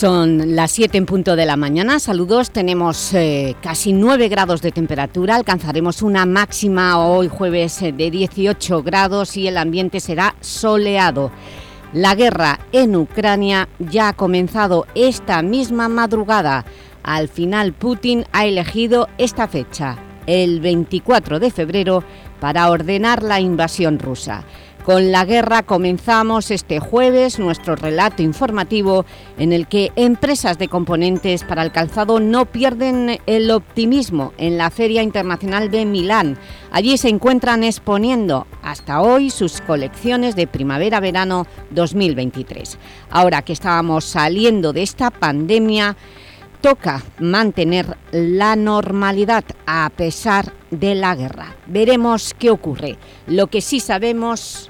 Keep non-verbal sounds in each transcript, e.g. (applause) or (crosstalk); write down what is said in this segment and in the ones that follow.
Son las 7 en punto de la mañana. Saludos. Tenemos eh, casi 9 grados de temperatura. Alcanzaremos una máxima hoy jueves eh, de 18 grados y el ambiente será soleado. La guerra en Ucrania ya ha comenzado esta misma madrugada. Al final Putin ha elegido esta fecha, el 24 de febrero, para ordenar la invasión rusa. Con la guerra comenzamos este jueves nuestro relato informativo en el que empresas de componentes para el calzado no pierden el optimismo en la Feria Internacional de Milán. Allí se encuentran exponiendo hasta hoy sus colecciones de primavera-verano 2023. Ahora que estábamos saliendo de esta pandemia, toca mantener la normalidad a pesar de la guerra. Veremos qué ocurre. Lo que sí sabemos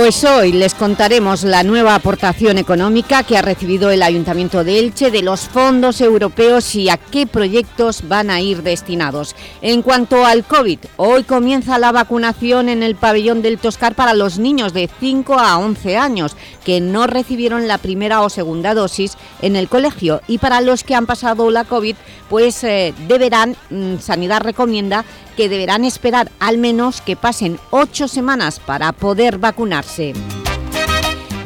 Pues hoy les contaremos la nueva aportación económica que ha recibido el Ayuntamiento de Elche de los fondos europeos y a qué proyectos van a ir destinados. En cuanto al COVID, hoy comienza la vacunación en el pabellón del Toscar para los niños de 5 a 11 años que no recibieron la primera o segunda dosis en el colegio y para los que han pasado la COVID pues eh, deberán, mm, Sanidad recomienda que deberán esperar al menos que pasen ocho semanas para poder vacunarse.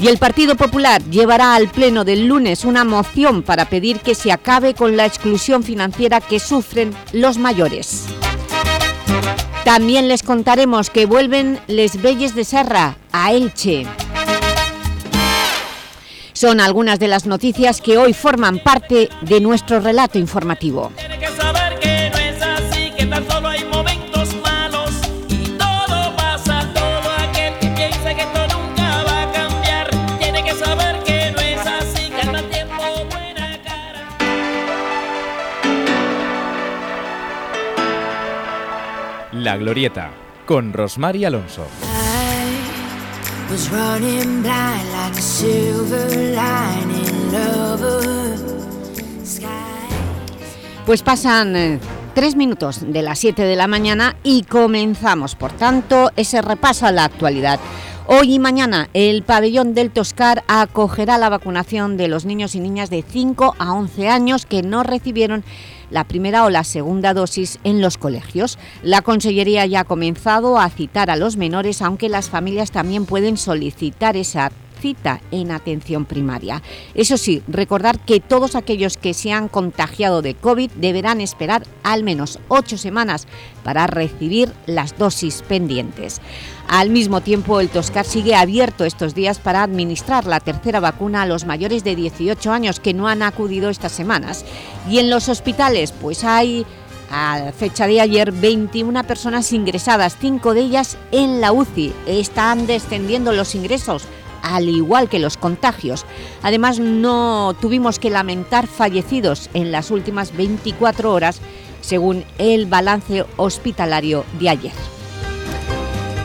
Y el Partido Popular llevará al Pleno del lunes una moción para pedir que se acabe con la exclusión financiera que sufren los mayores. También les contaremos que vuelven Les Belles de Serra a Elche. Son algunas de las noticias que hoy forman parte de nuestro relato informativo. La Glorieta, con Rosmar Alonso. Pues pasan eh, tres minutos de las 7 de la mañana y comenzamos, por tanto, ese repaso a la actualidad. Hoy y mañana el pabellón del Toscar acogerá la vacunación de los niños y niñas de 5 a 11 años que no recibieron la primera o la segunda dosis en los colegios. La Consellería ya ha comenzado a citar a los menores, aunque las familias también pueden solicitar esa cita en atención primaria. Eso sí, recordar que todos aquellos que se han contagiado de COVID deberán esperar al menos ocho semanas para recibir las dosis pendientes. Al mismo tiempo, el Toscar sigue abierto estos días para administrar la tercera vacuna a los mayores de 18 años que no han acudido estas semanas. Y en los hospitales, pues hay a fecha de ayer 21 personas ingresadas, cinco de ellas en la UCI. Están descendiendo los ingresos al igual que los contagios. Además, no tuvimos que lamentar fallecidos en las últimas 24 horas, según el balance hospitalario de ayer.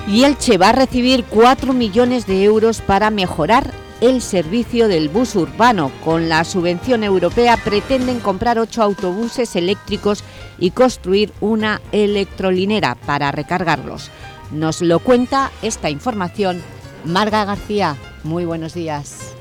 Y Elche va a recibir 4 millones de euros para mejorar el servicio del bus urbano. Con la subvención europea pretenden comprar 8 autobuses eléctricos y construir una electrolinera para recargarlos. Nos lo cuenta esta información Marga García, muy buenos días.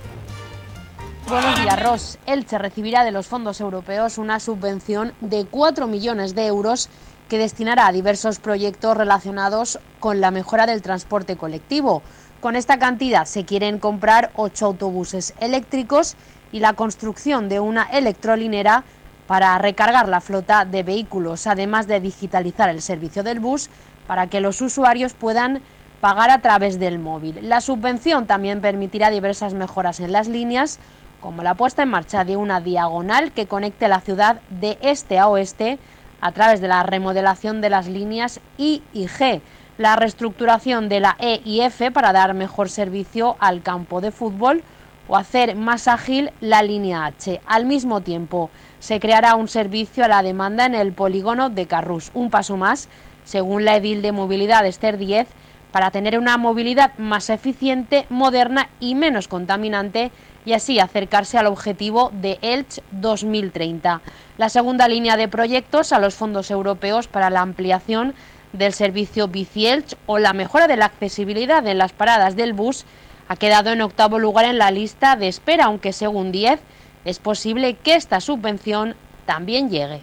Buenos días, Ros. Elche recibirá de los fondos europeos una subvención de 4 millones de euros que destinará a diversos proyectos relacionados con la mejora del transporte colectivo. Con esta cantidad se quieren comprar 8 autobuses eléctricos y la construcción de una electrolinera para recargar la flota de vehículos, además de digitalizar el servicio del bus para que los usuarios puedan pagar a través del móvil. La subvención también permitirá diversas mejoras en las líneas, como la puesta en marcha de una diagonal que conecte la ciudad de este a oeste a través de la remodelación de las líneas I y G, la reestructuración de la E y F para dar mejor servicio al campo de fútbol o hacer más ágil la línea H. Al mismo tiempo, se creará un servicio a la demanda en el polígono de Carrús, un paso más, según la edil de movilidad Esther 10, para tener una movilidad más eficiente, moderna y menos contaminante y así acercarse al objetivo de Elch 2030. La segunda línea de proyectos a los fondos europeos para la ampliación del servicio Bici Elch o la mejora de la accesibilidad en las paradas del bus ha quedado en octavo lugar en la lista de espera, aunque según 10 es posible que esta subvención también llegue.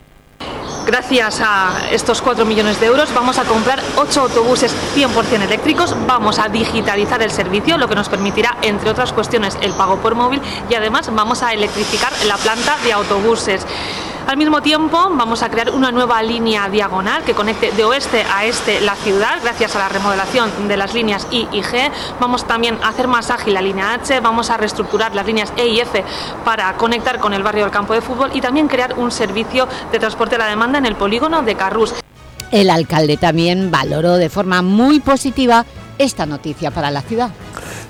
Gracias a estos 4 millones de euros vamos a comprar 8 autobuses 100% eléctricos, vamos a digitalizar el servicio, lo que nos permitirá, entre otras cuestiones, el pago por móvil y además vamos a electrificar la planta de autobuses. Al mismo tiempo vamos a crear una nueva línea diagonal que conecte de oeste a este la ciudad gracias a la remodelación de las líneas I y G. Vamos también a hacer más ágil la línea H, vamos a reestructurar las líneas E y F para conectar con el barrio del campo de fútbol y también crear un servicio de transporte a la demanda en el polígono de Carrús. El alcalde también valoró de forma muy positiva esta noticia para la ciudad.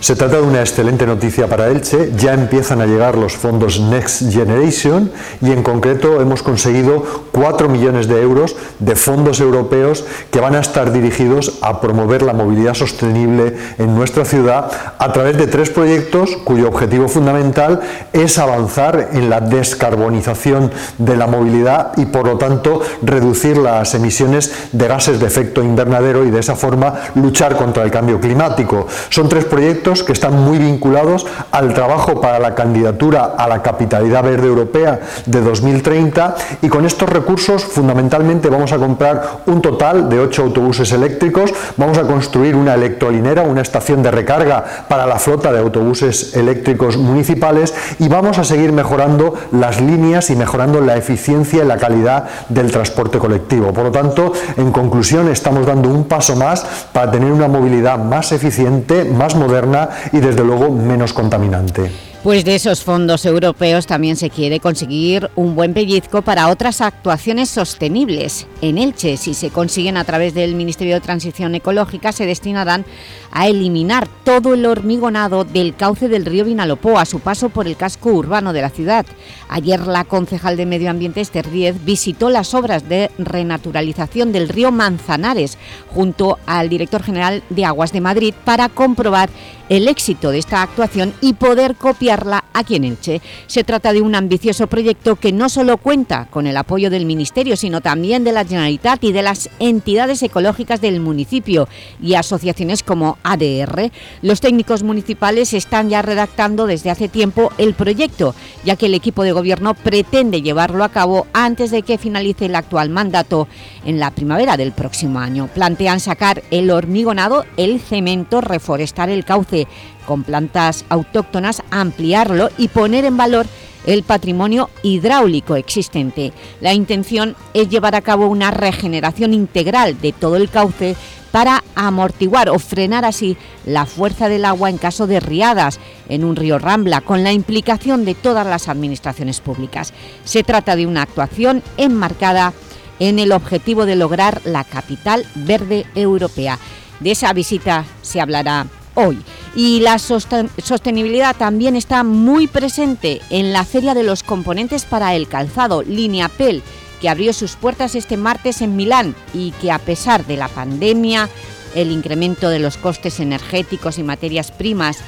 Se trata de una excelente noticia para Elche, ya empiezan a llegar los fondos Next Generation y en concreto hemos conseguido 4 millones de euros de fondos europeos que van a estar dirigidos a promover la movilidad sostenible en nuestra ciudad a través de tres proyectos cuyo objetivo fundamental es avanzar en la descarbonización de la movilidad y por lo tanto reducir las emisiones de gases de efecto invernadero y de esa forma luchar contra el cambio climático. Son tres proyectos que están muy vinculados al trabajo para la candidatura a la capitalidad verde europea de 2030 y con estos recursos fundamentalmente vamos a comprar un total de 8 autobuses eléctricos, vamos a construir una electrolinera, una estación de recarga para la flota de autobuses eléctricos municipales. Y vamos a seguir mejorando las líneas y mejorando la eficiencia y la calidad del transporte colectivo. Por lo tanto, en conclusión, estamos dando un paso más para tener una movilidad más eficiente, más moderna, y desde luego menos contaminante. Pues de esos fondos europeos también se quiere conseguir un buen pellizco para otras actuaciones sostenibles. En Elche, si se consiguen a través del Ministerio de Transición Ecológica, se destinarán a eliminar todo el hormigonado del cauce del río Vinalopó a su paso por el casco urbano de la ciudad. Ayer la concejal de Medio Ambiente, Esther Díez, visitó las obras de renaturalización del río Manzanares junto al director general de Aguas de Madrid para comprobar el éxito de esta actuación y poder copiarla aquí en Elche. Se trata de un ambicioso proyecto que no solo cuenta con el apoyo del Ministerio, sino también de la Generalitat y de las entidades ecológicas del municipio y asociaciones como ADR. Los técnicos municipales están ya redactando desde hace tiempo el proyecto, ya que el equipo de gobierno pretende llevarlo a cabo antes de que finalice el actual mandato en la primavera del próximo año. Plantean sacar el hormigonado, el cemento, reforestar el cauce con plantas autóctonas, ampliarlo y poner en valor el patrimonio hidráulico existente. La intención es llevar a cabo una regeneración integral de todo el cauce para amortiguar o frenar así la fuerza del agua en caso de riadas en un río Rambla, con la implicación de todas las administraciones públicas. Se trata de una actuación enmarcada en el objetivo de lograr la capital verde europea. De esa visita se hablará hoy. Y la sostenibilidad también está muy presente en la Feria de los Componentes para el Calzado, Línea PEL, que abrió sus puertas este martes en Milán y que a pesar de la pandemia, el incremento de los costes energéticos y materias primas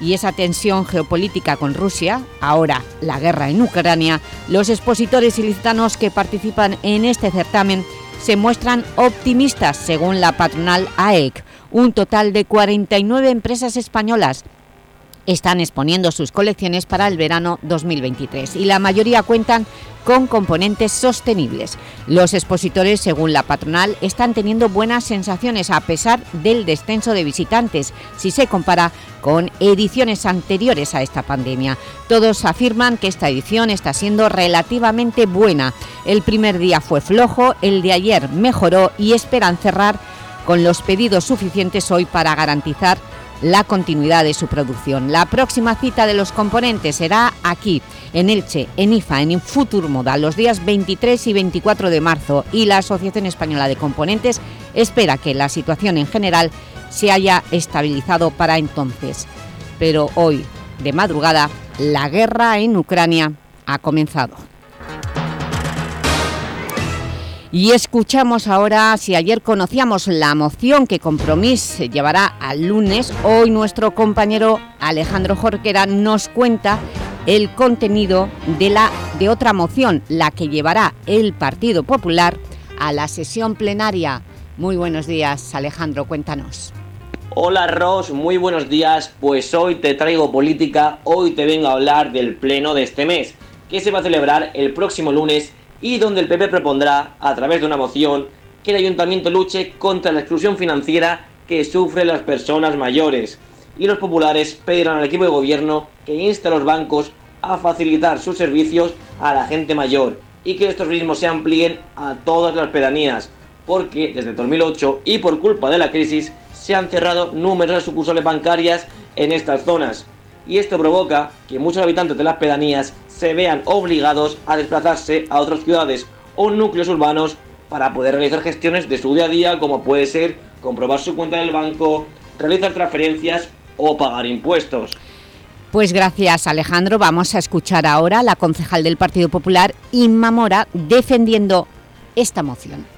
y esa tensión geopolítica con Rusia, ahora la guerra en Ucrania, los expositores ilicitanos que participan en este certamen se muestran optimistas según la patronal AEC. Un total de 49 empresas españolas están exponiendo sus colecciones para el verano 2023 y la mayoría cuentan con componentes sostenibles. Los expositores, según la patronal, están teniendo buenas sensaciones a pesar del descenso de visitantes, si se compara con ediciones anteriores a esta pandemia. Todos afirman que esta edición está siendo relativamente buena. El primer día fue flojo, el de ayer mejoró y esperan cerrar con los pedidos suficientes hoy para garantizar la continuidad de su producción. La próxima cita de los componentes será aquí, en Elche, en IFA, en Futur Moda, los días 23 y 24 de marzo y la Asociación Española de Componentes espera que la situación en general se haya estabilizado para entonces. Pero hoy, de madrugada, la guerra en Ucrania ha comenzado. Y escuchamos ahora, si ayer conocíamos la moción que Compromís llevará al lunes, hoy nuestro compañero Alejandro Jorquera nos cuenta el contenido de, la, de otra moción, la que llevará el Partido Popular a la sesión plenaria. Muy buenos días, Alejandro, cuéntanos. Hola Ros, muy buenos días. Pues hoy te traigo política, hoy te vengo a hablar del pleno de este mes, que se va a celebrar el próximo lunes y donde el PP propondrá, a través de una moción, que el ayuntamiento luche contra la exclusión financiera que sufren las personas mayores. Y los populares pedirán al equipo de gobierno que inste a los bancos a facilitar sus servicios a la gente mayor y que estos mismos se amplíen a todas las pedanías, porque desde 2008 y por culpa de la crisis se han cerrado numerosas sucursales bancarias en estas zonas. Y esto provoca que muchos habitantes de las pedanías se vean obligados a desplazarse a otras ciudades o núcleos urbanos para poder realizar gestiones de su día a día como puede ser comprobar su cuenta en el banco, realizar transferencias o pagar impuestos. Pues gracias Alejandro, vamos a escuchar ahora a la concejal del Partido Popular, Inma Mora, defendiendo esta moción.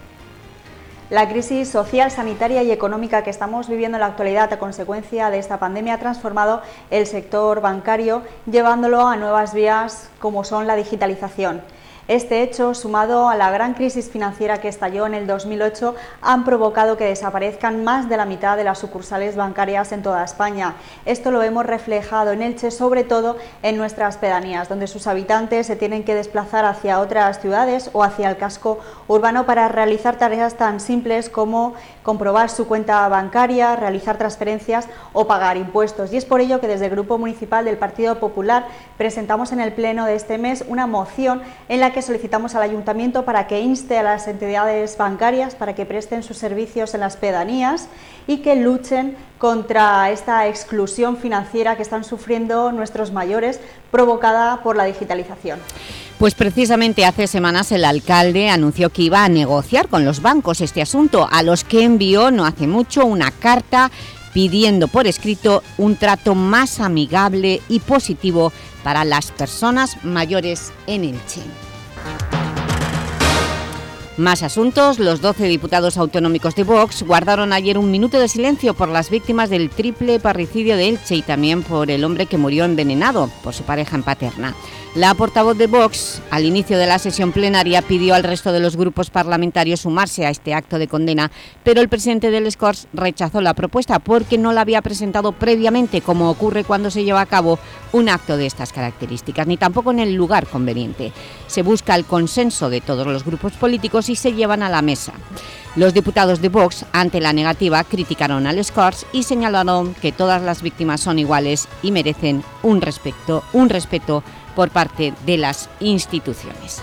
La crisis social, sanitaria y económica que estamos viviendo en la actualidad a consecuencia de esta pandemia ha transformado el sector bancario llevándolo a nuevas vías como son la digitalización. Este hecho, sumado a la gran crisis financiera que estalló en el 2008, han provocado que desaparezcan más de la mitad de las sucursales bancarias en toda España. Esto lo hemos reflejado en Elche, sobre todo en nuestras pedanías, donde sus habitantes se tienen que desplazar hacia otras ciudades o hacia el casco urbano para realizar tareas tan simples como comprobar su cuenta bancaria, realizar transferencias o pagar impuestos. Y es por ello que desde el Grupo Municipal del Partido Popular presentamos en el Pleno de este mes una moción en la solicitamos al Ayuntamiento para que inste a las entidades bancarias para que presten sus servicios en las pedanías y que luchen contra esta exclusión financiera que están sufriendo nuestros mayores provocada por la digitalización. Pues precisamente hace semanas el alcalde anunció que iba a negociar con los bancos este asunto, a los que envió no hace mucho una carta pidiendo por escrito un trato más amigable y positivo para las personas mayores en Elche. Más asuntos. Los 12 diputados autonómicos de Vox guardaron ayer un minuto de silencio por las víctimas del triple parricidio de Elche y también por el hombre que murió envenenado por su pareja en Paterna. La portavoz de Vox, al inicio de la sesión plenaria, pidió al resto de los grupos parlamentarios sumarse a este acto de condena, pero el presidente del Scors rechazó la propuesta porque no la había presentado previamente, como ocurre cuando se lleva a cabo un acto de estas características, ni tampoco en el lugar conveniente. Se busca el consenso de todos los grupos políticos y se llevan a la mesa. Los diputados de Vox, ante la negativa, criticaron al Scors y señalaron que todas las víctimas son iguales y merecen un respeto, un respeto por parte de las instituciones.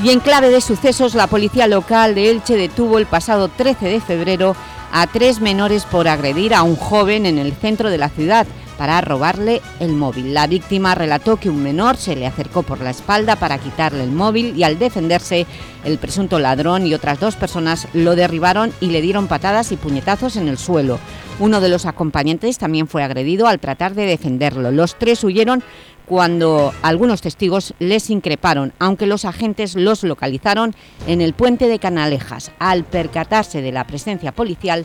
Y en clave de sucesos, la policía local de Elche detuvo el pasado 13 de febrero a tres menores por agredir a un joven en el centro de la ciudad para robarle el móvil. La víctima relató que un menor se le acercó por la espalda para quitarle el móvil y al defenderse, el presunto ladrón y otras dos personas lo derribaron y le dieron patadas y puñetazos en el suelo. Uno de los acompañantes también fue agredido al tratar de defenderlo. Los tres huyeron cuando algunos testigos les increparon, aunque los agentes los localizaron en el puente de Canalejas. Al percatarse de la presencia policial,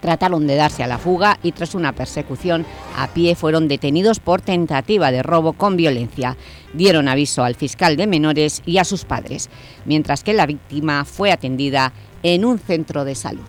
trataron de darse a la fuga y tras una persecución a pie fueron detenidos por tentativa de robo con violencia. Dieron aviso al fiscal de menores y a sus padres, mientras que la víctima fue atendida en un centro de salud.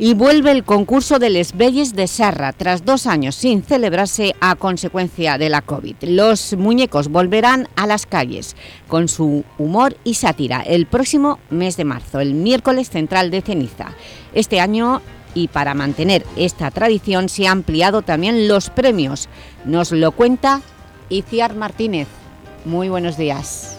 Y vuelve el concurso de Les Belles de Serra, tras dos años sin celebrarse a consecuencia de la COVID. Los muñecos volverán a las calles con su humor y sátira el próximo mes de marzo, el miércoles central de ceniza. Este año y para mantener esta tradición se han ampliado también los premios. Nos lo cuenta Iciar Martínez. Muy buenos días.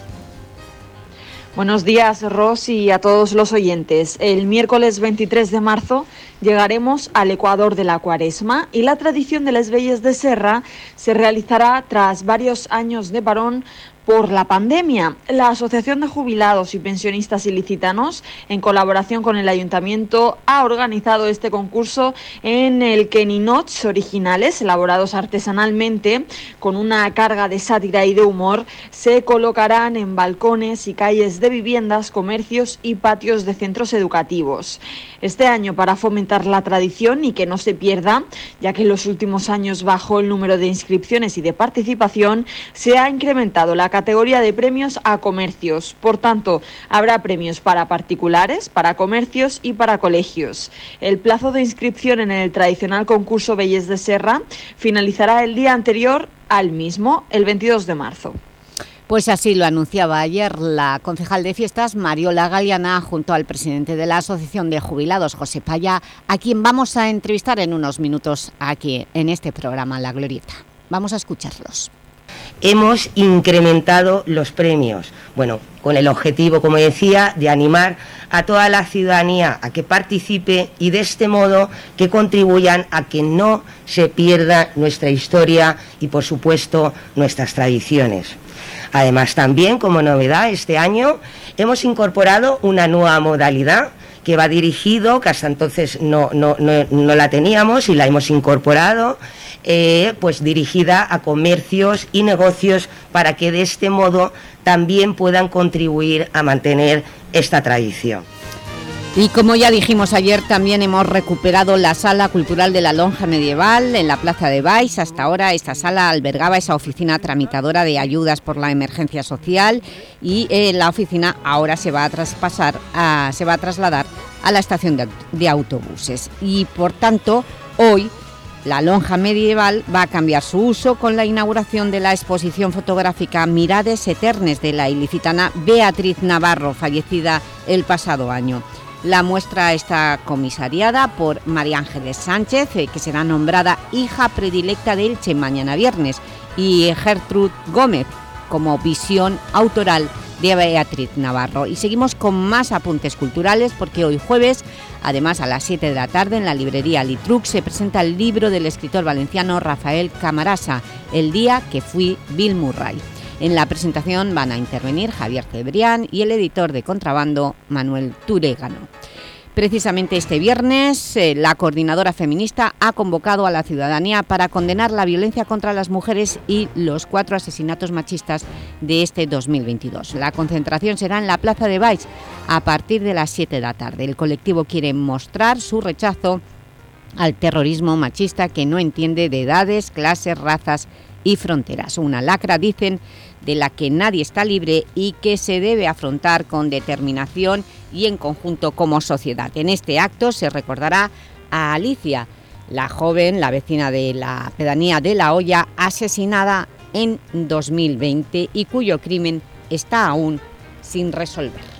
Buenos días, Ros, y a todos los oyentes. El miércoles 23 de marzo llegaremos al Ecuador de la Cuaresma y la tradición de las Belles de Serra se realizará tras varios años de parón por la pandemia. La Asociación de Jubilados y Pensionistas Ilicitanos, en colaboración con el Ayuntamiento, ha organizado este concurso en el que ninots originales, elaborados artesanalmente, con una carga de sátira y de humor, se colocarán en balcones y calles de viviendas, comercios y patios de centros educativos. Este año, para fomentar la tradición y que no se pierda, ya que en los últimos años bajó el número de inscripciones y de participación, se ha incrementado la categoría de premios a comercios. Por tanto, habrá premios para particulares, para comercios y para colegios. El plazo de inscripción en el tradicional concurso Belles de Serra finalizará el día anterior al mismo, el 22 de marzo. Pues así lo anunciaba ayer la concejal de fiestas Mariola Galeana junto al presidente de la Asociación de Jubilados, José Paya, a quien vamos a entrevistar en unos minutos aquí en este programa La Glorieta. Vamos a escucharlos. Hemos incrementado los premios, bueno, con el objetivo, como decía, de animar a toda la ciudadanía a que participe y de este modo que contribuyan a que no se pierda nuestra historia y, por supuesto, nuestras tradiciones. Además, también como novedad este año hemos incorporado una nueva modalidad que va dirigido, que hasta entonces no, no, no, la teníamos y la hemos incorporado, eh, pues dirigida a comercios y negocios para que de este modo también puedan contribuir a mantener esta tradición. Y como ya dijimos ayer, también hemos recuperado la Sala Cultural de la Lonja Medieval en la Plaza de Baix. Hasta ahora esta sala albergaba esa oficina tramitadora de ayudas por la emergencia social y eh, la oficina ahora se va a traspasar, se va a trasladar a la estación de autobuses. Y por tanto, hoy la lonja medieval va a cambiar su uso con la inauguración de la exposición fotográfica Mirades Eternes de la ilicitana Beatriz Navarro, fallecida el pasado año. La muestra está comisariada por María Ángeles Sánchez, eh, que será nombrada hija predilecta de Elche mañana viernes, y Gertrude Gómez, como visión autoral de Beatriz Navarro. Y seguimos con más apuntes culturales porque hoy jueves, además a las 7 de la tarde, en la librería Litrux se presenta el libro del escritor valenciano Rafael Camarasa, El día que fui Bill Murray. En la presentación van a intervenir Javier Cebrián y el editor de Contrabando, Manuel Turegano. Precisamente este viernes, eh, la coordinadora feminista ha convocado a la ciudadanía para condenar la violencia contra las mujeres y los cuatro asesinatos machistas de este 2022. La concentración será en la Plaza de Baix a partir de las 7 de la tarde. El colectivo quiere mostrar su rechazo al terrorismo machista que no entiende de edades, clases, razas y fronteras. Una lacra, dicen, de la que nadie está libre y que se debe afrontar con determinación y en conjunto como sociedad. En este acto se recordará a Alicia, la joven, la vecina de la pedanía de La Hoya, asesinada en 2020 y cuyo crimen está aún sin resolver.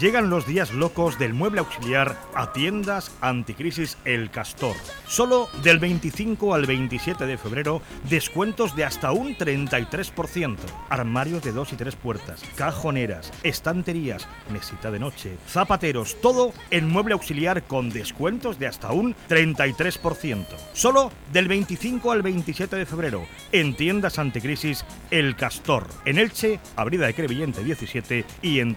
llegan los días locos del mueble auxiliar a tiendas anticrisis El Castor. Solo del 25 al 27 de febrero, descuentos de hasta un 33%. Armarios de dos y tres puertas, cajoneras, estanterías, mesita de noche, zapateros, todo en mueble auxiliar con descuentos de hasta un 33%. Solo del 25 al 27 de febrero, en tiendas anticrisis El Castor. En Elche, Abrida de Crevillente 17 y en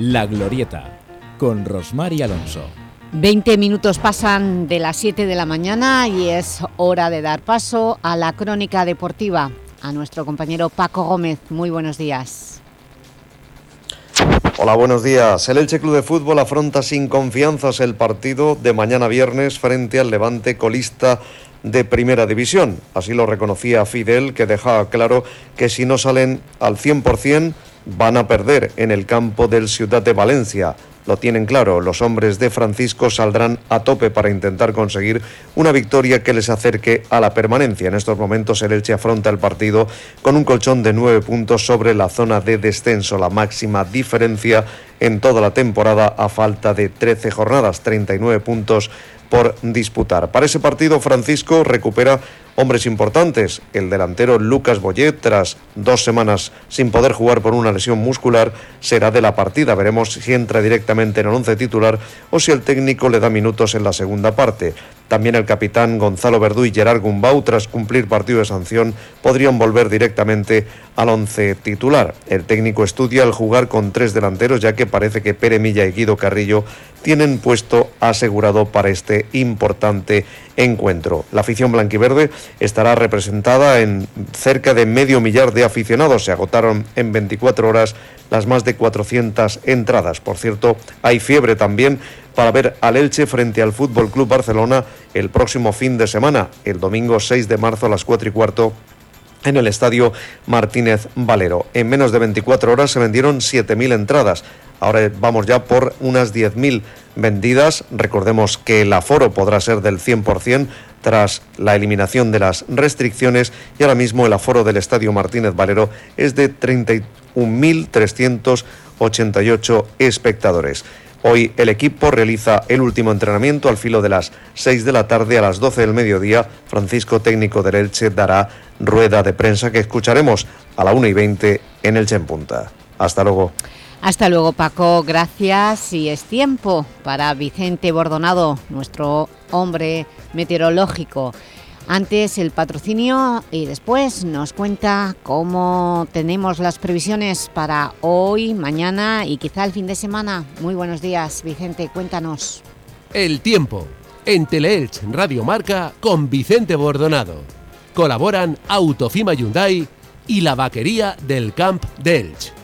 La Glorieta, con Rosmar y Alonso. 20 minutos pasan de las 7 de la mañana y es hora de dar paso a la crónica deportiva. A nuestro compañero Paco Gómez. Muy buenos días. Hola, buenos días. El Elche Club de Fútbol afronta sin confianzas el partido de mañana viernes frente al Levante colista de Primera División. Así lo reconocía Fidel, que dejaba claro que si no salen al 100% van a perder en el campo del Ciudad de Valencia. Lo tienen claro, los hombres de Francisco saldrán a tope para intentar conseguir una victoria que les acerque a la permanencia. En estos momentos el Elche afronta el partido con un colchón de nueve puntos sobre la zona de descenso, la máxima diferencia en toda la temporada a falta de 13 jornadas, 39 puntos por disputar. Para ese partido, Francisco recupera hombres importantes. El delantero Lucas Boyet, tras dos semanas sin poder jugar por una lesión muscular, será de la partida. Veremos si entra directamente en el once titular o si el técnico le da minutos en la segunda parte. También el capitán Gonzalo Verdú y Gerard Gumbau, tras cumplir partido de sanción, podrían volver directamente al once titular. El técnico estudia el jugar con tres delanteros, ya que parece que Pere Milla y Guido Carrillo tienen puesto asegurado para este importante encuentro. La afición blanquiverde estará representada en cerca de medio millar de aficionados. Se agotaron en 24 horas las más de 400 entradas. Por cierto, hay fiebre también para ver al Elche frente al Fútbol Club Barcelona el próximo fin de semana, el domingo 6 de marzo a las 4 y cuarto en el estadio Martínez Valero. En menos de 24 horas se vendieron 7.000 entradas. Ahora vamos ya por unas 10.000 vendidas. Recordemos que el aforo podrá ser del 100% tras la eliminación de las restricciones y ahora mismo el aforo del Estadio Martínez Valero es de 31.388 espectadores. Hoy el equipo realiza el último entrenamiento al filo de las 6 de la tarde a las 12 del mediodía. Francisco, técnico del Elche, dará rueda de prensa que escucharemos a la 1 y 20 en Elche en Punta. Hasta luego. Hasta luego, Paco. Gracias. Y es tiempo para Vicente Bordonado, nuestro hombre meteorológico. Antes el patrocinio y después nos cuenta cómo tenemos las previsiones para hoy, mañana y quizá el fin de semana. Muy buenos días, Vicente, cuéntanos. El tiempo, en Teleelch Radio Marca con Vicente Bordonado. Colaboran Autofima Hyundai y la vaquería del Camp de.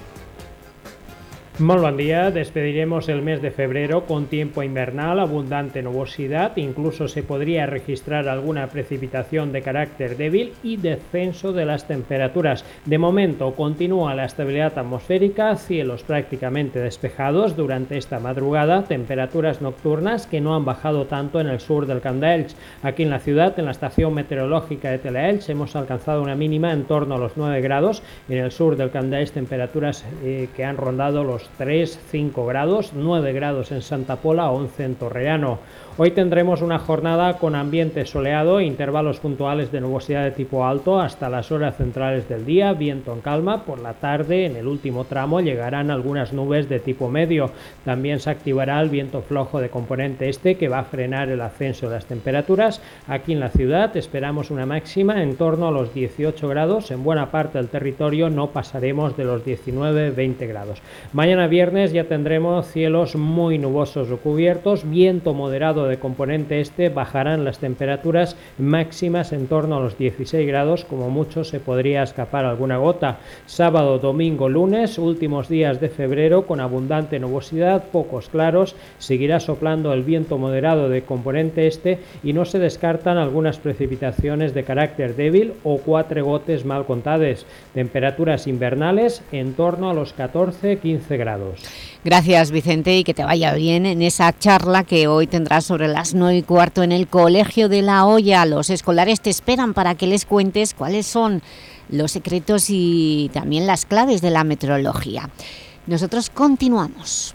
Muy buen día, despediremos el mes de febrero con tiempo invernal, abundante nubosidad, incluso se podría registrar alguna precipitación de carácter débil y descenso de las temperaturas. De momento continúa la estabilidad atmosférica, cielos prácticamente despejados durante esta madrugada, temperaturas nocturnas que no han bajado tanto en el sur del Candaelch. Aquí en la ciudad, en la estación meteorológica de Telaelch, hemos alcanzado una mínima en torno a los 9 grados, en el sur del Candaelch temperaturas eh, que han rondado los 3, 5 grados, 9 grados en Santa Pola, 11 en Torreano. Hoy tendremos una jornada con ambiente soleado, intervalos puntuales de nubosidad de tipo alto hasta las horas centrales del día, viento en calma. Por la tarde, en el último tramo, llegarán algunas nubes de tipo medio. También se activará el viento flojo de componente este que va a frenar el ascenso de las temperaturas. Aquí en la ciudad esperamos una máxima en torno a los 18 grados. En buena parte del territorio no pasaremos de los 19-20 grados. Mañana viernes ya tendremos cielos muy nubosos o cubiertos, viento moderado de componente este bajarán las temperaturas máximas en torno a los 16 grados, como mucho se podría escapar alguna gota. Sábado, domingo, lunes, últimos días de febrero con abundante nubosidad, pocos claros, seguirá soplando el viento moderado de componente este y no se descartan algunas precipitaciones de carácter débil o cuatro gotes mal contadas. Temperaturas invernales en torno a los 14-15 grados. Gracias Vicente y que te vaya bien en esa charla que hoy tendrás sobre las 9 y cuarto en el Colegio de la Olla. Los escolares te esperan para que les cuentes cuáles son los secretos y también las claves de la meteorología. Nosotros continuamos.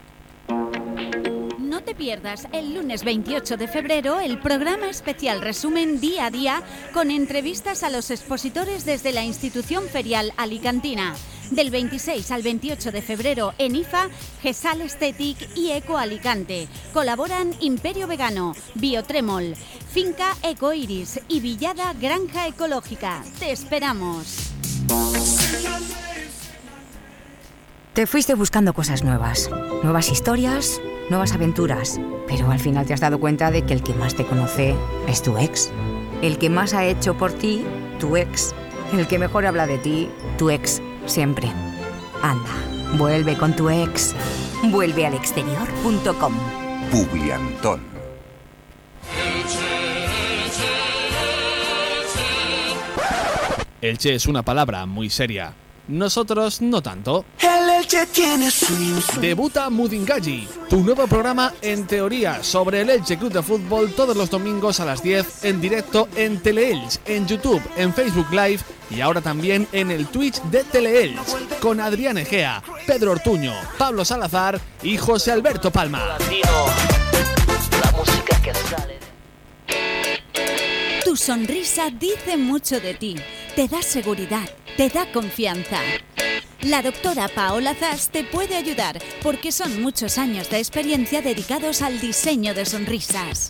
No te pierdas el lunes 28 de febrero el programa especial Resumen Día a Día con entrevistas a los expositores desde la institución ferial alicantina. Del 26 al 28 de febrero en IFA, GESAL Aesthetic y Eco Alicante. Colaboran Imperio Vegano, Biotremol, Finca Eco Iris y Villada Granja Ecológica. Te esperamos. Te fuiste buscando cosas nuevas, nuevas historias, nuevas aventuras, pero al final te has dado cuenta de que el que más te conoce es tu ex. El que más ha hecho por ti, tu ex. El que mejor habla de ti, tu ex, siempre. Anda, vuelve con tu ex. Vuelve al exterior.com. Publiantón. Elche es una palabra muy seria. Nosotros no tanto. El Elche tiene su... Debuta Mudingaji, tu nuevo programa en teoría sobre el Elche Club de Fútbol todos los domingos a las 10 en directo en Teleelch, en YouTube, en Facebook Live y ahora también en el Twitch de Teleelch con Adrián Egea, Pedro Ortuño, Pablo Salazar y José Alberto Palma. Tu sonrisa dice mucho de ti, te da seguridad, te da confianza. La doctora Paola Zas te puede ayudar porque son muchos años de experiencia dedicados al diseño de sonrisas.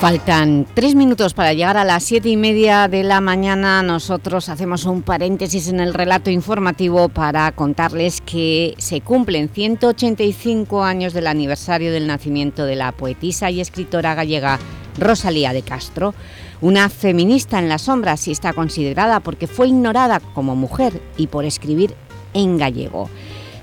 Faltan tres minutos para llegar a las siete y media de la mañana. Nosotros hacemos un paréntesis en el relato informativo para contarles que se cumplen 185 años del aniversario del nacimiento de la poetisa y escritora gallega Rosalía de Castro. Una feminista en las sombras y está considerada porque fue ignorada como mujer y por escribir en gallego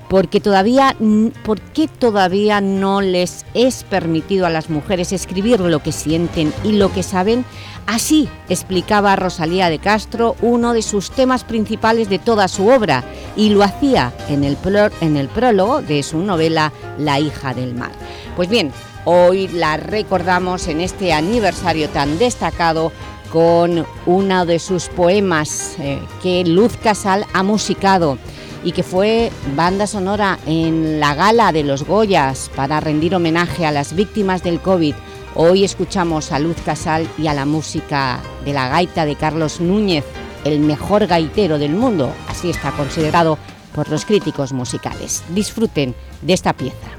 porque todavía, ¿por qué todavía no les es permitido a las mujeres escribir lo que sienten y lo que saben? Así explicaba Rosalía de Castro uno de sus temas principales de toda su obra y lo hacía en el, prólogo de su novela La hija del mar. Pues bien, hoy la recordamos en este aniversario tan destacado con uno de sus poemas eh, que Luz Casal ha musicado y que fue banda sonora en la gala de los Goyas para rendir homenaje a las víctimas del COVID. Hoy escuchamos a Luz Casal y a la música de la gaita de Carlos Núñez, el mejor gaitero del mundo, así está considerado por los críticos musicales. Disfruten de esta pieza.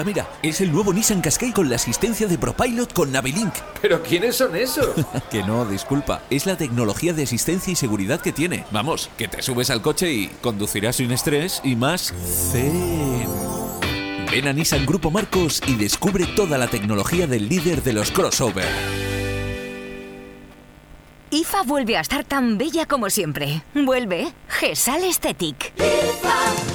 Mira, mira, es el nuevo Nissan Qashqai con la asistencia de ProPilot con Navilink. ¿Pero quiénes son esos? (laughs) que no, disculpa, es la tecnología de asistencia y seguridad que tiene. Vamos, que te subes al coche y conducirás sin estrés y más zen. Ven a Nissan Grupo Marcos y descubre toda la tecnología del líder de los crossover. IFA vuelve a estar tan bella como siempre. Vuelve GESAL Aesthetic.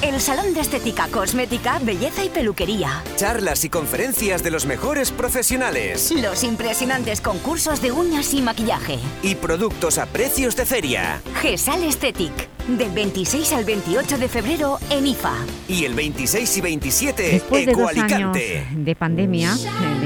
El salón de estética, cosmética, belleza y peluquería. Charlas y conferencias de los mejores profesionales. Los impresionantes concursos de uñas y maquillaje. Y productos a precios de feria. GESAL Aesthetic. Del 26 al 28 de febrero en IFA. Y el 26 y 27 Después de dos años Ecoalicante. de pandemia, eh, de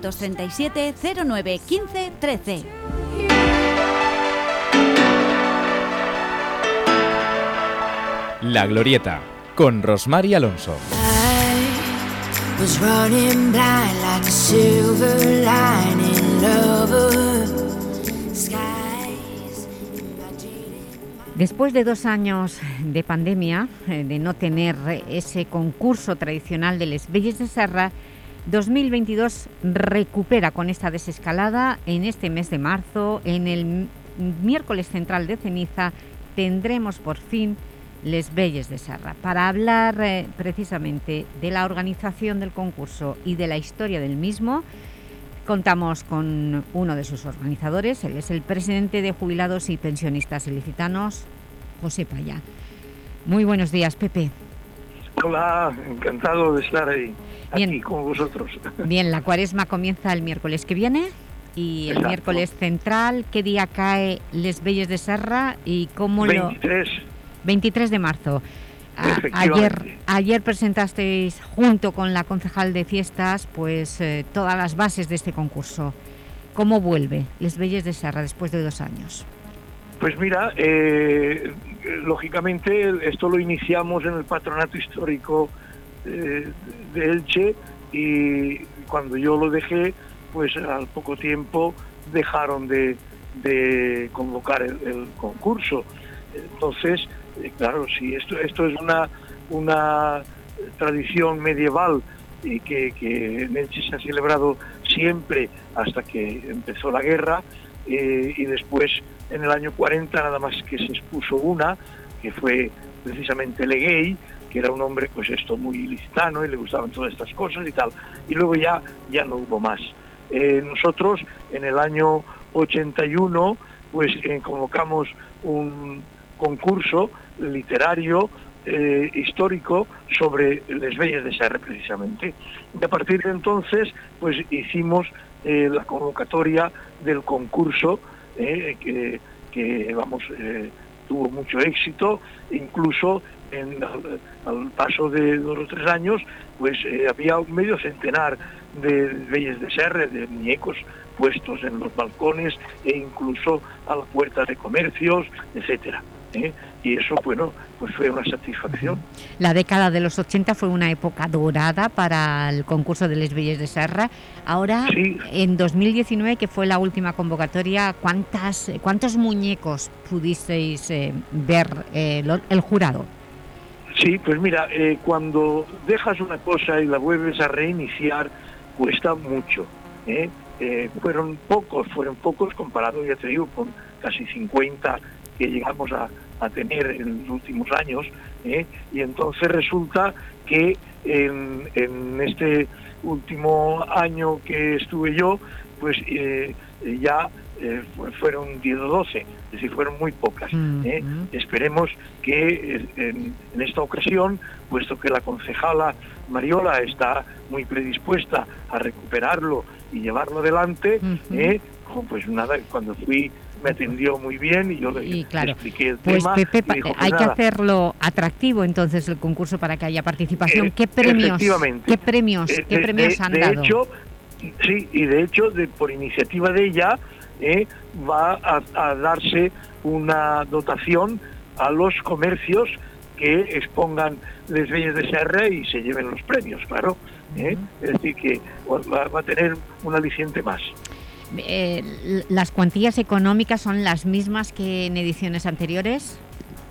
637 09 15 13. La Glorieta, con Rosmar y Alonso. Después de dos años de pandemia, eh, de no tener eh, ese concurso tradicional de Les Belles de Serra, 2022 recupera con esta desescalada en este mes de marzo. En el miércoles central de ceniza tendremos por fin Les Belles de Serra. Para hablar eh, precisamente de la organización del concurso y de la historia del mismo, Contamos con uno de sus organizadores, él es el presidente de Jubilados y Pensionistas Ilicitanos, José Paya. Muy buenos días, Pepe. Hola, encantado de estar ahí, Bien. aquí con vosotros. (laughs) Bien, la cuaresma comienza el miércoles que viene y el Exacto. miércoles central, ¿qué día cae Les Belles de Serra y cómo lo...? 23, 23 de marzo. A- ayer, ayer presentasteis junto con la concejal de fiestas pues eh, todas las bases de este concurso. ¿Cómo vuelve Les Belles de Serra después de dos años? Pues mira, eh, lógicamente esto lo iniciamos en el patronato histórico de Elche y cuando yo lo dejé, pues al poco tiempo dejaron de, de convocar el, el concurso. Entonces, eh, claro, si esto, esto es una, una tradición medieval y que, que en Elche se ha celebrado siempre hasta que empezó la guerra eh, y después en el año 40 nada más que se expuso una, que fue precisamente Leguey, que era un hombre pues esto muy ilicitano y le gustaban todas estas cosas y tal, y luego ya, ya no hubo más. Eh, nosotros en el año 81 pues eh, convocamos un concurso literario eh, histórico sobre Les Belles de Serre precisamente. Y a partir de entonces pues hicimos la convocatoria del concurso que, que, vamos tuvo mucho éxito, incluso en, al, paso de dos o tres años pues eh, había un medio centenar de Belles de Serre, de muñecos puestos en los balcones e incluso a las puertas de comercios, etcétera. ¿eh? Y eso, bueno, pues fue una satisfacción. La década de los 80 fue una época dorada para el concurso de Les Belles de Serra. Ahora, en 2019, que fue la última convocatoria, ¿cuántas, ¿cuántos muñecos pudisteis eh, ver eh, el jurado? Sí, pues mira, eh, cuando dejas una cosa y la vuelves a reiniciar, cuesta mucho. ¿eh? Eh, fueron pocos, fueron pocos comparado, ya te digo, con casi 50 que llegamos a, a tener en los últimos años. Y entonces resulta que en, en este último año que estuve yo, pues ya eh, fu- fueron 10 o 12, es decir, fueron muy pocas. ¿eh? Esperemos que eh, en, en esta ocasión, puesto que la concejala Mariola está muy predispuesta a recuperarlo y llevarlo adelante, ¿eh? pues nada, cuando fui me atendió muy bien y yo le, Y claro, le expliqué el Pues tema. Pepe, y pa- dijo, pues hay que hacerlo atractivo entonces el concurso para que haya participación. Eh, ¿Qué premios. ¿qué premios, Eh, qué de- premios de- han de dado? hecho, sí, y de hecho, de- por iniciativa de ella, eh, va a, a darse una dotación a los comercios que expongan Les de Serra y se lleven los premios, claro. eh. Es decir, que va, va a tener un aliciente más. Eh, ¿Las cuantías económicas son las mismas que en ediciones anteriores?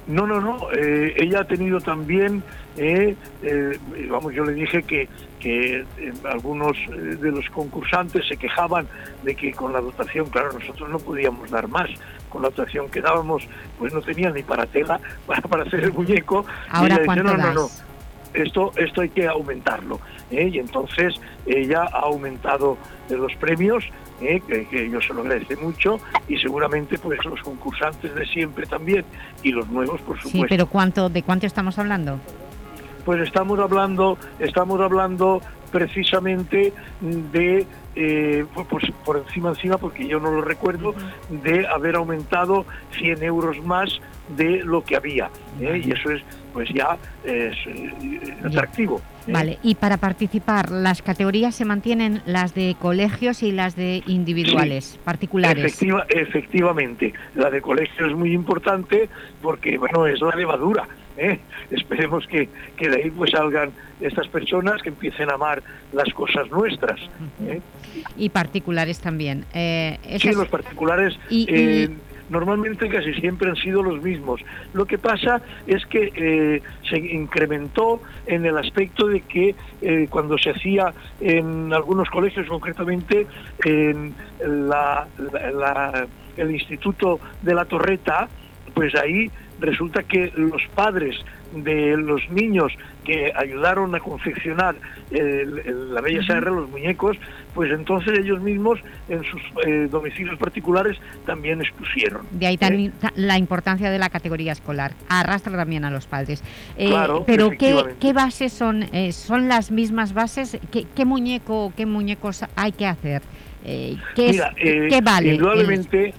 No, no, no. eh, ella ha tenido también, eh, eh, vamos, yo le dije que, que algunos de los concursantes se quejaban de que con la dotación, claro, nosotros no podíamos dar más. Con la dotación que dábamos, pues no tenía ni para tela, (laughs) para, para hacer el muñeco. Y Ahora, ella dice, ¿cuánto no, no, no. esto, esto hay que aumentarlo. ¿Eh? Y entonces ella ha aumentado eh, los premios, ¿eh? que, que yo se lo agradece mucho, y seguramente pues los concursantes de siempre también, y los nuevos, por supuesto. Sí, pero ¿cuánto, ¿de cuánto estamos hablando? Pues estamos hablando, estamos hablando precisamente de eh, por encima encima porque yo no lo recuerdo de haber aumentado 100 euros más de lo que había ¿eh? y eso es pues ya es eh, atractivo ¿eh? Vale, y para participar, ¿las categorías se mantienen las de colegios y las de individuales, Sí. particulares? Efectiva- efectivamente, la de colegio es muy importante porque, bueno, es la levadura. ¿Eh? (laughs) Esperemos que, que de ahí pues salgan estas personas que empiecen a amar las cosas nuestras. ¿eh? Y particulares también. Eh, Sí, los particulares Y- eh, y- normalmente casi siempre han sido los mismos. Lo que pasa es que se incrementó en el aspecto de que cuando se hacía en algunos colegios, concretamente en la- la- la- el Instituto de la Torreta, pues ahí resulta que los padres de los niños que ayudaron a confeccionar el- el- la Bella SR, los muñecos, pues entonces ellos mismos en sus eh, domicilios particulares también expusieron. De ahí también ta- la importancia de la categoría escolar. Arrastra también a los padres. Eh, Claro, pero ¿qué, bases son? Eh, ¿Son las mismas bases? ¿Qué, qué muñeco, qué muñecos hay que hacer? Eh, ¿qué, Mira, eh, qué vale? Indudablemente,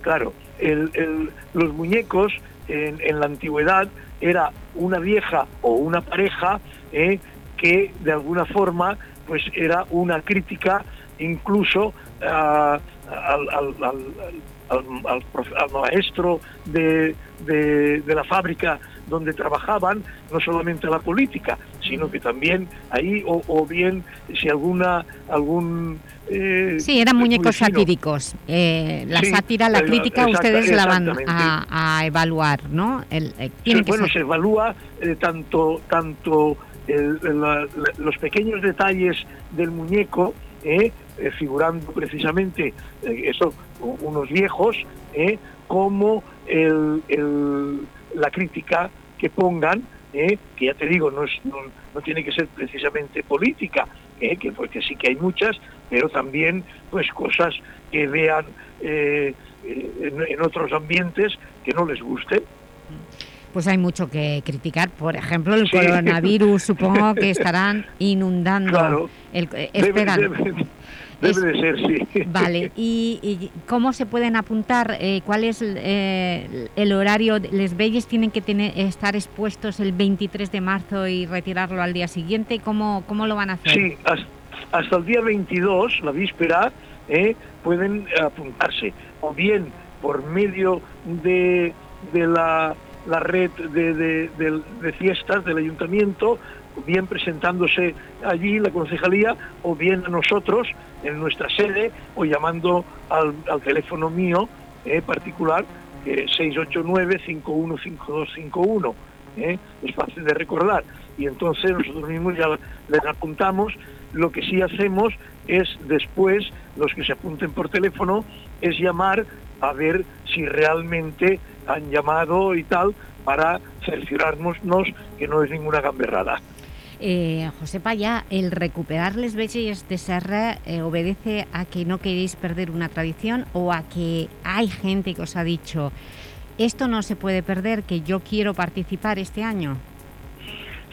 claro, el- los muñecos en, la antigüedad era una vieja o una pareja eh, que de alguna forma pues era una crítica incluso ah, al, maestro de- de la fábrica donde trabajaban, no solamente la política, sino que también ahí, o, o bien si alguna, algún... eh, Sí, eran muñecos satídicos. Eh, la Sí, sátira, la crítica, exacta- ustedes la van a, a evaluar, ¿no? El, eh, Sí, bueno, ser- se evalúa eh, tanto, tanto el- la- la- los pequeños detalles del muñeco, figurando precisamente eso, unos viejos, como el- el- la crítica que pongan, eh, que ya te digo, no, es, no, no tiene que ser precisamente política, eh, que porque sí que hay muchas, pero también pues cosas que vean eh, eh, en, en otros ambientes que no les guste. Pues hay mucho que criticar. Por ejemplo, el Sí. coronavirus, supongo que (laughs) estarán inundando. Claro. el- eh, Debe- esperan. debe- Debe de ser, sí. Vale, (laughs) ¿y, y cómo se pueden apuntar? Eh, ¿Cuál es eh, el horario? ¿Les Belles tienen que tener, estar expuestos el 23 de marzo y retirarlo al día siguiente? ¿Cómo, cómo lo van a hacer? Sí, has- hasta el día 22, la víspera, eh, pueden apuntarse, o bien por medio de, de la, la red de, de- fiestas del ayuntamiento, bien presentándose allí la concejalía, o bien a nosotros en nuestra sede, o llamando al, teléfono mío eh, particular, es 689-515251. ¿eh? Es fácil de recordar. Y entonces nosotros mismos ya les apuntamos. Lo que sí hacemos es después, los que se apunten por teléfono, es llamar a ver si realmente han llamado y tal para cerciorarnos que no es ninguna gamberrada. Eh, José Paya, el recuperar les de Serra eh, obedece a que no queréis perder una tradición o a que hay gente que os ha dicho esto no se puede perder, que yo quiero participar este año.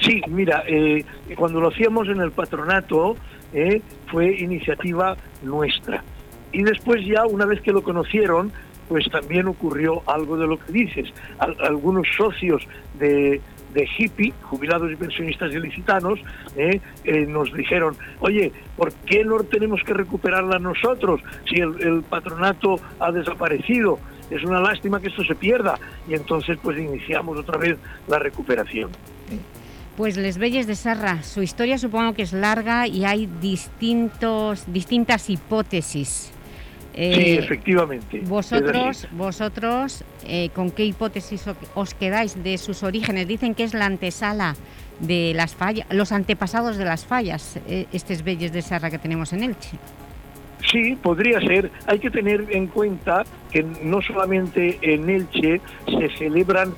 Sí, mira, eh, cuando lo hacíamos en el patronato eh, fue iniciativa nuestra. Y después ya, una vez que lo conocieron, pues también ocurrió algo de lo que dices. Al- algunos socios de, de hippie, jubilados y pensionistas ilicitanos, eh, eh, nos dijeron, oye, ¿por qué no tenemos que recuperarla nosotros si el, patronato ha desaparecido? Es una lástima que esto se pierda. Y entonces pues iniciamos otra vez la recuperación. Pues Les Belles de Serra, su historia supongo que es larga y hay distintos, distintas hipótesis. Sí, Eh, efectivamente. Vosotros, vosotros eh, ¿con qué hipótesis os quedáis de sus orígenes? Dicen que es la antesala de las fallas, los antepasados de las fallas, eh, estos Belles de Serra que tenemos en Elche. Sí, podría ser. Hay que tener en cuenta que no solamente en Elche se celebran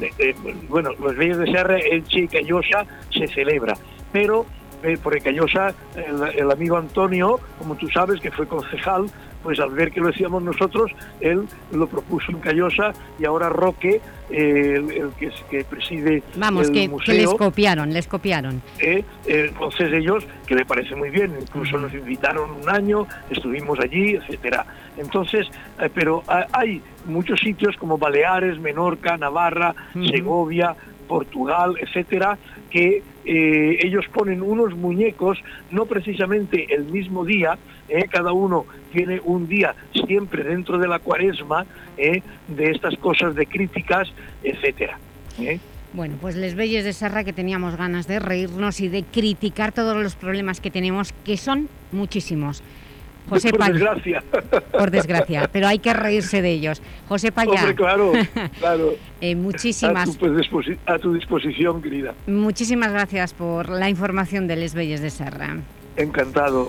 de- bueno, los Reyes de Serra, Elche y Callosa se celebra, pero eh, por en Callosa el, el amigo Antonio, como tú sabes, que fue concejal, pues al ver que lo hacíamos nosotros, él lo propuso en Callosa y ahora Roque, eh, el, el que, que preside Vamos, el que, que museo, les copiaron, les copiaron. eh, eh, entonces ellos, que me parece muy bien, incluso nos invitaron un año, estuvimos allí, etcétera. Entonces, pero ha- hay muchos sitios como Baleares, Menorca, Navarra. Segovia, Portugal, etcétera, que eh, ellos ponen unos muñecos, no precisamente el mismo día, eh, cada uno tiene un día siempre dentro de la cuaresma, eh, de estas cosas de críticas, etcétera. Bueno, pues les Belles de Serra que teníamos ganas de reírnos y de criticar todos los problemas que tenemos, que son muchísimos. José por desgracia. Por desgracia, pero hay que reírse de ellos. José Payá, Hombre, claro, claro. (laughs) eh, A muchísimas, tu, pues, a tu disposición, querida. muchísimas gracias por la información de Les Belles de Serra. Encantado.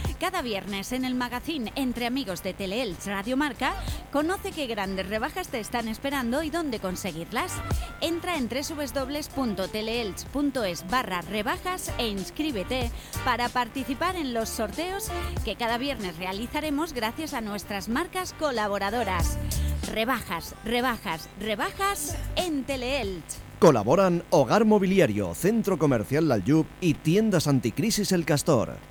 Cada viernes en el magazine Entre Amigos de Teleelch Radio Marca, conoce qué grandes rebajas te están esperando y dónde conseguirlas. Entra en www.teleelch.es barra rebajas e inscríbete para participar en los sorteos que cada viernes realizaremos gracias a nuestras marcas colaboradoras. Rebajas, rebajas, rebajas en Teleelch. Colaboran Hogar Mobiliario, Centro Comercial Lalyub y Tiendas Anticrisis El Castor.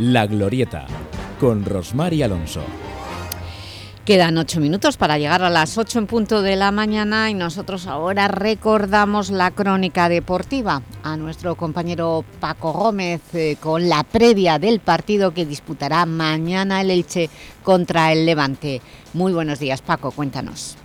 La Glorieta, con Rosmar y Alonso. Quedan ocho minutos para llegar a las ocho en punto de la mañana y nosotros ahora recordamos la crónica deportiva a nuestro compañero Paco Gómez eh, con la previa del partido que disputará mañana el Elche contra el Levante. Muy buenos días Paco, cuéntanos.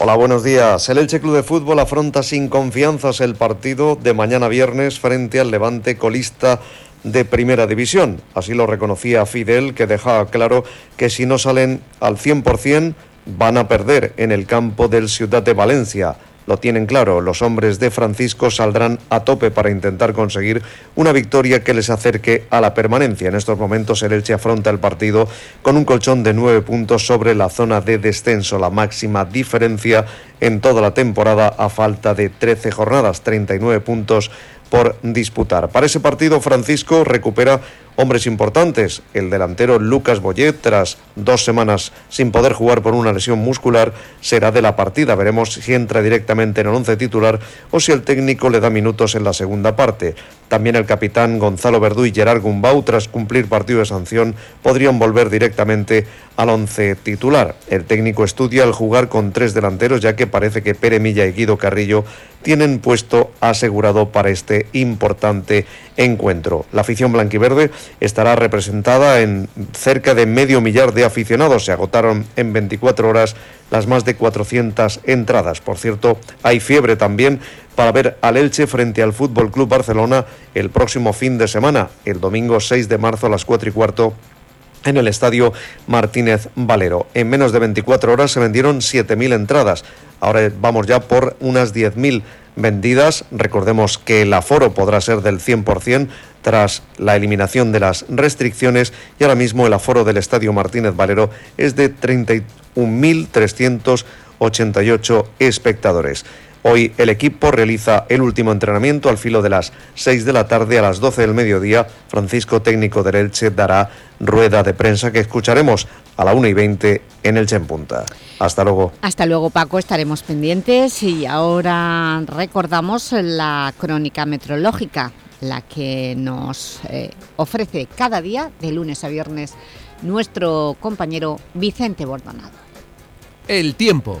Hola, buenos días. El Elche Club de Fútbol afronta sin confianzas el partido de mañana viernes frente al Levante colista de Primera División. Así lo reconocía Fidel, que dejaba claro que si no salen al 100% van a perder en el campo del Ciudad de Valencia. Lo tienen claro, los hombres de Francisco saldrán a tope para intentar conseguir una victoria que les acerque a la permanencia. En estos momentos el Elche afronta el partido con un colchón de nueve puntos sobre la zona de descenso, la máxima diferencia en toda la temporada a falta de 13 jornadas, 39 puntos por disputar. Para ese partido, Francisco recupera hombres importantes. El delantero Lucas Boyet, tras dos semanas sin poder jugar por una lesión muscular, será de la partida. Veremos si entra directamente en el once titular o si el técnico le da minutos en la segunda parte. También el capitán Gonzalo Verdú y Gerard Gumbau, tras cumplir partido de sanción, podrían volver directamente al once titular. El técnico estudia el jugar con tres delanteros, ya que parece que Pere Milla y Guido Carrillo tienen puesto asegurado para este importante encuentro. La afición blanquiverde estará representada en cerca de medio millar de aficionados. Se agotaron en 24 horas las más de 400 entradas. Por cierto, hay fiebre también para ver al Elche frente al Fútbol Club Barcelona el próximo fin de semana, el domingo 6 de marzo a las 4 y cuarto en el estadio Martínez Valero. En menos de 24 horas se vendieron 7.000 entradas. Ahora vamos ya por unas 10.000 vendidas. Recordemos que el aforo podrá ser del 100% tras la eliminación de las restricciones y ahora mismo el aforo del estadio Martínez Valero es de 31.388 espectadores. Hoy el equipo realiza el último entrenamiento al filo de las 6 de la tarde a las 12 del mediodía. Francisco, técnico del Elche, dará rueda de prensa que escucharemos a la 1 y 20 en Elche en Punta. Hasta luego. Hasta luego Paco, estaremos pendientes y ahora recordamos la crónica meteorológica, la que nos eh, ofrece cada día, de lunes a viernes, nuestro compañero Vicente Bordonado. El tiempo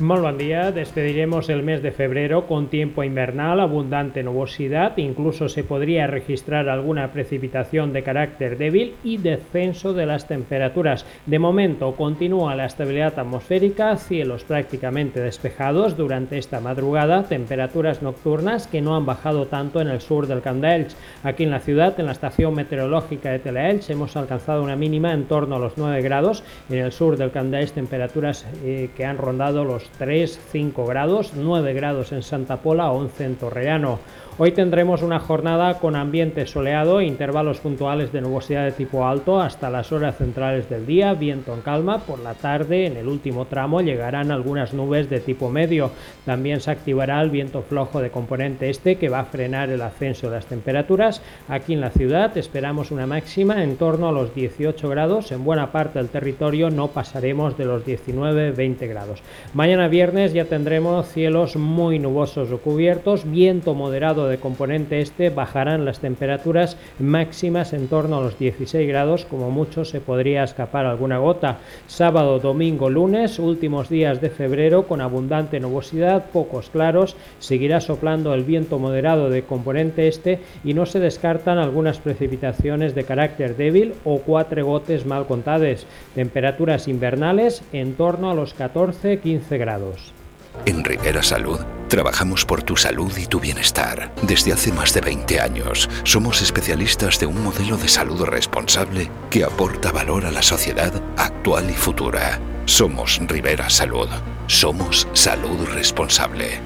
Muy buen día. Despediremos el mes de febrero con tiempo invernal, abundante nubosidad, incluso se podría registrar alguna precipitación de carácter débil y descenso de las temperaturas. De momento continúa la estabilidad atmosférica, cielos prácticamente despejados durante esta madrugada, temperaturas nocturnas que no han bajado tanto en el sur del Candelch. Aquí en la ciudad, en la estación meteorológica de Teleelch, hemos alcanzado una mínima en torno a los 9 grados. En el sur del Candelch, temperaturas eh, que han rondado los 3-5 grados, 9 grados en Santa Pola, 11 en Torrellano. Hoy tendremos una jornada con ambiente soleado, intervalos puntuales de nubosidad de tipo alto hasta las horas centrales del día, viento en calma. Por la tarde, en el último tramo, llegarán algunas nubes de tipo medio. También se activará el viento flojo de componente este que va a frenar el ascenso de las temperaturas. Aquí en la ciudad esperamos una máxima en torno a los 18 grados. En buena parte del territorio no pasaremos de los 19-20 grados. Mañana viernes ya tendremos cielos muy nubosos o cubiertos, viento moderado de componente este, bajarán las temperaturas máximas en torno a los 16 grados, como mucho se podría escapar alguna gota. Sábado, domingo, lunes, últimos días de febrero con abundante nubosidad, pocos claros, seguirá soplando el viento moderado de componente este y no se descartan algunas precipitaciones de carácter débil o cuatro gotes mal contadas. Temperaturas invernales en torno a los 14-15 grados. En Rivera Salud trabajamos por tu salud y tu bienestar. Desde hace más de 20 años somos especialistas de un modelo de salud responsable que aporta valor a la sociedad actual y futura. Somos Rivera Salud. Somos salud responsable.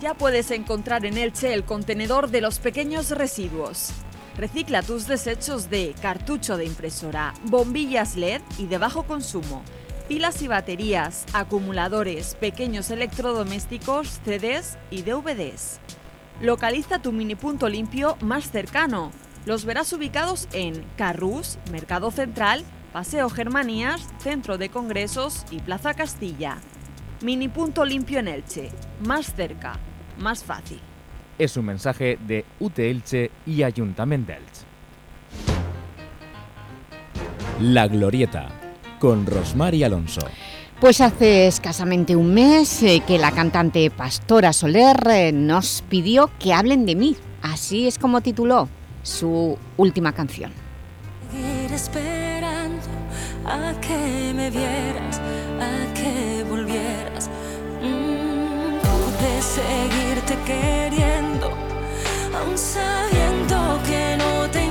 Ya puedes encontrar en Elche el contenedor de los pequeños residuos. Recicla tus desechos de cartucho de impresora, bombillas LED y de bajo consumo pilas y baterías, acumuladores, pequeños electrodomésticos, CDs y DVDs. Localiza tu mini punto limpio más cercano. Los verás ubicados en Carrús, Mercado Central, Paseo Germanías, Centro de Congresos y Plaza Castilla. Mini punto limpio en Elche, más cerca, más fácil. Es un mensaje de UT Elche y Ayuntamiento de Elche. La Glorieta con Rosmar y Alonso. Pues hace escasamente un mes eh, que la cantante Pastora Soler eh, nos pidió que hablen de mí. Así es como tituló su última canción. seguir esperando a que me vieras, a que volvieras. Mm, pude seguirte queriendo, aún sabiendo que no te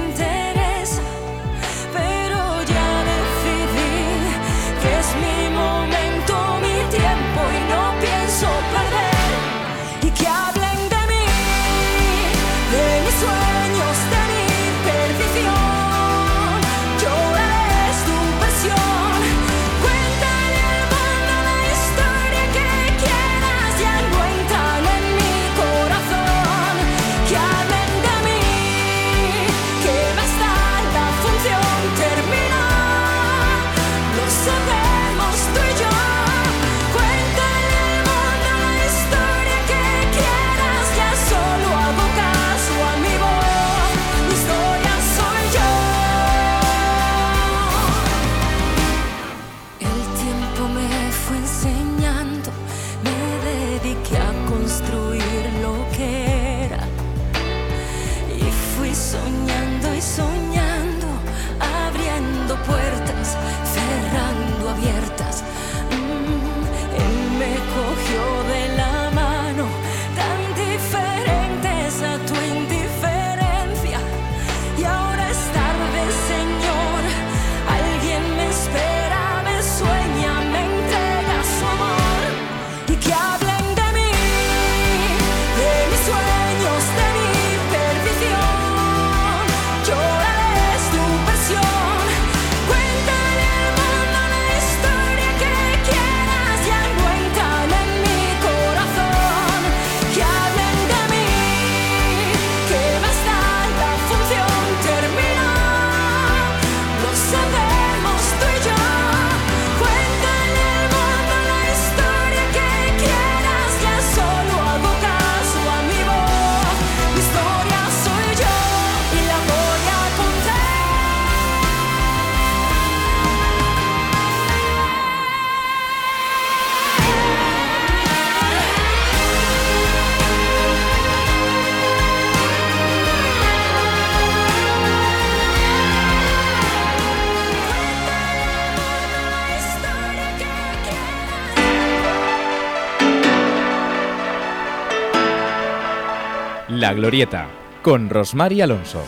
La Glorieta, con Rosmar Alonso.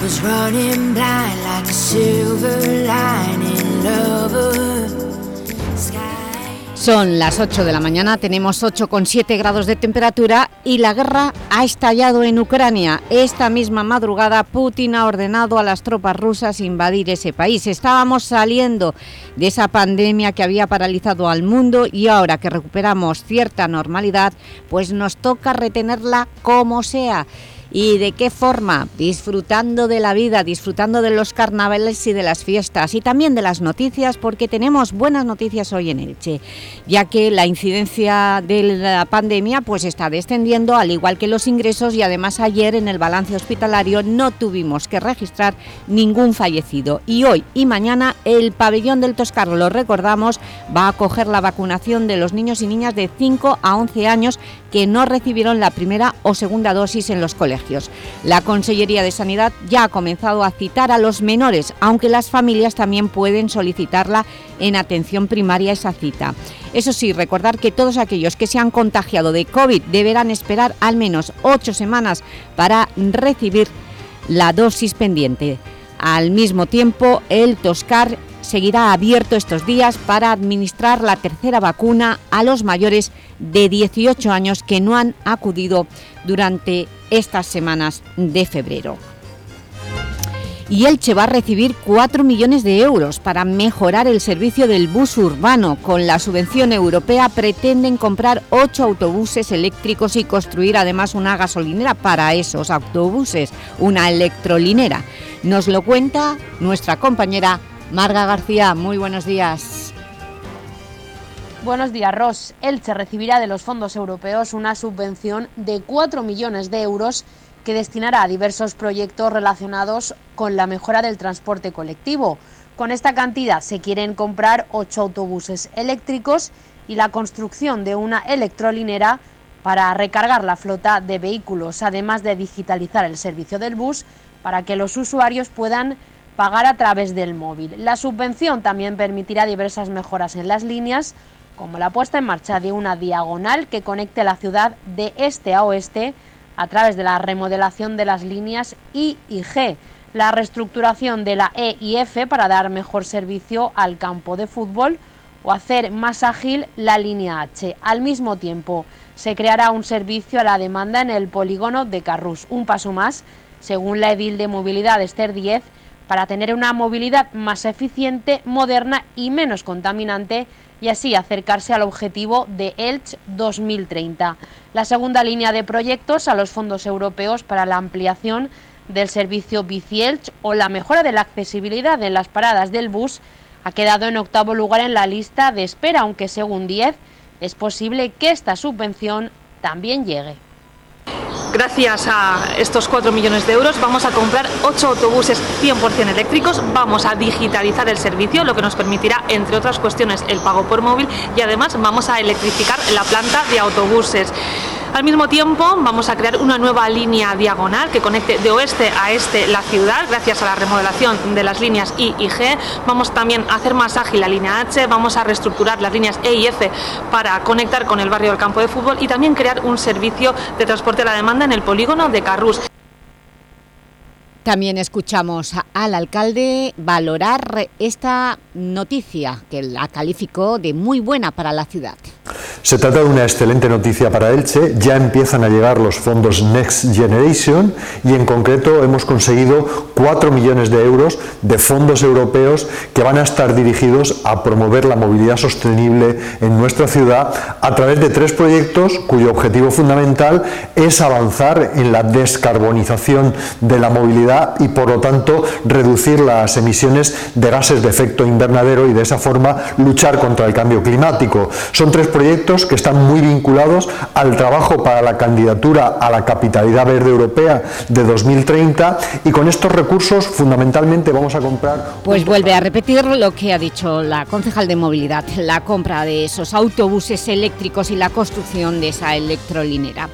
was running like a silver. Son las 8 de la mañana, tenemos 8,7 grados de temperatura y la guerra ha estallado en Ucrania. Esta misma madrugada Putin ha ordenado a las tropas rusas invadir ese país. Estábamos saliendo de esa pandemia que había paralizado al mundo y ahora que recuperamos cierta normalidad, pues nos toca retenerla como sea. ¿Y de qué forma? Disfrutando de la vida, disfrutando de los carnavales y de las fiestas y también de las noticias porque tenemos buenas noticias hoy en Elche, ya que la incidencia de la pandemia pues está descendiendo al igual que los ingresos y además ayer en el balance hospitalario no tuvimos que registrar ningún fallecido y hoy y mañana el pabellón del Toscar, lo recordamos, va a acoger la vacunación de los niños y niñas de 5 a 11 años que no recibieron la primera o segunda dosis en los colegios. La Consellería de Sanidad ya ha comenzado a citar a los menores, aunque las familias también pueden solicitarla en atención primaria esa cita. Eso sí, recordar que todos aquellos que se han contagiado de COVID deberán esperar al menos ocho semanas para recibir la dosis pendiente. Al mismo tiempo, el Toscar seguirá abierto estos días para administrar la tercera vacuna a los mayores de 18 años que no han acudido durante estas semanas de febrero. Y Elche va a recibir 4 millones de euros para mejorar el servicio del bus urbano. Con la subvención europea pretenden comprar 8 autobuses eléctricos y construir además una gasolinera para esos autobuses, una electrolinera. Nos lo cuenta nuestra compañera Marga García. Muy buenos días. Buenos días, Ross. Elche recibirá de los fondos europeos una subvención de 4 millones de euros que destinará a diversos proyectos relacionados con la mejora del transporte colectivo. Con esta cantidad se quieren comprar 8 autobuses eléctricos y la construcción de una electrolinera para recargar la flota de vehículos, además de digitalizar el servicio del bus para que los usuarios puedan pagar a través del móvil. La subvención también permitirá diversas mejoras en las líneas, como la puesta en marcha de una diagonal que conecte la ciudad de este a oeste a través de la remodelación de las líneas I y G, la reestructuración de la E y F para dar mejor servicio al campo de fútbol o hacer más ágil la línea H. Al mismo tiempo, se creará un servicio a la demanda en el polígono de Carrús, un paso más, según la edil de movilidad Esther 10, para tener una movilidad más eficiente, moderna y menos contaminante y así acercarse al objetivo de Elch 2030. La segunda línea de proyectos a los fondos europeos para la ampliación del servicio Bici Elch o la mejora de la accesibilidad en las paradas del bus ha quedado en octavo lugar en la lista de espera, aunque según 10 es posible que esta subvención también llegue. Gracias a estos 4 millones de euros vamos a comprar 8 autobuses 100% eléctricos, vamos a digitalizar el servicio, lo que nos permitirá, entre otras cuestiones, el pago por móvil y además vamos a electrificar la planta de autobuses. Al mismo tiempo vamos a crear una nueva línea diagonal que conecte de oeste a este la ciudad gracias a la remodelación de las líneas I y G. Vamos también a hacer más ágil la línea H, vamos a reestructurar las líneas E y F para conectar con el barrio del campo de fútbol y también crear un servicio de transporte a la demanda en el polígono de Carrús. También escuchamos al alcalde valorar esta noticia que la calificó de muy buena para la ciudad. Se trata de una excelente noticia para Elche, ya empiezan a llegar los fondos Next Generation y en concreto hemos conseguido 4 millones de euros de fondos europeos que van a estar dirigidos a promover la movilidad sostenible en nuestra ciudad a través de tres proyectos cuyo objetivo fundamental es avanzar en la descarbonización de la movilidad y por lo tanto reducir las emisiones de gases de efecto invernadero y de esa forma luchar contra el cambio climático. Son tres proyectos que están muy vinculados al trabajo para la candidatura a la capitalidad verde europea de 2030 y con estos recursos fundamentalmente vamos a comprar... Pues vuelve a repetir lo que ha dicho la concejal de movilidad, la compra de esos autobuses eléctricos y la construcción de esa electrolinera.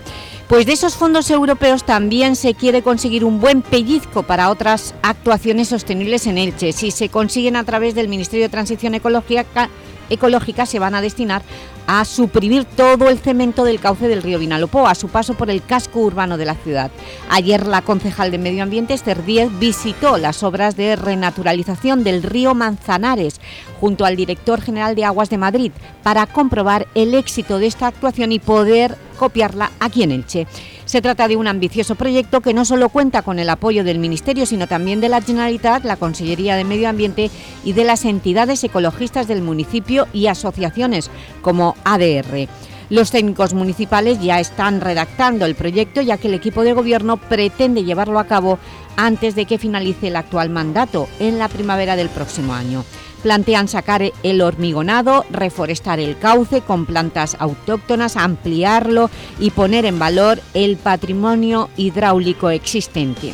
Pues de esos fondos europeos también se quiere conseguir un buen pellizco para otras actuaciones sostenibles en Elche. Si se consiguen a través del Ministerio de Transición Ecológica, ecológicas se van a destinar a suprimir todo el cemento del cauce del río Vinalopó a su paso por el casco urbano de la ciudad. Ayer la concejal de Medio Ambiente, Esther Díez, visitó las obras de renaturalización del río Manzanares junto al director general de Aguas de Madrid para comprobar el éxito de esta actuación y poder copiarla aquí en Elche. Se trata de un ambicioso proyecto que no solo cuenta con el apoyo del Ministerio, sino también de la Generalitat, la Consellería de Medio Ambiente y de las entidades ecologistas del municipio y asociaciones como ADR. Los técnicos municipales ya están redactando el proyecto ya que el equipo de gobierno pretende llevarlo a cabo antes de que finalice el actual mandato, en la primavera del próximo año. Plantean sacar el hormigonado, reforestar el cauce con plantas autóctonas, ampliarlo y poner en valor el patrimonio hidráulico existente.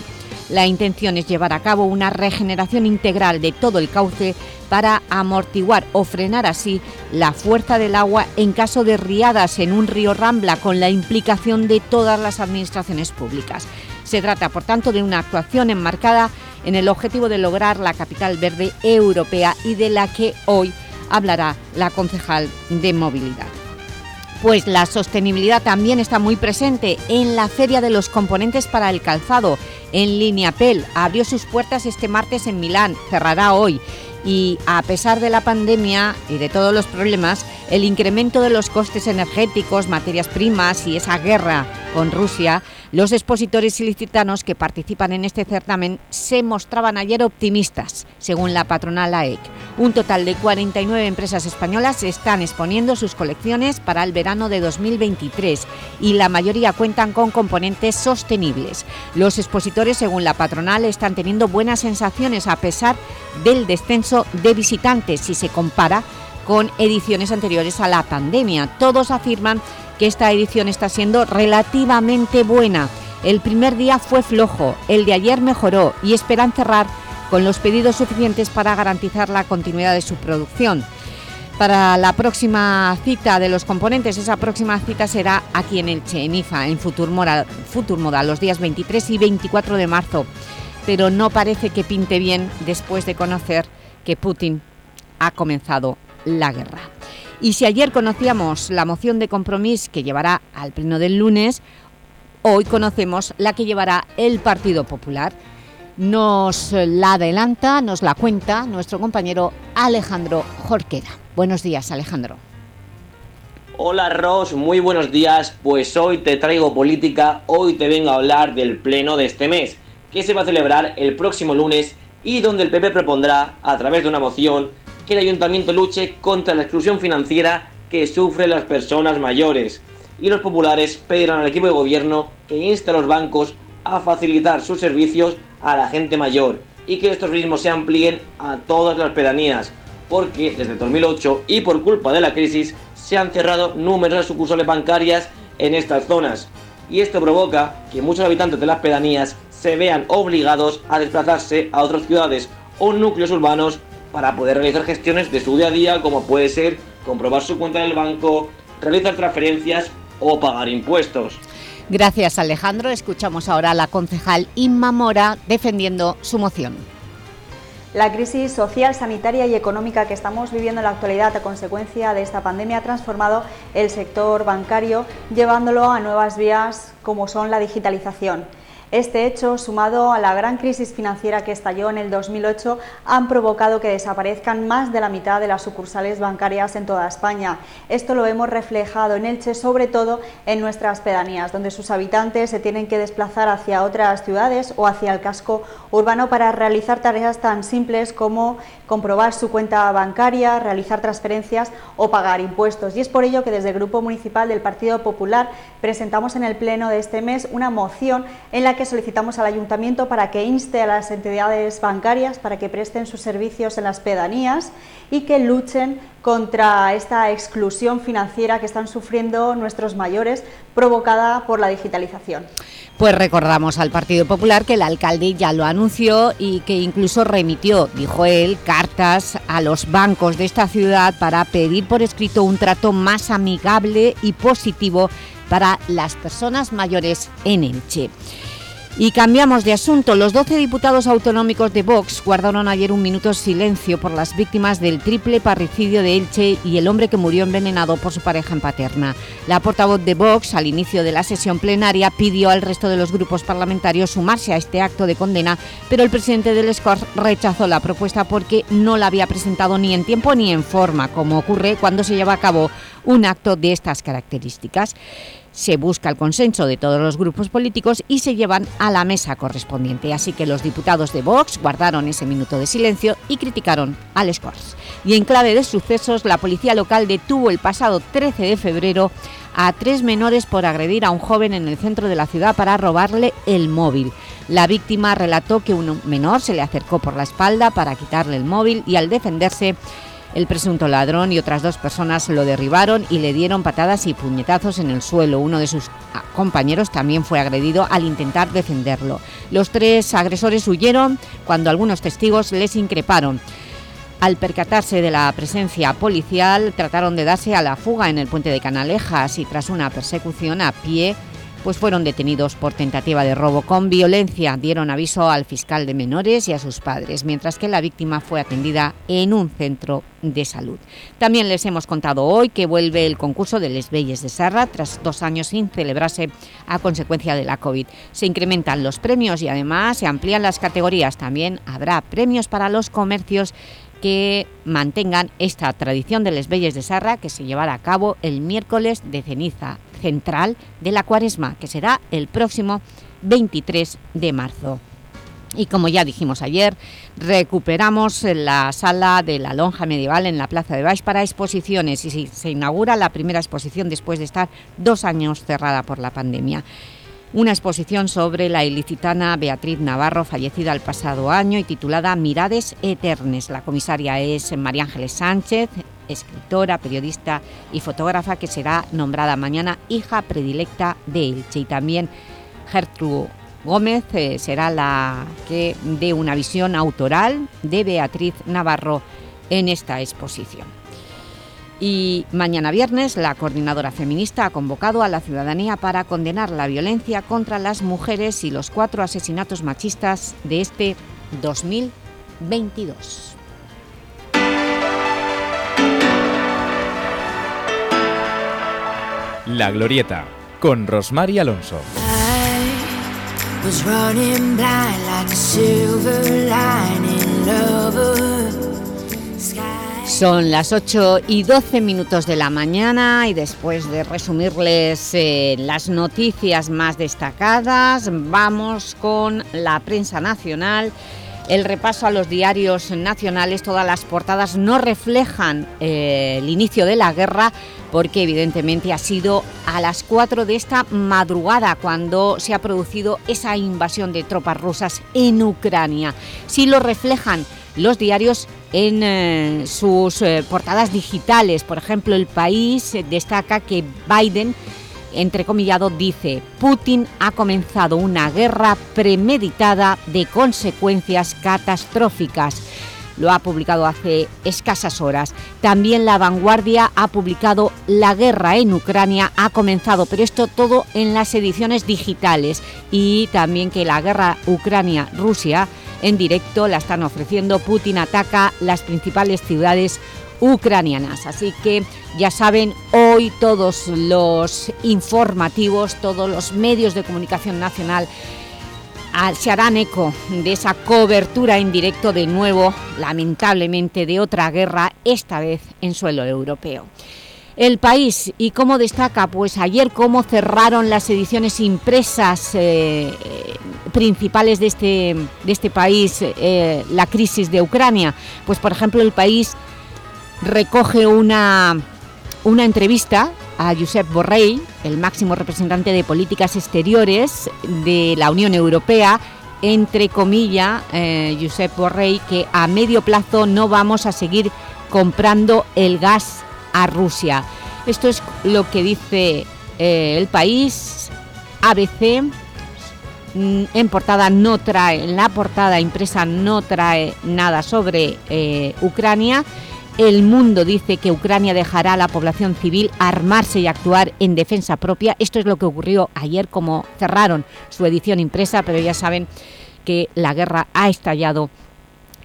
La intención es llevar a cabo una regeneración integral de todo el cauce para amortiguar o frenar así la fuerza del agua en caso de riadas en un río Rambla con la implicación de todas las administraciones públicas. Se trata, por tanto, de una actuación enmarcada en el objetivo de lograr la capital verde europea y de la que hoy hablará la concejal de movilidad. Pues la sostenibilidad también está muy presente en la Feria de los Componentes para el Calzado. En Lineapel abrió sus puertas este martes en Milán, cerrará hoy. Y a pesar de la pandemia y de todos los problemas, el incremento de los costes energéticos, materias primas y esa guerra con Rusia, los expositores ilicitanos que participan en este certamen se mostraban ayer optimistas, según la patronal AEC. Un total de 49 empresas españolas están exponiendo sus colecciones para el verano de 2023 y la mayoría cuentan con componentes sostenibles. Los expositores, según la patronal, están teniendo buenas sensaciones a pesar del descenso de visitantes si se compara con ediciones anteriores a la pandemia. Todos afirman que esta edición está siendo relativamente buena. El primer día fue flojo, el de ayer mejoró y esperan cerrar con los pedidos suficientes para garantizar la continuidad de su producción. Para la próxima cita de los componentes, esa próxima cita será aquí en Elche, en en Futurmoda, Futurmoda, los días 23 y 24 de marzo. Pero no parece que pinte bien después de conocer que Putin ha comenzado la guerra. Y si ayer conocíamos la moción de compromiso que llevará al pleno del lunes, hoy conocemos la que llevará el Partido Popular. Nos la adelanta, nos la cuenta nuestro compañero Alejandro Jorquera. Buenos días, Alejandro. Hola Ros, muy buenos días. Pues hoy te traigo política, hoy te vengo a hablar del pleno de este mes, que se va a celebrar el próximo lunes y donde el PP propondrá, a través de una moción, que el ayuntamiento luche contra la exclusión financiera que sufren las personas mayores. Y los populares pedirán al equipo de gobierno que inste a los bancos a facilitar sus servicios a la gente mayor y que estos mismos se amplíen a todas las pedanías, porque desde 2008 y por culpa de la crisis se han cerrado numerosas sucursales bancarias en estas zonas. Y esto provoca que muchos habitantes de las pedanías se vean obligados a desplazarse a otras ciudades o núcleos urbanos para poder realizar gestiones de su día a día como puede ser comprobar su cuenta en el banco, realizar transferencias o pagar impuestos. Gracias, Alejandro. Escuchamos ahora a la concejal Inma Mora defendiendo su moción. La crisis social, sanitaria y económica que estamos viviendo en la actualidad a consecuencia de esta pandemia ha transformado el sector bancario llevándolo a nuevas vías como son la digitalización. Este hecho, sumado a la gran crisis financiera que estalló en el 2008, han provocado que desaparezcan más de la mitad de las sucursales bancarias en toda España. Esto lo hemos reflejado en Elche, sobre todo en nuestras pedanías, donde sus habitantes se tienen que desplazar hacia otras ciudades o hacia el casco urbano para realizar tareas tan simples como comprobar su cuenta bancaria, realizar transferencias o pagar impuestos. Y es por ello que desde el Grupo Municipal del Partido Popular presentamos en el Pleno de este mes una moción en la que solicitamos al Ayuntamiento para que inste a las entidades bancarias para que presten sus servicios en las pedanías y que luchen contra esta exclusión financiera que están sufriendo nuestros mayores provocada por la digitalización. Pues recordamos al Partido Popular que el alcalde ya lo anunció y que incluso remitió, dijo él, cartas a los bancos de esta ciudad para pedir por escrito un trato más amigable y positivo para las personas mayores en Elche. Y cambiamos de asunto. Los 12 diputados autonómicos de Vox guardaron ayer un minuto de silencio por las víctimas del triple parricidio de Elche y el hombre que murió envenenado por su pareja en Paterna. La portavoz de Vox, al inicio de la sesión plenaria, pidió al resto de los grupos parlamentarios sumarse a este acto de condena, pero el presidente del SCOR rechazó la propuesta porque no la había presentado ni en tiempo ni en forma, como ocurre cuando se lleva a cabo un acto de estas características se busca el consenso de todos los grupos políticos y se llevan a la mesa correspondiente. Así que los diputados de Vox guardaron ese minuto de silencio y criticaron al Scores. Y en clave de sucesos, la policía local detuvo el pasado 13 de febrero a tres menores por agredir a un joven en el centro de la ciudad para robarle el móvil. La víctima relató que un menor se le acercó por la espalda para quitarle el móvil y al defenderse el presunto ladrón y otras dos personas lo derribaron y le dieron patadas y puñetazos en el suelo. Uno de sus ah, compañeros también fue agredido al intentar defenderlo. Los tres agresores huyeron cuando algunos testigos les increparon. Al percatarse de la presencia policial, trataron de darse a la fuga en el puente de Canalejas y tras una persecución a pie pues fueron detenidos por tentativa de robo con violencia. Dieron aviso al fiscal de menores y a sus padres, mientras que la víctima fue atendida en un centro de salud. También les hemos contado hoy que vuelve el concurso de Les Belles de Serra tras dos años sin celebrarse a consecuencia de la COVID. Se incrementan los premios y además se amplían las categorías. También habrá premios para los comercios que mantengan esta tradición de Les Belles de Serra que se llevará a cabo el miércoles de ceniza central de la cuaresma, que será el próximo 23 de marzo. Y como ya dijimos ayer, recuperamos la sala de la lonja medieval en la Plaza de Baix para exposiciones y se inaugura la primera exposición después de estar dos años cerrada por la pandemia. Una exposición sobre la ilicitana Beatriz Navarro, fallecida el pasado año y titulada Mirades Eternes. La comisaria es María Ángeles Sánchez, escritora, periodista y fotógrafa que será nombrada mañana hija predilecta de Elche. Y también Gertrude Gómez eh, será la que dé una visión autoral de Beatriz Navarro en esta exposición. Y mañana viernes la coordinadora feminista ha convocado a la ciudadanía para condenar la violencia contra las mujeres y los cuatro asesinatos machistas de este 2022. La Glorieta, con Rosmar Alonso. Son las 8 y 12 minutos de la mañana y después de resumirles eh, las noticias más destacadas, vamos con la prensa nacional. El repaso a los diarios nacionales, todas las portadas no reflejan eh, el inicio de la guerra porque evidentemente ha sido a las 4 de esta madrugada cuando se ha producido esa invasión de tropas rusas en Ucrania. Sí lo reflejan los diarios en eh, sus eh, portadas digitales. Por ejemplo, El País destaca que Biden, entrecomillado, dice Putin ha comenzado una guerra premeditada de consecuencias catastróficas. Lo ha publicado hace escasas horas. También La Vanguardia ha publicado La guerra en Ucrania ha comenzado, pero esto todo en las ediciones digitales. Y también que la guerra Ucrania-Rusia en directo la están ofreciendo. Putin ataca las principales ciudades ucranianas. Así que ya saben, hoy todos los informativos, todos los medios de comunicación nacional ah, se harán eco de esa cobertura en directo de nuevo, lamentablemente, de otra guerra, esta vez en suelo europeo. El País, ¿y cómo destaca? Pues ayer cómo cerraron las ediciones impresas eh, principales de este, de este país eh, la crisis de Ucrania. Pues por ejemplo El País recoge una, una entrevista a Josep Borrell, el máximo representante de políticas exteriores de la Unión Europea, entre comillas, eh, Josep Borrell, que a medio plazo no vamos a seguir comprando el gas a Rusia. Esto es lo que dice eh, el país, ABC, mm, en portada no trae, en la portada impresa no trae nada sobre eh, Ucrania El Mundo dice que Ucrania dejará a la población civil armarse y actuar en defensa propia. Esto es lo que ocurrió ayer, como cerraron su edición impresa, pero ya saben que la guerra ha estallado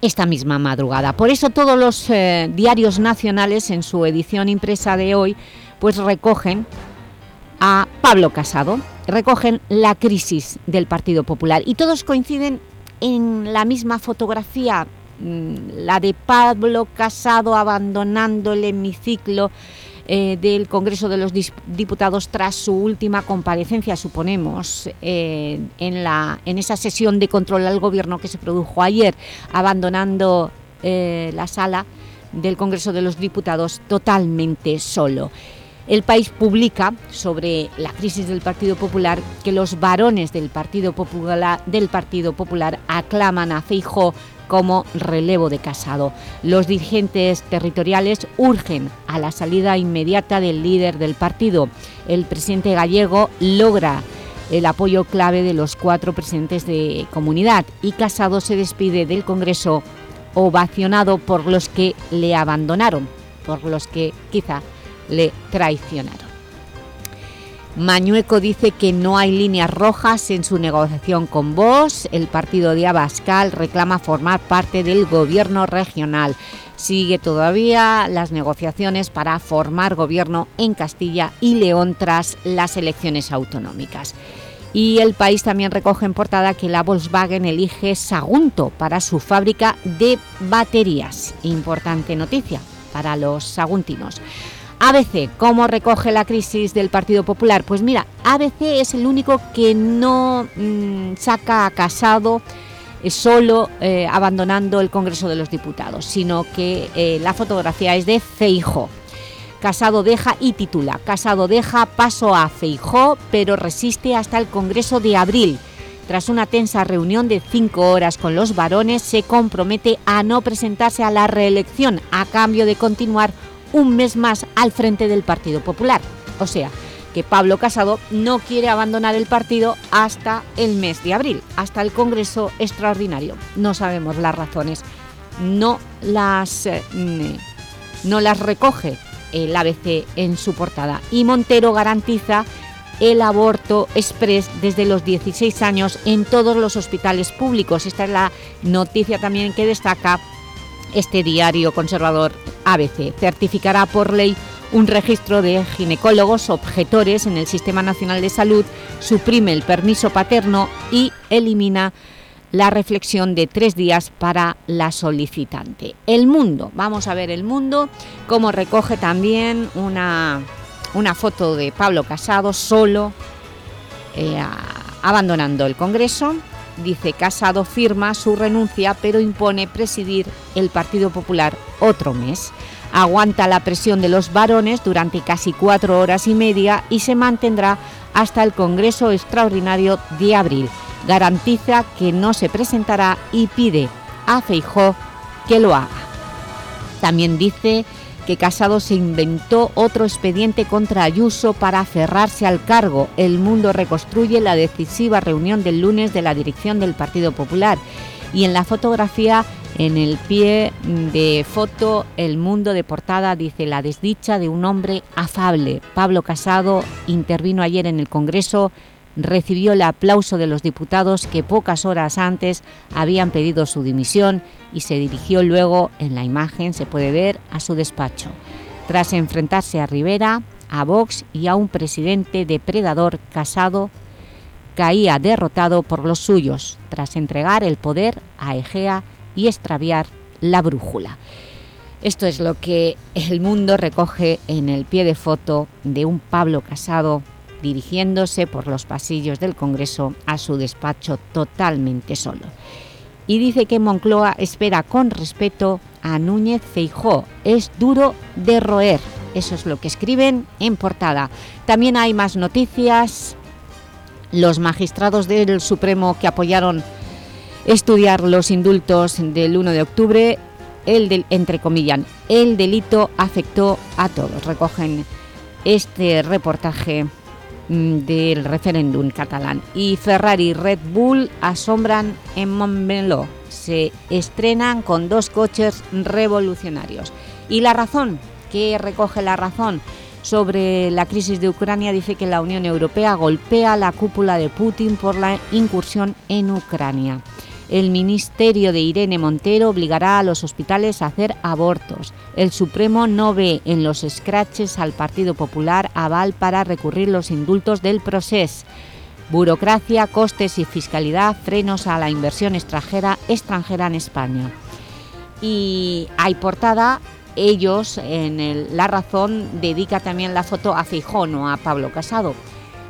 esta misma madrugada. Por eso todos los eh, diarios nacionales en su edición impresa de hoy pues recogen a Pablo Casado, recogen la crisis del Partido Popular y todos coinciden en la misma fotografía, la de Pablo Casado abandonando el hemiciclo eh, del Congreso de los Diputados tras su última comparecencia, suponemos, eh, en, la, en esa sesión de control al Gobierno que se produjo ayer, abandonando eh, la sala del Congreso de los Diputados totalmente solo. El país publica sobre la crisis del Partido Popular que los varones del Partido Popular, del Partido Popular aclaman a Feijó como relevo de Casado. Los dirigentes territoriales urgen a la salida inmediata del líder del partido. El presidente gallego logra el apoyo clave de los cuatro presidentes de comunidad y Casado se despide del Congreso ovacionado por los que le abandonaron, por los que quizá le traicionaron. Mañueco dice que no hay líneas rojas en su negociación con Vox. El partido de Abascal reclama formar parte del gobierno regional. Sigue todavía las negociaciones para formar gobierno en Castilla y León tras las elecciones autonómicas. Y el país también recoge en portada que la Volkswagen elige Sagunto para su fábrica de baterías. Importante noticia para los saguntinos. ABC, ¿cómo recoge la crisis del Partido Popular? Pues mira, ABC es el único que no mm, saca a Casado eh, solo eh, abandonando el Congreso de los Diputados, sino que eh, la fotografía es de Feijó. Casado deja y titula, Casado deja paso a Feijó, pero resiste hasta el Congreso de abril. Tras una tensa reunión de cinco horas con los varones, se compromete a no presentarse a la reelección a cambio de continuar un mes más al frente del Partido Popular. O sea, que Pablo Casado no quiere abandonar el partido hasta el mes de abril, hasta el Congreso Extraordinario. No sabemos las razones, no las, eh, mm, no las recoge el ABC en su portada. Y Montero garantiza el aborto express desde los 16 años en todos los hospitales públicos. Esta es la noticia también que destaca este diario conservador ABC. Certificará por ley un registro de ginecólogos objetores en el Sistema Nacional de Salud, suprime el permiso paterno y elimina la reflexión de tres días para la solicitante. El Mundo, vamos a ver El Mundo, como recoge también una, una foto de Pablo Casado solo, eh, abandonando el Congreso. Dice Casado firma su renuncia, pero impone presidir el Partido Popular otro mes. Aguanta la presión de los varones durante casi cuatro horas y media y se mantendrá hasta el Congreso Extraordinario de abril. Garantiza que no se presentará y pide a Feijó que lo haga. También dice que Casado se inventó otro expediente contra Ayuso para aferrarse al cargo. El Mundo reconstruye la decisiva reunión del lunes de la dirección del Partido Popular. Y en la fotografía, en el pie de foto, El Mundo de portada dice la desdicha de un hombre afable. Pablo Casado intervino ayer en el Congreso recibió el aplauso de los diputados que pocas horas antes habían pedido su dimisión y se dirigió luego, en la imagen se puede ver, a su despacho. Tras enfrentarse a Rivera, a Vox y a un presidente depredador casado, caía derrotado por los suyos, tras entregar el poder a Egea y extraviar la brújula. Esto es lo que el mundo recoge en el pie de foto de un Pablo Casado dirigiéndose por los pasillos del Congreso a su despacho totalmente solo. Y dice que Moncloa espera con respeto a Núñez Feijó. Es duro de roer. Eso es lo que escriben en portada. También hay más noticias. Los magistrados del Supremo que apoyaron estudiar los indultos del 1 de octubre, el del, entre comillas, el delito afectó a todos. Recogen este reportaje del referéndum catalán. Y Ferrari y Red Bull asombran en Montmeló. Se estrenan con dos coches revolucionarios. Y la razón, ¿qué recoge la razón? Sobre la crisis de Ucrania dice que la Unión Europea golpea la cúpula de Putin por la incursión en Ucrania. El ministerio de Irene Montero obligará a los hospitales a hacer abortos. El Supremo no ve en los escraches al Partido Popular aval para recurrir los indultos del proceso. Burocracia, costes y fiscalidad, frenos a la inversión extranjera, extranjera en España. Y hay portada, ellos, en La Razón, dedica también la foto a Feijó, no a Pablo Casado,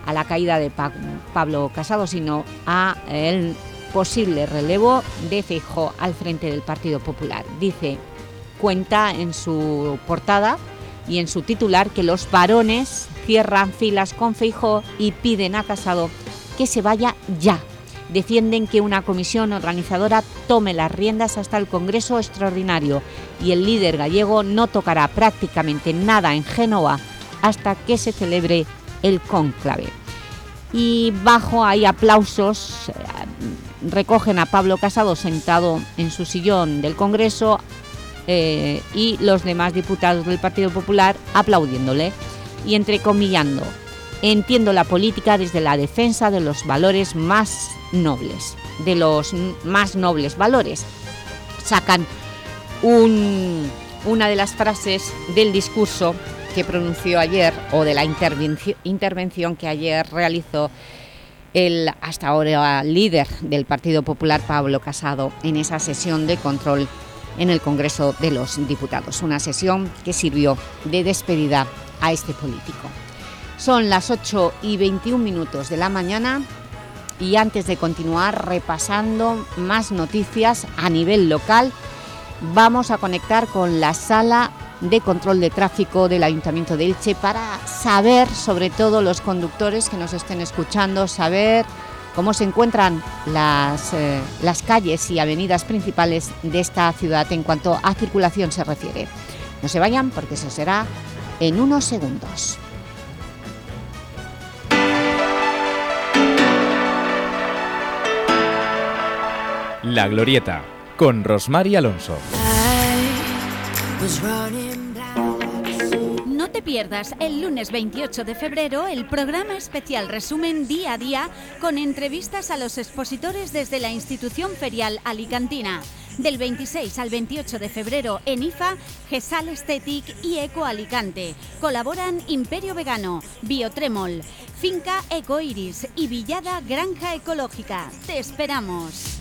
a la caída de Pa- Pablo Casado, sino a el posible relevo de Feijó al frente del Partido Popular. Dice, cuenta en su portada y en su titular que los varones cierran filas con Feijó y piden a Casado que se vaya ya. Defienden que una comisión organizadora tome las riendas hasta el Congreso Extraordinario y el líder gallego no tocará prácticamente nada en Génova hasta que se celebre el cónclave. Y bajo hay aplausos, eh, recogen a Pablo Casado sentado en su sillón del Congreso eh, y los demás diputados del Partido Popular aplaudiéndole y entrecomillando. Entiendo la política desde la defensa de los valores más nobles, de los más nobles valores. Sacan un- una de las frases del discurso que pronunció ayer o de la intervenci- intervención que ayer realizó el hasta ahora líder del Partido Popular, Pablo Casado, en esa sesión de control en el Congreso de los Diputados. Una sesión que sirvió de despedida a este político. Son las 8 y 21 minutos de la mañana y antes de continuar repasando más noticias a nivel local, vamos a conectar con la sala de control de tráfico del Ayuntamiento de Elche para saber, sobre todo los conductores que nos estén escuchando, saber cómo se encuentran las, eh, las calles y avenidas principales de esta ciudad en cuanto a circulación se refiere. No se vayan porque eso será en unos segundos. La Glorieta, con Rosmar y Alonso. Pierdas el lunes 28 de febrero el programa especial Resumen Día a Día con entrevistas a los expositores desde la institución ferial alicantina. Del 26 al 28 de febrero en IFA, GESAL Aesthetic y Eco Alicante. Colaboran Imperio Vegano, Biotremol, Finca Eco Iris y Villada Granja Ecológica. ¡Te esperamos!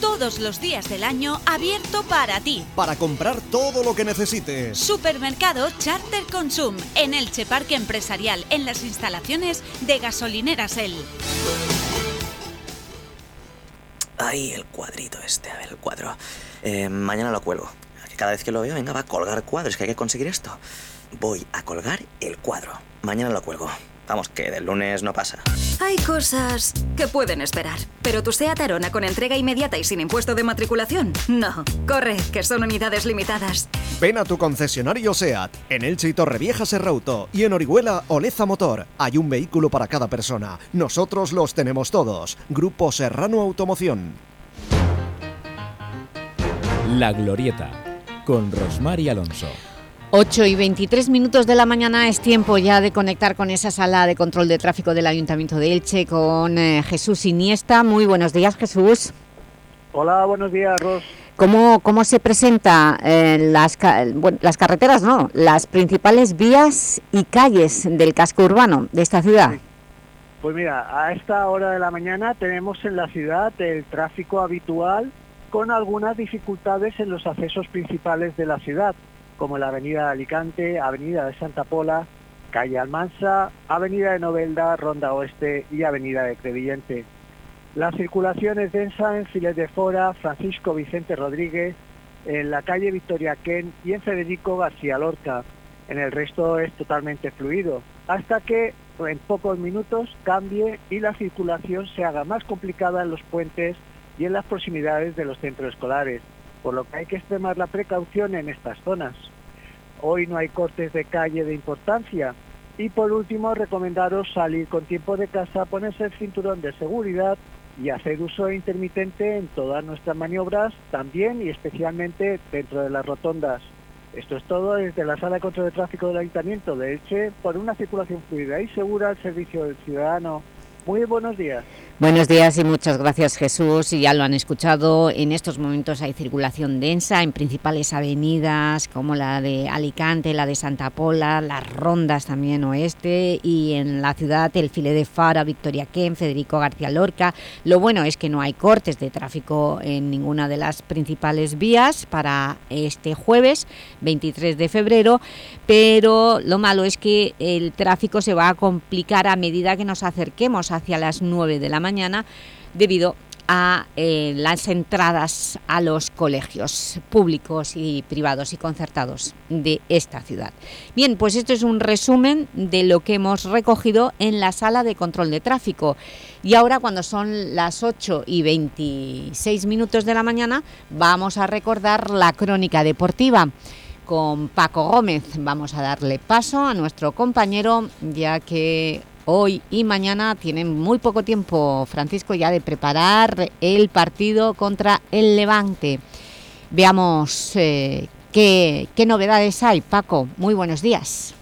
Todos los días del año abierto para ti. Para comprar todo lo que necesites. Supermercado Charter Consum en Elche Parque Empresarial en las instalaciones de Gasolineras El. Ay, el cuadrito este, a ver, el cuadro. Eh, mañana lo cuelgo. Cada vez que lo veo, venga, va a colgar cuadros, que hay que conseguir esto. Voy a colgar el cuadro. Mañana lo cuelgo. Vamos, que del lunes no pasa. Hay cosas que pueden esperar, pero tu SEAT Arona con entrega inmediata y sin impuesto de matriculación, no. Corre, que son unidades limitadas. Ven a tu concesionario SEAT, en Elche y Torrevieja Serrauto y en Orihuela Oleza Motor. Hay un vehículo para cada persona. Nosotros los tenemos todos. Grupo Serrano Automoción. La Glorieta, con Rosmar y Alonso. 8 y 23 minutos de la mañana es tiempo ya de conectar con esa sala de control de tráfico del Ayuntamiento de Elche con eh, Jesús Iniesta. Muy buenos días, Jesús. Hola, buenos días, Ros. ¿Cómo, cómo se presentan las, ca- bueno, las carreteras, no, las principales vías y calles del casco urbano de esta ciudad? Pues mira, a esta hora de la mañana tenemos en la ciudad el tráfico habitual con algunas dificultades en los accesos principales de la ciudad, como la Avenida de Alicante, Avenida de Santa Pola, Calle Almansa, Avenida de Novelda, Ronda Oeste y Avenida de Crevillente. La circulación es densa en Files de Fora, Francisco Vicente Rodríguez, en la calle Victoria Ken y en Federico García Lorca. En el resto es totalmente fluido, hasta que en pocos minutos cambie y la circulación se haga más complicada en los puentes y en las proximidades de los centros escolares, por lo que hay que extremar la precaución en estas zonas. Hoy no hay cortes de calle de importancia y por último recomendaros salir con tiempo de casa, ponerse el cinturón de seguridad y hacer uso intermitente en todas nuestras maniobras, también y especialmente dentro de las rotondas. Esto es todo desde la Sala de Control de Tráfico del Ayuntamiento de Elche por una circulación fluida y segura al servicio del ciudadano. Muy buenos días. Buenos días y muchas gracias Jesús. Ya lo han escuchado, en estos momentos hay circulación densa en principales avenidas como la de Alicante, la de Santa Pola, las rondas también oeste y en la ciudad el file de Fara, Victoria Ken, Federico García Lorca. Lo bueno es que no hay cortes de tráfico en ninguna de las principales vías para este jueves 23 de febrero, pero lo malo es que el tráfico se va a complicar a medida que nos acerquemos hacia las 9 de la mañana debido a eh, las entradas a los colegios públicos y privados y concertados de esta ciudad. Bien, pues esto es un resumen de lo que hemos recogido en la sala de control de tráfico. Y ahora, cuando son las 8 y 26 minutos de la mañana, vamos a recordar la crónica deportiva con Paco Gómez. Vamos a darle paso a nuestro compañero, ya que hoy y mañana tienen muy poco tiempo, Francisco, ya de preparar el partido contra el Levante. Veamos eh, qué, qué novedades hay. Paco, muy buenos días.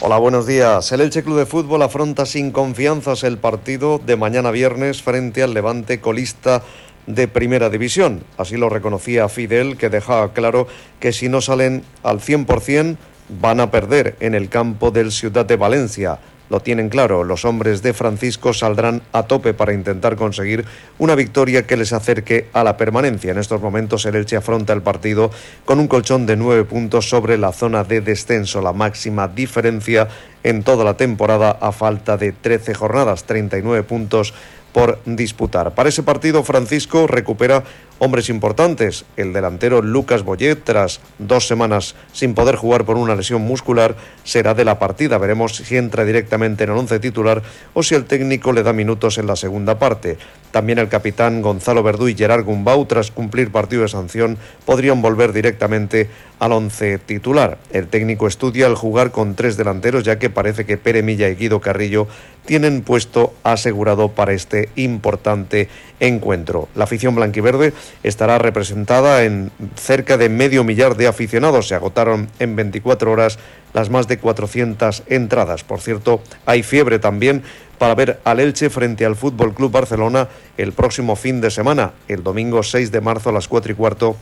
Hola, buenos días. El Elche Club de Fútbol afronta sin confianzas el partido de mañana viernes frente al Levante colista de Primera División. Así lo reconocía Fidel, que dejaba claro que si no salen al 100% van a perder en el campo del Ciudad de Valencia. Lo tienen claro, los hombres de Francisco saldrán a tope para intentar conseguir una victoria que les acerque a la permanencia. En estos momentos el Elche afronta el partido con un colchón de nueve puntos sobre la zona de descenso, la máxima diferencia en toda la temporada a falta de 13 jornadas, 39 puntos por disputar. Para ese partido, Francisco recupera hombres importantes. El delantero Lucas Boyet, tras dos semanas sin poder jugar por una lesión muscular, será de la partida. Veremos si entra directamente en el once titular o si el técnico le da minutos en la segunda parte. También el capitán Gonzalo Verdú y Gerard Gumbau, tras cumplir partido de sanción, podrían volver directamente al once titular. El técnico estudia el jugar con tres delanteros, ya que parece que Pere Milla y Guido Carrillo tienen puesto asegurado para este importante encuentro. La afición blanquiverde estará representada en cerca de medio millar de aficionados. Se agotaron en 24 horas las más de 400 entradas. Por cierto, hay fiebre también para ver al Elche frente al Fútbol Club Barcelona el próximo fin de semana, el domingo 6 de marzo a las 4 y cuarto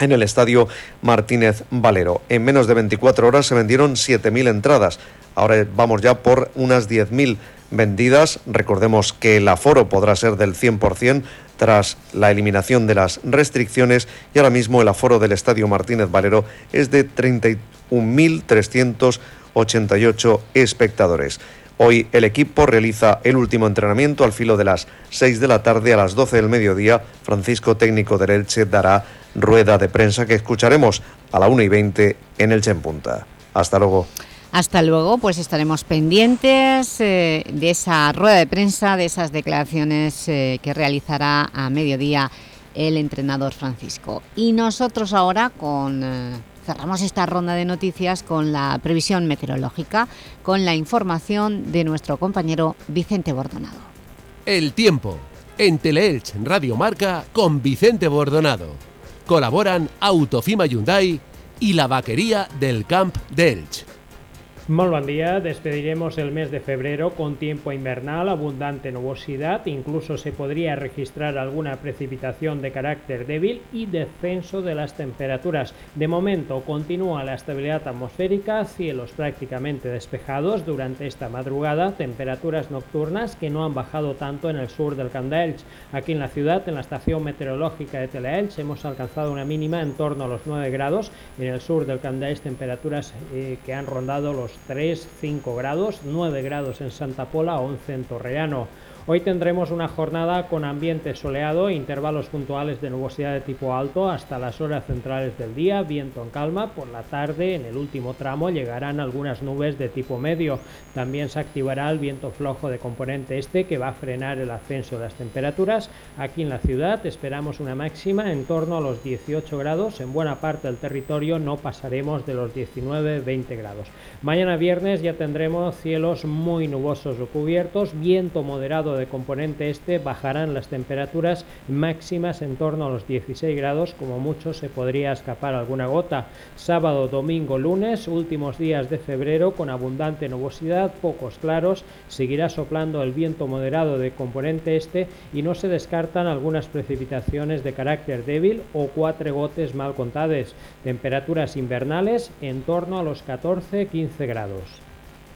en el estadio Martínez Valero. En menos de 24 horas se vendieron 7.000 entradas. Ahora vamos ya por unas 10.000 vendidas. Recordemos que el aforo podrá ser del 100% tras la eliminación de las restricciones y ahora mismo el aforo del estadio Martínez Valero es de 31.388 espectadores. Hoy el equipo realiza el último entrenamiento al filo de las 6 de la tarde a las 12 del mediodía. Francisco Técnico del Elche dará rueda de prensa que escucharemos a la 1 y 20 en Elche en Punta. Hasta luego. Hasta luego, pues estaremos pendientes eh, de esa rueda de prensa, de esas declaraciones eh, que realizará a mediodía el entrenador Francisco. Y nosotros ahora eh, cerramos esta ronda de noticias con la previsión meteorológica, con la información de nuestro compañero Vicente Bordonado. El tiempo en Teleelch Radio Marca con Vicente Bordonado. Colaboran Autofima Hyundai y la vaquería del Camp de Elch. Molt bon día. Despediremos el mes de febrero con tiempo invernal, abundante nubosidad, incluso se podría registrar alguna precipitación de carácter débil y descenso de las temperaturas. De momento continúa la estabilidad atmosférica, cielos prácticamente despejados durante esta madrugada, temperaturas nocturnas que no han bajado tanto en el sur del Elx. Aquí en la ciudad, en la estación meteorológica de Teleelch, hemos alcanzado una mínima en torno a los 9 grados. En el sur del Elx, temperaturas eh, que han rondado los 3, 5 grados, 9 grados en Santa Pola, 11 en Torrellano. Hoy tendremos una jornada con ambiente soleado, intervalos puntuales de nubosidad de tipo alto hasta las horas centrales del día, viento en calma. Por la tarde, en el último tramo, llegarán algunas nubes de tipo medio. También se activará el viento flojo de componente este que va a frenar el ascenso de las temperaturas. Aquí en la ciudad esperamos una máxima en torno a los 18 grados. En buena parte del territorio no pasaremos de los 19-20 grados. Mañana viernes ya tendremos cielos muy nubosos o cubiertos, viento moderado de componente este, bajarán las temperaturas máximas en torno a los 16 grados, como mucho se podría escapar alguna gota. Sábado, domingo, lunes, últimos días de febrero con abundante nubosidad, pocos claros, seguirá soplando el viento moderado de componente este y no se descartan algunas precipitaciones de carácter débil o cuatro gotes mal contadas. Temperaturas invernales en torno a los 14-15 grados.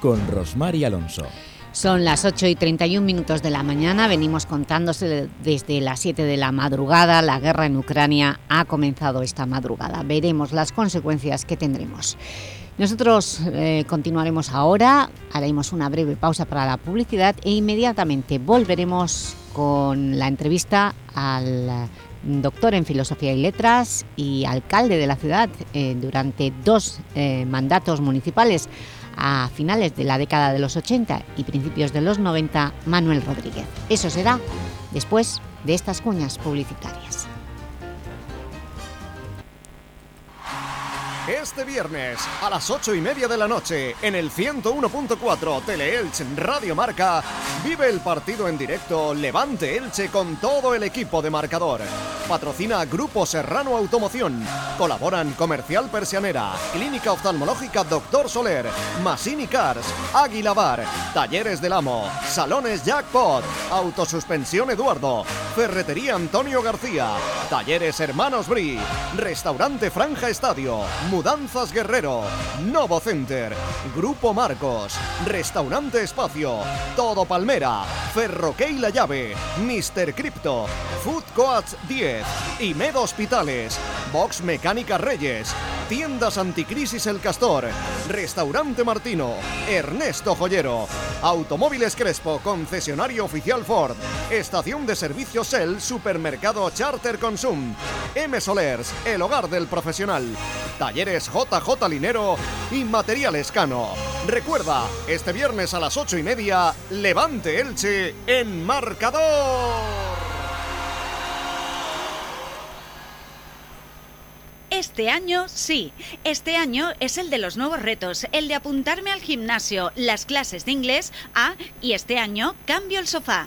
con Rosmar y Alonso. Son las 8 y 31 minutos de la mañana, venimos contándose desde las 7 de la madrugada, la guerra en Ucrania ha comenzado esta madrugada, veremos las consecuencias que tendremos. Nosotros eh, continuaremos ahora, haremos una breve pausa para la publicidad e inmediatamente volveremos con la entrevista al doctor en Filosofía y Letras y alcalde de la ciudad eh, durante dos eh, mandatos municipales a finales de la década de los 80 y principios de los 90, Manuel Rodríguez. Eso será después de estas cuñas publicitarias. Este viernes a las 8 y media de la noche en el 101.4 Teleelch Radio Marca vive el partido en directo Levante Elche con todo el equipo de marcador. Patrocina Grupo Serrano Automoción. Colaboran Comercial Persianera, Clínica Oftalmológica Doctor Soler, Masini Cars, Águila Bar, Talleres del Amo, Salones Jackpot, Autosuspensión Eduardo, Ferretería Antonio García, Talleres Hermanos Bri, Restaurante Franja Estadio, Mudanzas Guerrero, Novo Center, Grupo Marcos, Restaurante Espacio, Todo Palmera, Ferroquey La Llave, Mr. Crypto, Food Coats 10, Imed Hospitales, Box Mecánica Reyes, Tiendas Anticrisis El Castor, Restaurante Martino, Ernesto Joyero, Automóviles Crespo, concesionario oficial Ford, Estación de Servicios El, Supermercado Charter Consum, M Solers, el hogar del profesional, JJ Linero y Materiales Cano. Recuerda, este viernes a las ocho y media, Levante Elche en marcador. Este año sí, este año es el de los nuevos retos, el de apuntarme al gimnasio, las clases de inglés, ah, y este año cambio el sofá.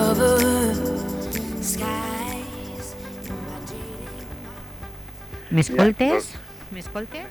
Skies. ¿Me escoltes? M'escolte?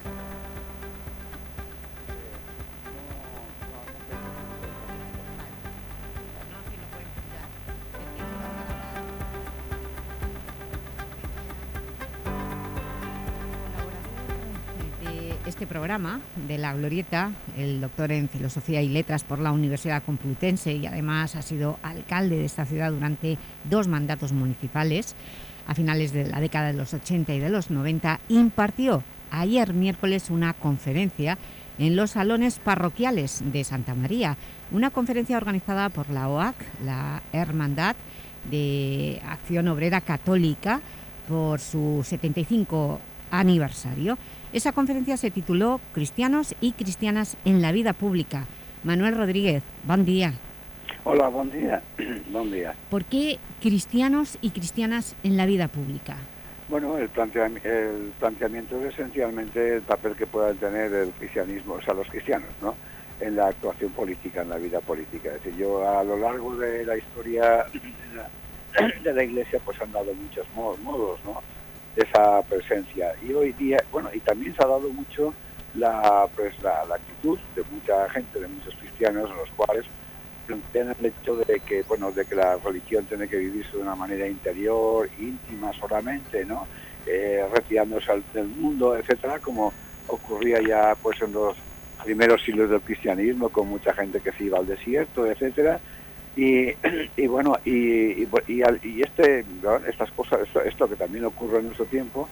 de este programa de La Glorieta, el doctor en Filosofía y Letras por la Universidad Complutense y además ha sido alcalde de esta ciudad durante dos mandatos municipales a finales de la década de los 80 y de los 90, impartió ayer miércoles una conferencia en los salones parroquiales de Santa María, una conferencia organizada por la OAC, la Hermandad de Acción Obrera Católica, por su 75 aniversario. Esa conferencia se tituló Cristianos y Cristianas en la Vida Pública. Manuel Rodríguez, buen día. Hola, buen día. (clears throat) buen día. ¿Por qué cristianos y cristianas en la vida pública? Bueno, el, planteami- el planteamiento es esencialmente el papel que puedan tener el cristianismo, o sea, los cristianos, ¿no? En la actuación política, en la vida política. Es decir, yo a lo largo de la historia de (clears throat) la, de la Iglesia, pues han dado muchos mo- modos, ¿no? De esa presencia. Y hoy día, bueno, y también se ha dado mucho la, pues, la, la actitud de mucha gente, de muchos cristianos, los cuales plantean el hecho de que bueno de que la religión tiene que vivirse de una manera interior íntima solamente no Eh, retirándose del mundo etcétera como ocurría ya pues en los primeros siglos del cristianismo con mucha gente que se iba al desierto etcétera. Y, (clears throat) bueno y, este estas cosas esto, que también ocurre en nuestro tiempo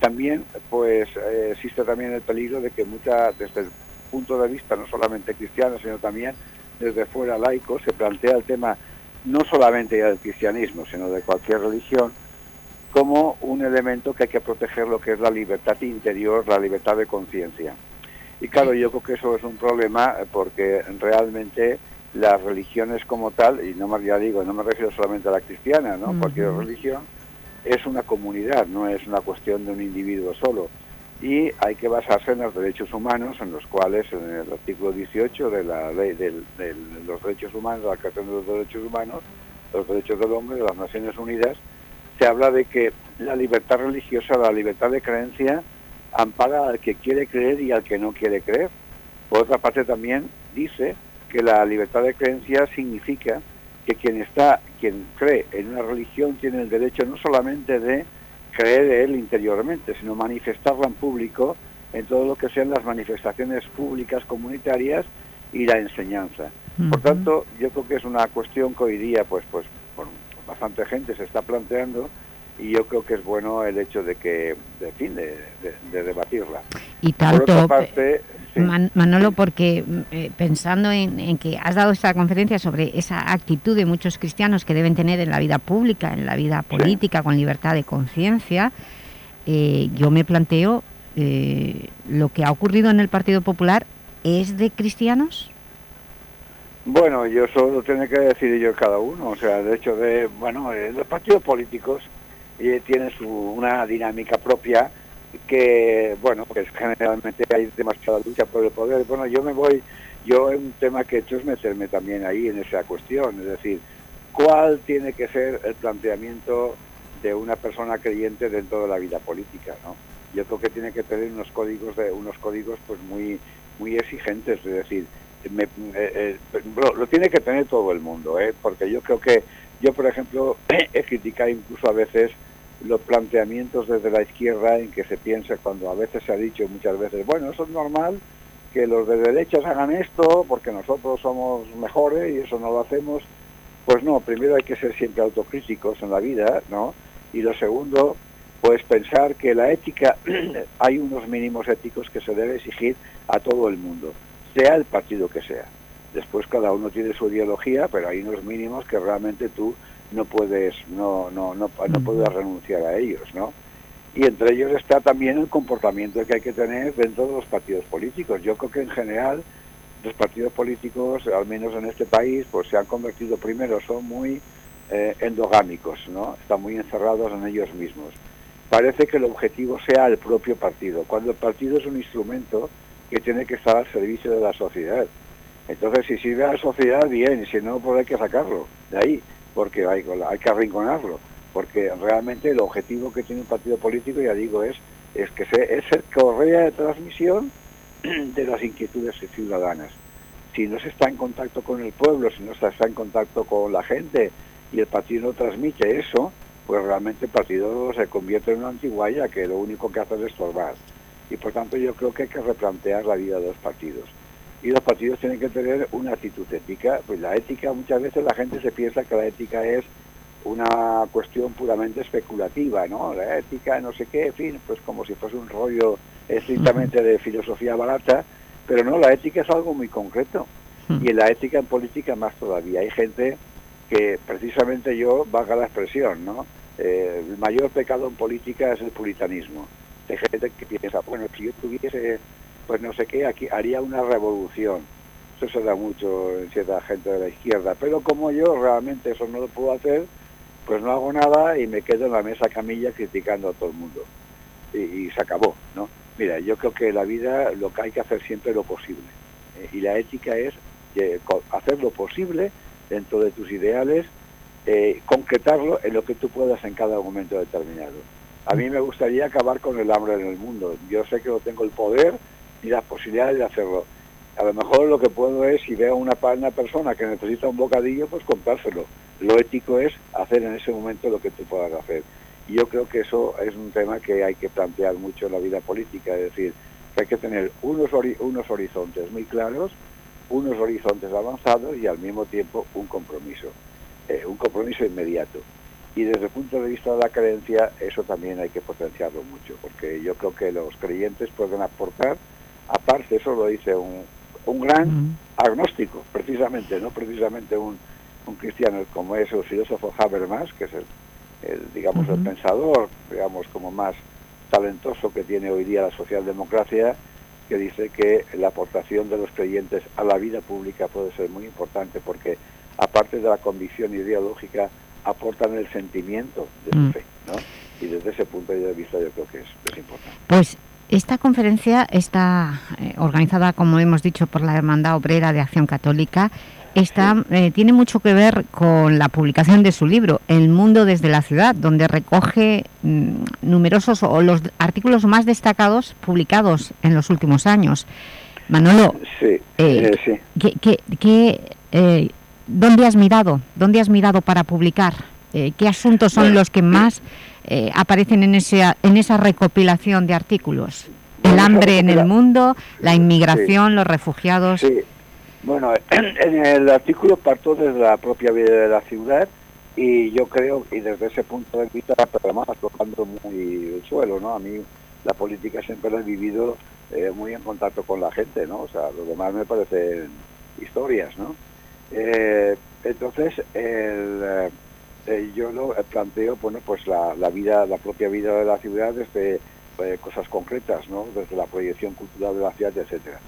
también pues eh, existe también el peligro de que mucha desde el punto de vista no solamente cristiano sino también desde fuera laico se plantea el tema no solamente ya del cristianismo sino de cualquier religión como un elemento que hay que proteger lo que es la libertad interior, la libertad de conciencia. Y claro, yo creo que eso es un problema eh, porque realmente las religiones como tal, y no me, ya digo, no me refiero solamente a la cristiana, ¿no? Cualquier religión es una comunidad, no es una cuestión de un individuo solo. Y hay que basarse en los derechos humanos, en los cuales en el artículo 18 de la ley de los derechos humanos, la Carta de los Derechos Humanos, los derechos del hombre de las Naciones Unidas, se habla de que la libertad religiosa, la libertad de creencia, ampara al que quiere creer y al que no quiere creer. Por otra parte también dice que la libertad de creencia significa que quien está, quien cree en una religión tiene el derecho no solamente de creer él interiormente, sino manifestarla en público en todo lo que sean las manifestaciones públicas comunitarias y la enseñanza. Por tanto, yo creo que es una cuestión que hoy día, pues, pues, por bastante gente se está planteando y yo creo que es bueno el hecho de que, de fin, de, de- de debatirla. Y Por otra parte, sí. Man- Manolo, porque mm, eh, pensando en, en que has dado esta conferencia sobre esa actitud de muchos cristianos que deben tener en la vida pública, en la vida política, con libertad de conciencia, eh, yo me planteo, eh, ¿lo que ha ocurrido en el Partido Popular es de cristianos? Bueno, yo solo tiene que decir yo cada uno, o sea, de hecho, de, bueno, los partidos políticos tienen su, una dinámica propia que, bueno, pues generalmente hay demasiada lucha por el poder. Bueno, yo me voy, yo un tema que he hecho es meterme también ahí en esa cuestión, es decir, ¿cuál tiene que ser el planteamiento de una persona creyente dentro de la vida política, ¿no? Yo creo que tiene que tener unos códigos de unos códigos pues muy muy exigentes, es decir, me- eh, eh, lo, lo tiene que tener todo el mundo, ¿eh? porque yo creo que yo, por ejemplo, (clears throat) he criticado incluso a veces los planteamientos desde la izquierda en que se piensa cuando a veces se ha dicho muchas veces, bueno, eso es normal que los de derechas hagan esto porque nosotros somos mejores y eso no lo hacemos. Pues no, primero hay que ser siempre autocríticos en la vida, ¿no? Y lo segundo, pues pensar que la ética, (clears throat) hay unos mínimos éticos que se debe exigir a todo el mundo, sea el partido que sea. Después cada uno tiene su ideología, pero hay unos mínimos que realmente tú no puedes, no, no, no, no puedes renunciar a ellos, ¿no? Y entre ellos está también el comportamiento que hay que tener dentro de los partidos políticos. Yo creo que en general los partidos políticos, al menos en este país, pues se han convertido primero, son muy eh, endogámicos, ¿no? Están muy encerrados en ellos mismos. Parece que el objetivo sea el propio partido, cuando el partido es un instrumento que tiene que estar al servicio de la sociedad. Entonces, si sirve a la sociedad, bien, si no, pues hay que sacarlo de ahí, porque hay, que arrinconarlo. porque realmente el objetivo que tiene un partido político, ya digo, es, es que se, es ser correa de transmisión (clears throat) de las inquietudes ciudadanas. Si no se está en contacto con el pueblo, si no se está en contacto con la gente y el partido no transmite eso, pues realmente el partido se convierte en una antiguaya que lo único que hace es estorbar. Y por tanto yo creo que hay que replantear la vida de los partidos. Y los partidos tienen que tener una actitud ética. Pues la ética, muchas veces la gente se piensa que la ética es una cuestión puramente especulativa, ¿no? La ética, no sé qué, en fin, pues como si fuese un rollo estrictamente de filosofía barata, pero no, la ética es algo muy concreto. Y en la ética en política más todavía. Hay gente que precisamente yo, valga la expresión, ¿no? Eh, el mayor pecado en política es el puritanismo. Hay gente que piensa, bueno, si yo tuviese, pues no sé qué, aquí haría una revolución. Eso se da mucho en cierta gente de la izquierda. Pero como yo realmente eso no lo puedo hacer, pues no hago nada y me quedo en la mesa camilla criticando a todo el mundo. Y, se acabó, ¿no? Mira, yo creo que la vida lo que hay que hacer siempre es lo posible. Eh, y la ética es hacer lo posible dentro de tus ideales, eh, concretarlo en lo que tú puedas en cada momento determinado. A mí me gustaría acabar con el hambre en el mundo. Yo sé que no tengo el poder ni las posibilidades de hacerlo. A lo mejor lo que puedo es, si veo una, una persona que necesita un bocadillo, pues comprárselo. Lo ético es hacer en ese momento lo que tú puedas hacer. Y yo creo que eso es un tema que hay que plantear mucho en la vida política, es decir, que hay que tener unos, unos horizontes muy claros, unos horizontes avanzados y al mismo tiempo un compromiso, eh, un compromiso inmediato. Y desde el punto de vista de la creencia, eso también hay que potenciarlo mucho, porque yo creo que los creyentes pueden aportar, aparte, eso lo dice un, un gran agnóstico, precisamente, no precisamente un, un cristiano como es el filósofo Habermas, que es el, el, digamos, el pensador, digamos, como más talentoso que tiene hoy día la socialdemocracia, que dice que la aportación de los creyentes a la vida pública puede ser muy importante porque, aparte de la convicción ideológica, aportan el sentimiento de su Mm. fe, ¿no? Y desde ese punto de vista yo creo que es, es importante. Pues esta conferencia está eh, organizada, como hemos dicho, por la Hermandad Obrera de Acción Católica. Está, eh, tiene mucho que ver con la publicación de su libro, El mundo desde la ciudad, donde recoge mm, numerosos o los artículos más destacados publicados en los últimos años. Manolo, Sí, eh, sí. ¿qué, qué- qué, eh, ¿dónde has mirado? ¿Dónde has mirado para publicar? Eh, ¿Qué asuntos son los que más eh, aparecen en, ese, en esa recopilación de artículos? El hambre en el mundo, la inmigración, los refugiados. Sí. Bueno, (clears throat) en el artículo parto desde la propia vida de la ciudad y yo creo, y desde ese punto de vista, pero además tocando muy el suelo, ¿no? A mí la política siempre la he vivido eh, muy en contacto con la gente, ¿no? O sea, lo demás me parecen historias, ¿no? Eh, entonces, el, eh, eh, yo lo planteo, bueno, pues la, vida, la propia vida de la ciudad desde eh, cosas concretas, ¿no? Desde la proyección cultural de la ciudad, etcétera.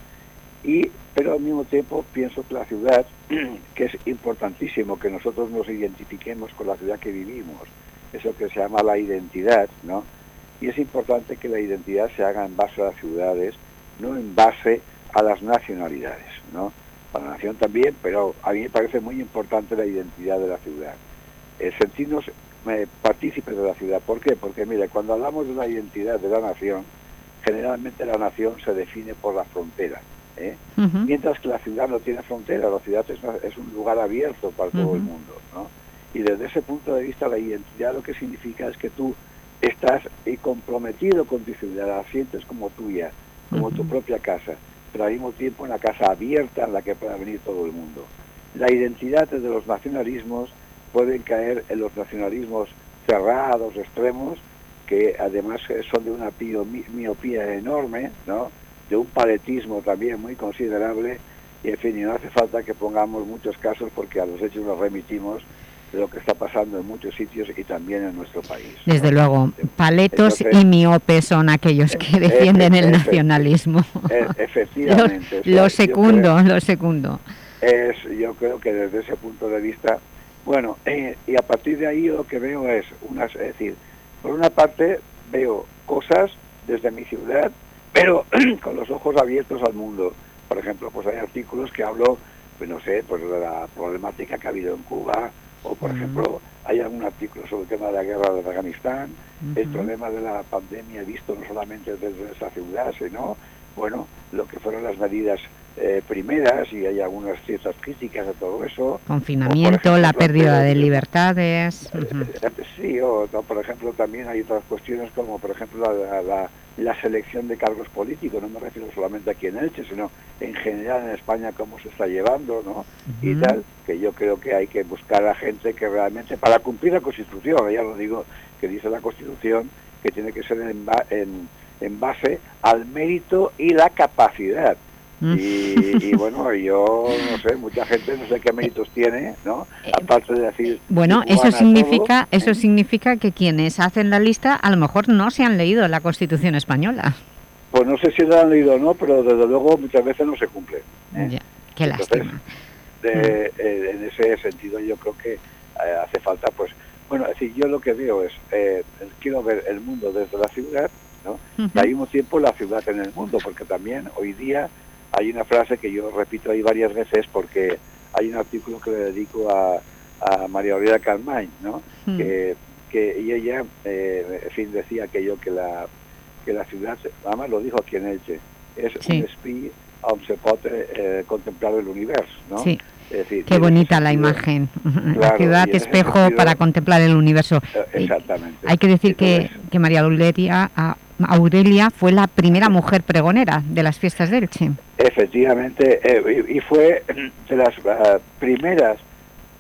Y, pero al mismo tiempo pienso que la ciudad, (clears throat) que es importantísimo que nosotros nos identifiquemos con la ciudad que vivimos, eso que se llama la identidad, ¿no? Y es importante que la identidad se haga en base a las ciudades, no en base a las nacionalidades, ¿no? Para la nación también, pero a mí me parece muy importante la identidad de la ciudad. El sentirnos eh, partícipes de la ciudad. ¿Por qué? Porque, mire, cuando hablamos de la identidad de la nación, generalmente la nación se define por la frontera. ¿eh? Mientras que la ciudad no tiene frontera, la ciudad es, una- es un lugar abierto para todo el mundo. ¿no? Y desde ese punto de vista, la identidad lo que significa es que tú estás eh, comprometido con tu ciudad, la sientes como tuya, como tu propia casa, pero al mismo tiempo una casa abierta en la que pueda venir todo el mundo. La identidad de los nacionalismos pueden caer en los nacionalismos cerrados, extremos, que además eh, son de una miopía enorme, ¿no? de un paletismo también muy considerable, y en fin, y no hace falta que pongamos muchos casos porque a los hechos nos remitimos de lo que está pasando en muchos sitios y también en nuestro país. Desde luego, paletos Entonces- y miopes son aquellos que defienden el nacionalismo. E- (laughs) efectivamente. o sea, Lo lo segundo. es yo creo que desde ese punto de vista bueno eh, y a partir de ahí lo que veo es unas es decir por una parte veo cosas desde mi ciudad pero (clears throat) con los ojos abiertos al mundo. Por ejemplo pues hay artículos que hablo pues no sé pues de la problemática que ha habido en Cuba O, por ejemplo, hay algún artículo sobre el tema de la guerra de Afganistán, el problema de la pandemia visto no solamente desde esa ciudad, sino, bueno, lo que fueron las medidas eh, primeras y hay algunas ciertas críticas a todo eso. Confinamiento, la pérdida de libertades. ujú. Eh, Sí, o no, por ejemplo también hay otras cuestiones como por ejemplo la, la- la selección de cargos políticos, no me refiero solamente aquí en Elche, sino en general en España cómo se está llevando, ¿no? Y Ujú. tal, que yo creo que hay que buscar a gente que realmente, para cumplir la Constitución, ya lo digo, que dice la Constitución, que tiene que ser en, en, en base al mérito y la capacidad. Mm. Y, y bueno, yo no sé, mucha gente no sé qué méritos tiene, ¿no? Aparte de decir... Eh, Bueno, eso significa, todo, eso significa que quienes hacen la lista a lo mejor no se han leído la Constitución española. Pues no sé si lo han leído o no, pero desde luego muchas veces no se cumple. ¿eh? Ya, qué Entonces, lástima. de- eh, en ese sentido yo creo que eh, hace falta, pues, bueno, es decir, yo lo que veo es, eh, quiero ver el mundo desde la ciudad, ¿no? Ujú. Y al mismo tiempo la ciudad en el mundo, porque también hoy día hay una frase que yo repito ahí varias veces porque hay un artículo que le dedico a, a María Aurelia Carmany, ¿no? Mm. que, que y ella, eh, en fin, decía aquello que la, que la ciudad, además lo dijo aquí en Elche, es Sí. un espí on se pot eh, contemplar el universo, ¿no? Sí. Es decir, Qué bonita la imagen. (laughs) la ciudad espejo sentido- para contemplar el universo. Eh, Exactamente. Hay que decir que, que María Aurelia, a- Aurelia fue la primera mujer pregonera de las fiestas de Elche. Efectivamente, eh, y y fue de las ah, primeras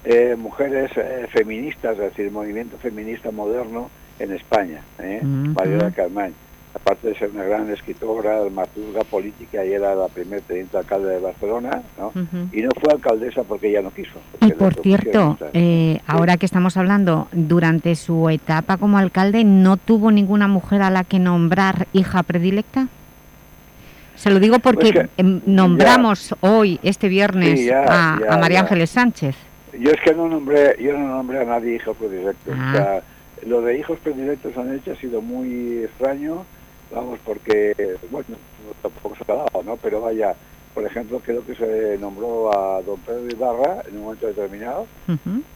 eh, mujeres eh, feministas, es decir, movimiento feminista moderno en España, ¿eh? Ujú. María de Carmany. Aparte de ser una gran escritora, dramaturga política, y era la primer teniente alcalde de Barcelona, ¿no? Y no fue alcaldesa porque ella no quiso. Y por cierto, eh, ahora que estamos hablando, durante su etapa como alcalde, ¿no tuvo ninguna mujer a la que nombrar hija predilecta? Se lo digo porque Pues que- em, nombramos hoy, este viernes, Sí, ya, a, ya, a María. Ángeles Sánchez. Yo es que no nombré, yo no nombré a nadie hijo predilecto. Ah. O sea, lo de hijos predilectos han hecho ha sido muy extraño, vamos, porque, bueno, tampoco se ha dado, ¿no? Pero vaya, por ejemplo, creo que se nombró a don Pedro Ibarra en un momento determinado.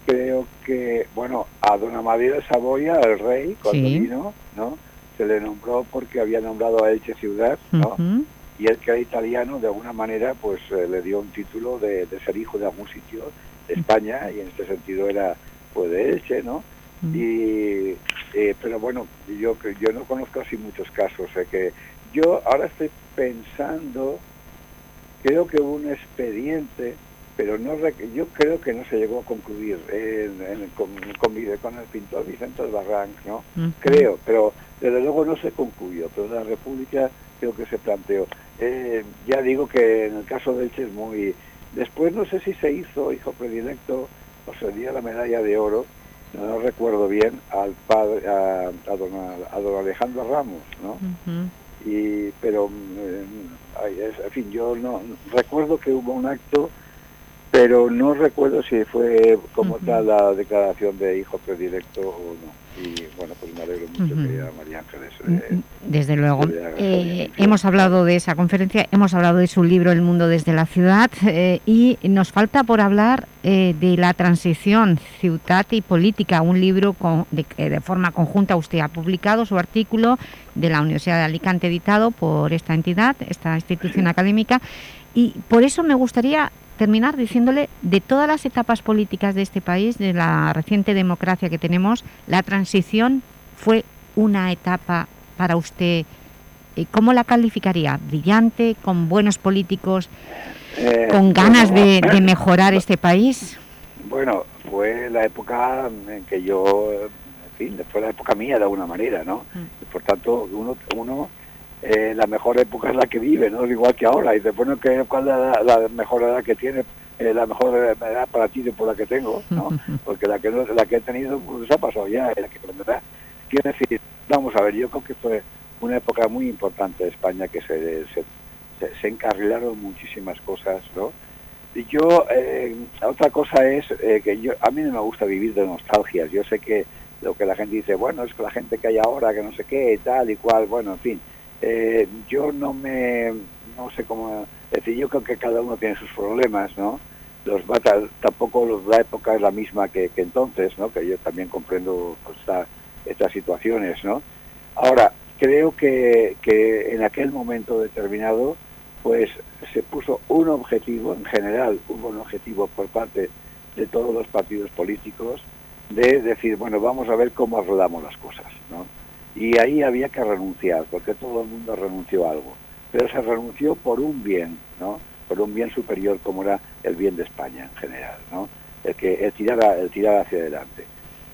Creo que, bueno, a don Amadeo de Saboya, el rey, cuando Sí. vino, ¿no? Se le nombró porque había nombrado a Elche ciudad, ¿no? Y él que era italiano de alguna manera pues eh, le dio un título de, de ser hijo de algún sitio de España y en este sentido era pues de Elche no y eh, pero bueno yo yo no conozco así muchos casos eh, que yo ahora estoy pensando creo que hubo un expediente pero no yo creo que no se llegó a concluir en- en- con, con, con el pintor Vicente Barranc no creo, pero desde luego no se concluyó, pero la República creo que se planteó. Eh, ya digo que en el caso de Elche es muy... Después no sé si se hizo hijo predilecto o se dio la medalla de oro, no recuerdo bien, al padre, a, a don, a don Alejandro Ramos, ¿no? Y pero eh, en fin yo no recuerdo que hubo un acto pero no recuerdo si fue como tal la declaración de hijo predilecto o no. Y bueno pues me alegro mucho que a María Ángeles eh, Desde luego. Eh, hemos hablado de esa conferencia, hemos hablado de su libro El mundo desde la ciudad eh, y nos falta por hablar eh, de la transición ciudad y política, un libro con- de, que de forma conjunta usted ha publicado su artículo de la Universidad de Alicante editado por esta entidad, esta institución académica y por eso me gustaría terminar diciéndole de todas las etapas políticas de este país, de la reciente democracia que tenemos, la transición fue una etapa para usted, eh, ¿cómo la calificaría? ¿Brillante, con buenos políticos, Eh, con ganas de, bueno, de mejorar este país? Bueno, fue la época en que yo, en fin, fue la época mía de alguna manera, ¿no? Mm. Por tanto, uno, uno eh, la mejor época es la que vive, ¿no? Igual que ahora. Y después, bueno, que, ¿cuál es la, la mejor edad que tiene? Eh, la mejor edad para ti por la que tengo, ¿no? (laughs) Porque la que, no- la que he tenido pues, se ha pasado ya, la que vendrá. Quiero decir, vamos a ver, yo creo que fue una época muy importante de España que se, se, se- se encarrilaron muchísimas cosas, ¿no? Y yo, eh, otra cosa es eh, que yo a mí no me gusta vivir de nostalgias. Yo sé que lo que la gente dice, bueno, es que la gente que hay ahora, que no sé qué, tal y cual, bueno, en fin. Eh, yo no me, no sé cómo, es decir, yo creo que cada uno tiene sus problemas, ¿no? los a- tampoco la época es la misma que, que entonces, ¿no? Que yo también comprendo pues, esta- estas situaciones, ¿no? Ahora, creo que, que en aquel momento determinado, pues se puso un objetivo, en general hubo un objetivo por parte de todos los partidos políticos de decir, bueno, vamos a ver cómo arreglamos las cosas, ¿no? Y ahí había que renunciar, porque todo el mundo renunció a algo. Pero se renunció por un bien, ¿no? Por un bien superior como era el bien de España en general, ¿no? El que el tirar, a- el tirar hacia adelante.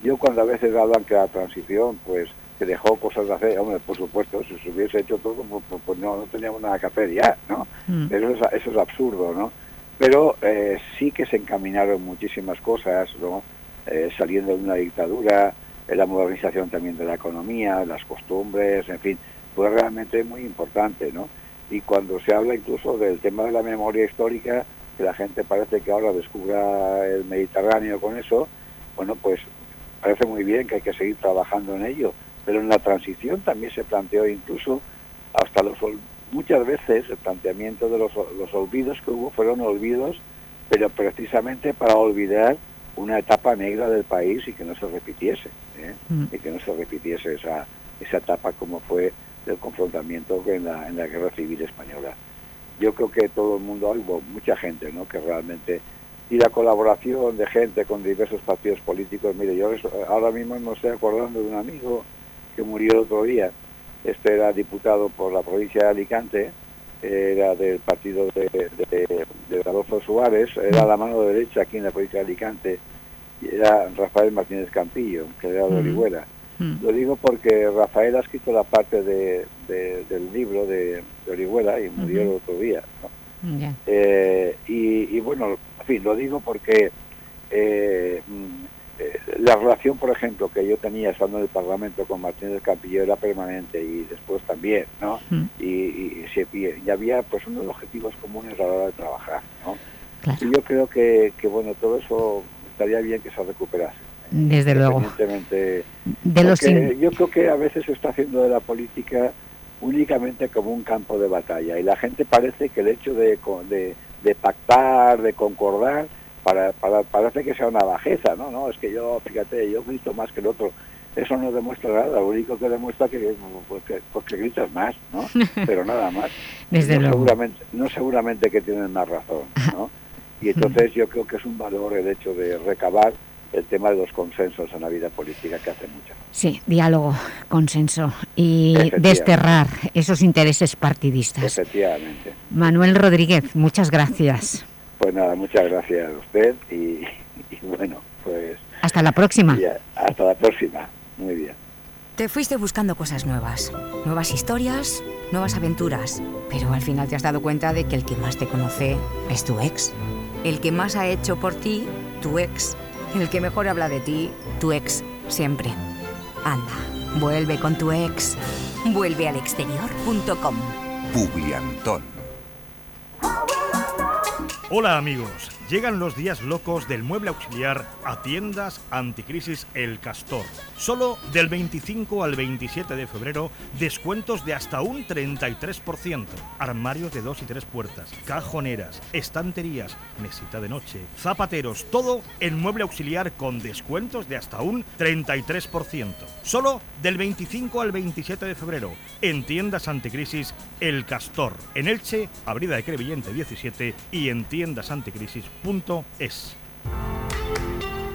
Yo cuando a veces hablan que la transición, pues, que dejó cosas de hacer, hombre, por supuesto, si se hubiese hecho todo, pues, pues, pues no, no teníamos nada que hacer ya, ¿no? Mm. Pero eso es, eso es absurdo, ¿no? Pero eh, sí que se encaminaron muchísimas cosas, ¿no? Eh, saliendo de una dictadura, la modernización también de la economía, las costumbres, en fin, fue realmente muy importante, ¿no? Y cuando se habla incluso del tema de la memoria histórica, que la gente parece que ahora descubra el Mediterráneo con eso, bueno, pues parece muy bien que hay que seguir trabajando en ello, pero en la transición también se planteó incluso hasta los muchas veces el planteamiento de los, los olvidos que hubo fueron olvidos, pero precisamente para olvidar una etapa negra del país y que no se repitiese, ¿eh? Mm. y que no se repitiese esa, esa etapa como fue del confrontamiento en la, en la guerra civil española. Yo creo que todo el mundo, hubo mucha gente, ¿no? Que realmente y la colaboración de gente con diversos partidos políticos. Mire, yo ahora mismo me estoy acordando de un amigo que murió el otro día. Este era diputado por la provincia de Alicante, era del partido de, de, de Adolfo Suárez, era la mano derecha aquí en la provincia de Alicante, y era Rafael Martínez Campillo, que era de. Orihuela. Lo digo porque Rafael ha escrito la parte de, de- del libro de, de Orihuela y murió el otro día. Eh, y, y bueno, en fin, lo digo porque eh, eh, la relación, por ejemplo, que yo tenía estando en el Parlamento con Martínez Campillo era permanente y después también, ¿no? Mm. Y, y, se- y- y había pues unos objetivos comunes a la hora de trabajar, ¿no? Y yo creo que, que, bueno, todo eso estaría bien que se recuperase. Desde luego. De los yo creo que a veces se está haciendo de la política únicamente como un campo de batalla y la gente parece que el hecho de, de, de pactar, de concordar, para, para- parece que sea una bajeza, ¿no? No, es que yo, fíjate, yo grito más que el otro. Eso no demuestra nada, lo único que demuestra que porque, porque gritas más, ¿no? (laughs) Pero nada más. Desde no luego. Seguramente, no seguramente que tienen más razón, ¿no? Y entonces yo creo que es un valor el hecho de recabar el tema de los consensos en la vida política que hace mucho. Sí, diálogo, consenso y desterrar esos intereses partidistas. Efectivamente. Manuel Rodríguez, muchas gracias. Pues nada, muchas gracias a usted y, y bueno, pues Hasta la próxima. ya, hasta la próxima. Muy bien. Te fuiste buscando cosas nuevas, nuevas historias, nuevas aventuras, pero al final te has dado cuenta de que el que más te conoce es tu ex. El que más ha hecho por ti, tu ex. El que mejor habla de ti, tu ex, siempre. Anda, vuelve con tu ex. Vuelve al exterior.com. Publiantón. Hola amigos, llegan los días locos del mueble auxiliar a tiendas anticrisis El Castor. Solo del 25 al 27 de febrero, descuentos de hasta un 33%. Armarios de dos y tres puertas, cajoneras, estanterías, mesita de noche, zapateros, todo en mueble auxiliar con descuentos de hasta un 33%. Solo del 25 al 27 de febrero, en tiendas anticrisis El Castor. En Elche, Avenida de Crevillente 17 y en tiendasanticrisis.es.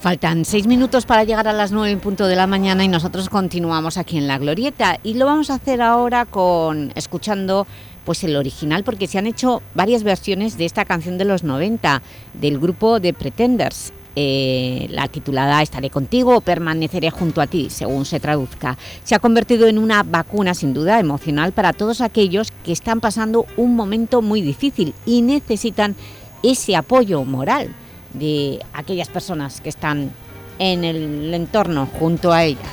Faltan seis minutos para llegar a las nueve en punto de la mañana y nosotros continuamos aquí en La Glorieta. Y lo vamos a hacer ahora con escuchando pues el original porque se han hecho varias versiones de esta canción de los 90 del grupo de Pretenders. Eh, la titulada Estaré contigo o permaneceré junto a ti, según se traduzca. Se ha convertido en una vacuna sin duda emocional para todos aquellos que están pasando un momento muy difícil y necesitan ese apoyo moral de aquellas personas que están en el entorno junto a ella.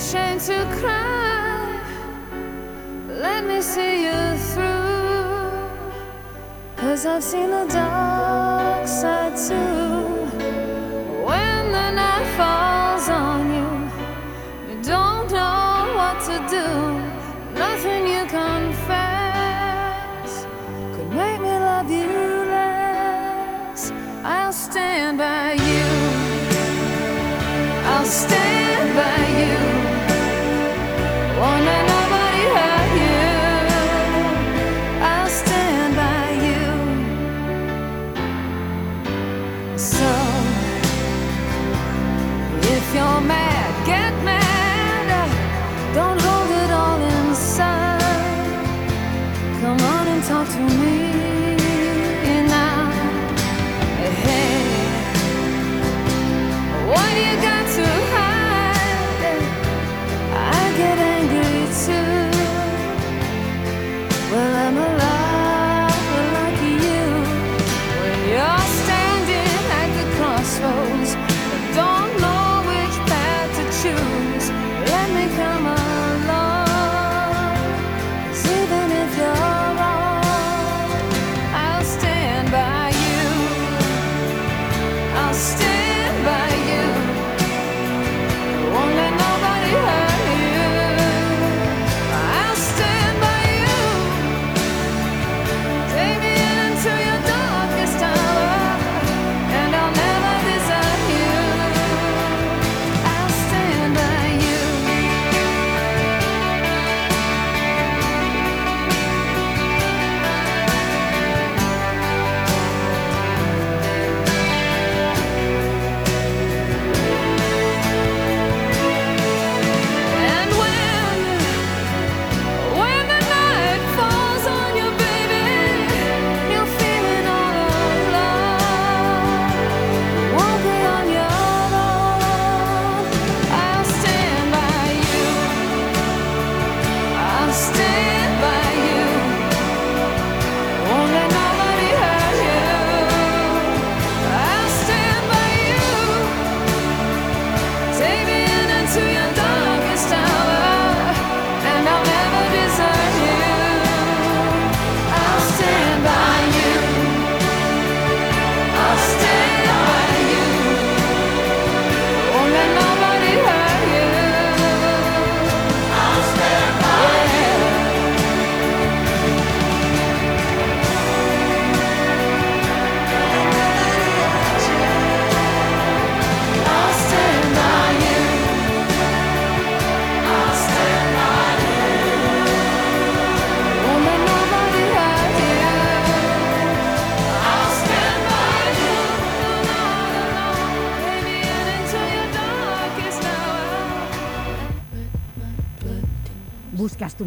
Ashamed to cry. Let me see you through. Cause I've seen the dark side too. When the night falls on you. You don't know what to do. Nothing you confess could make me love you less. I'll stand by you. I'll stand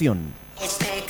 información. Este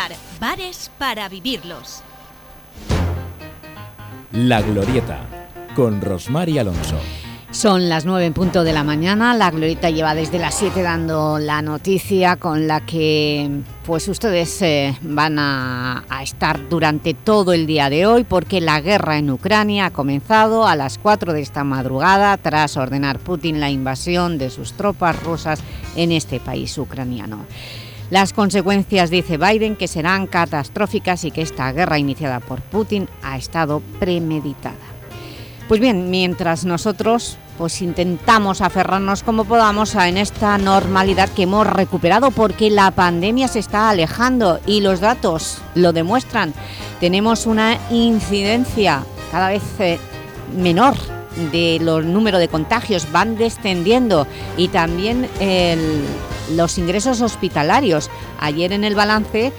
bares para vivirlos. La Glorieta, con Rosmar y Alonso. Son las 9 en punto de la mañana, la Glorita lleva desde las 7 dando la noticia con la que pues ustedes eh, van a, a estar durante todo el día de hoy porque la guerra en Ucrania ha comenzado a las 4 de esta madrugada tras ordenar Putin la invasión de sus tropas rusas en este país ucraniano. Las consecuencias, dice Biden, que serán catastróficas y que esta guerra iniciada por Putin ha estado premeditada. Pues bien, mientras nosotros pues intentamos aferrarnos como podamos a en esta normalidad que hemos recuperado porque la pandemia se está alejando y los datos lo demuestran. Tenemos una incidencia cada vez eh, menor de los números de contagios van descendiendo y también los ingresos hospitalarios. Ayer en el balance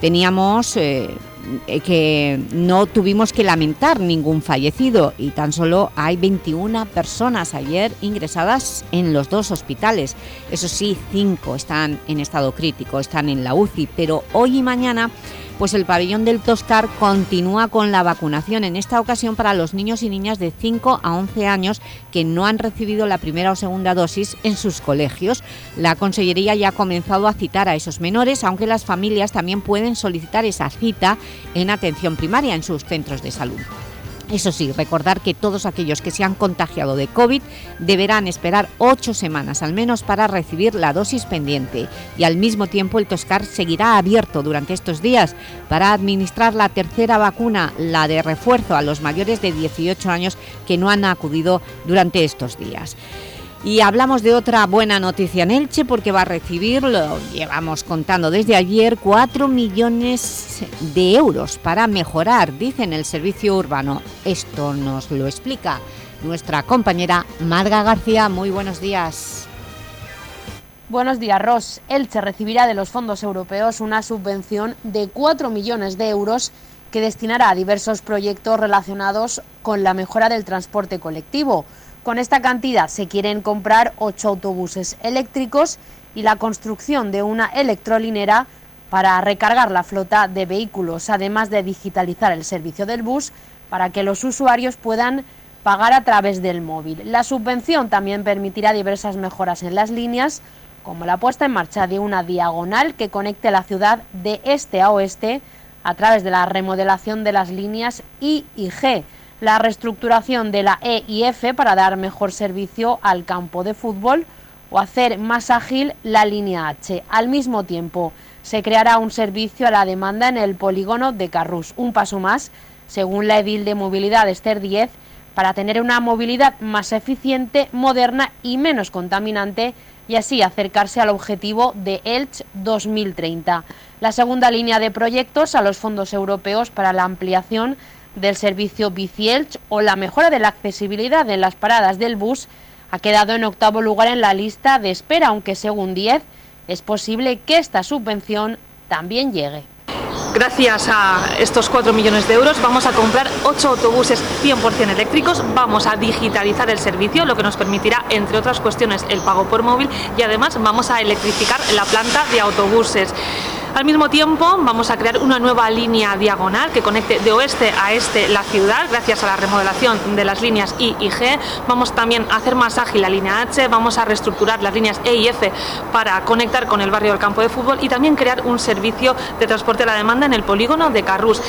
teníamos eh, que no tuvimos que lamentar ningún fallecido y tan solo hay 21 personas ayer ingresadas en los dos hospitales. Eso sí, cinco están en estado crítico, están en la UCI, pero hoy y mañana pues el pabellón del Toscar continúa con la vacunación, en esta ocasión para los niños y niñas de 5 a 11 años que no han recibido la primera o segunda dosis en sus colegios. La Consellería ya ha comenzado a citar a esos menores, aunque las familias también pueden solicitar esa cita en atención primaria en sus centros de salud. Eso sí, recordar que todos aquellos que se han contagiado de COVID deberán esperar ocho semanas al menos para recibir la dosis pendiente y al mismo tiempo el Toscar seguirá abierto durante estos días para administrar la tercera vacuna, la de refuerzo a los mayores de 18 años que no han acudido durante estos días. Y hablamos de otra buena noticia en Elche porque va a recibir, lo llevamos contando desde ayer, 4 millones de euros para mejorar, dicen, el servicio urbano. Esto nos lo explica nuestra compañera Marga García. Muy buenos días. Buenos días, Ross. Elche recibirá de los fondos europeos una subvención de 4 millones de euros que destinará a diversos proyectos relacionados con la mejora del transporte colectivo. Con esta cantidad se quieren comprar 8 autobuses eléctricos y la construcción de una electrolinera para recargar la flota de vehículos, además de digitalizar el servicio del bus para que los usuarios puedan pagar a través del móvil. La subvención también permitirá diversas mejoras en las líneas, como la puesta en marcha de una diagonal que conecte la ciudad de este a oeste a través de la remodelación de las líneas I y G, la reestructuración de la E y F para dar mejor servicio al campo de fútbol o hacer más ágil la línea H. Al mismo tiempo, se creará un servicio a la demanda en el polígono de Carrús, un paso más, según la edil de movilidad Esther 10, para tener una movilidad más eficiente, moderna y menos contaminante y así acercarse al objetivo de Elch 2030. La segunda línea de proyectos a los fondos europeos para la ampliación del servicio Bici-Elch o la mejora de la accesibilidad en las paradas del bus ha quedado en octavo lugar en la lista de espera, aunque según 10 es posible que esta subvención también llegue. Gracias a estos 4 millones de euros vamos a comprar 8 autobuses 100% eléctricos, vamos a digitalizar el servicio, lo que nos permitirá, entre otras cuestiones, el pago por móvil y además vamos a electrificar la planta de autobuses. Al mismo tiempo vamos a crear una nueva línea diagonal que conecte de oeste a este la ciudad gracias a la remodelación de las líneas I y G. Vamos también a hacer más ágil la línea H, vamos a reestructurar las líneas E y F para conectar con el barrio del campo de fútbol y también crear un servicio de transporte a la demanda en el polígono de Carrús.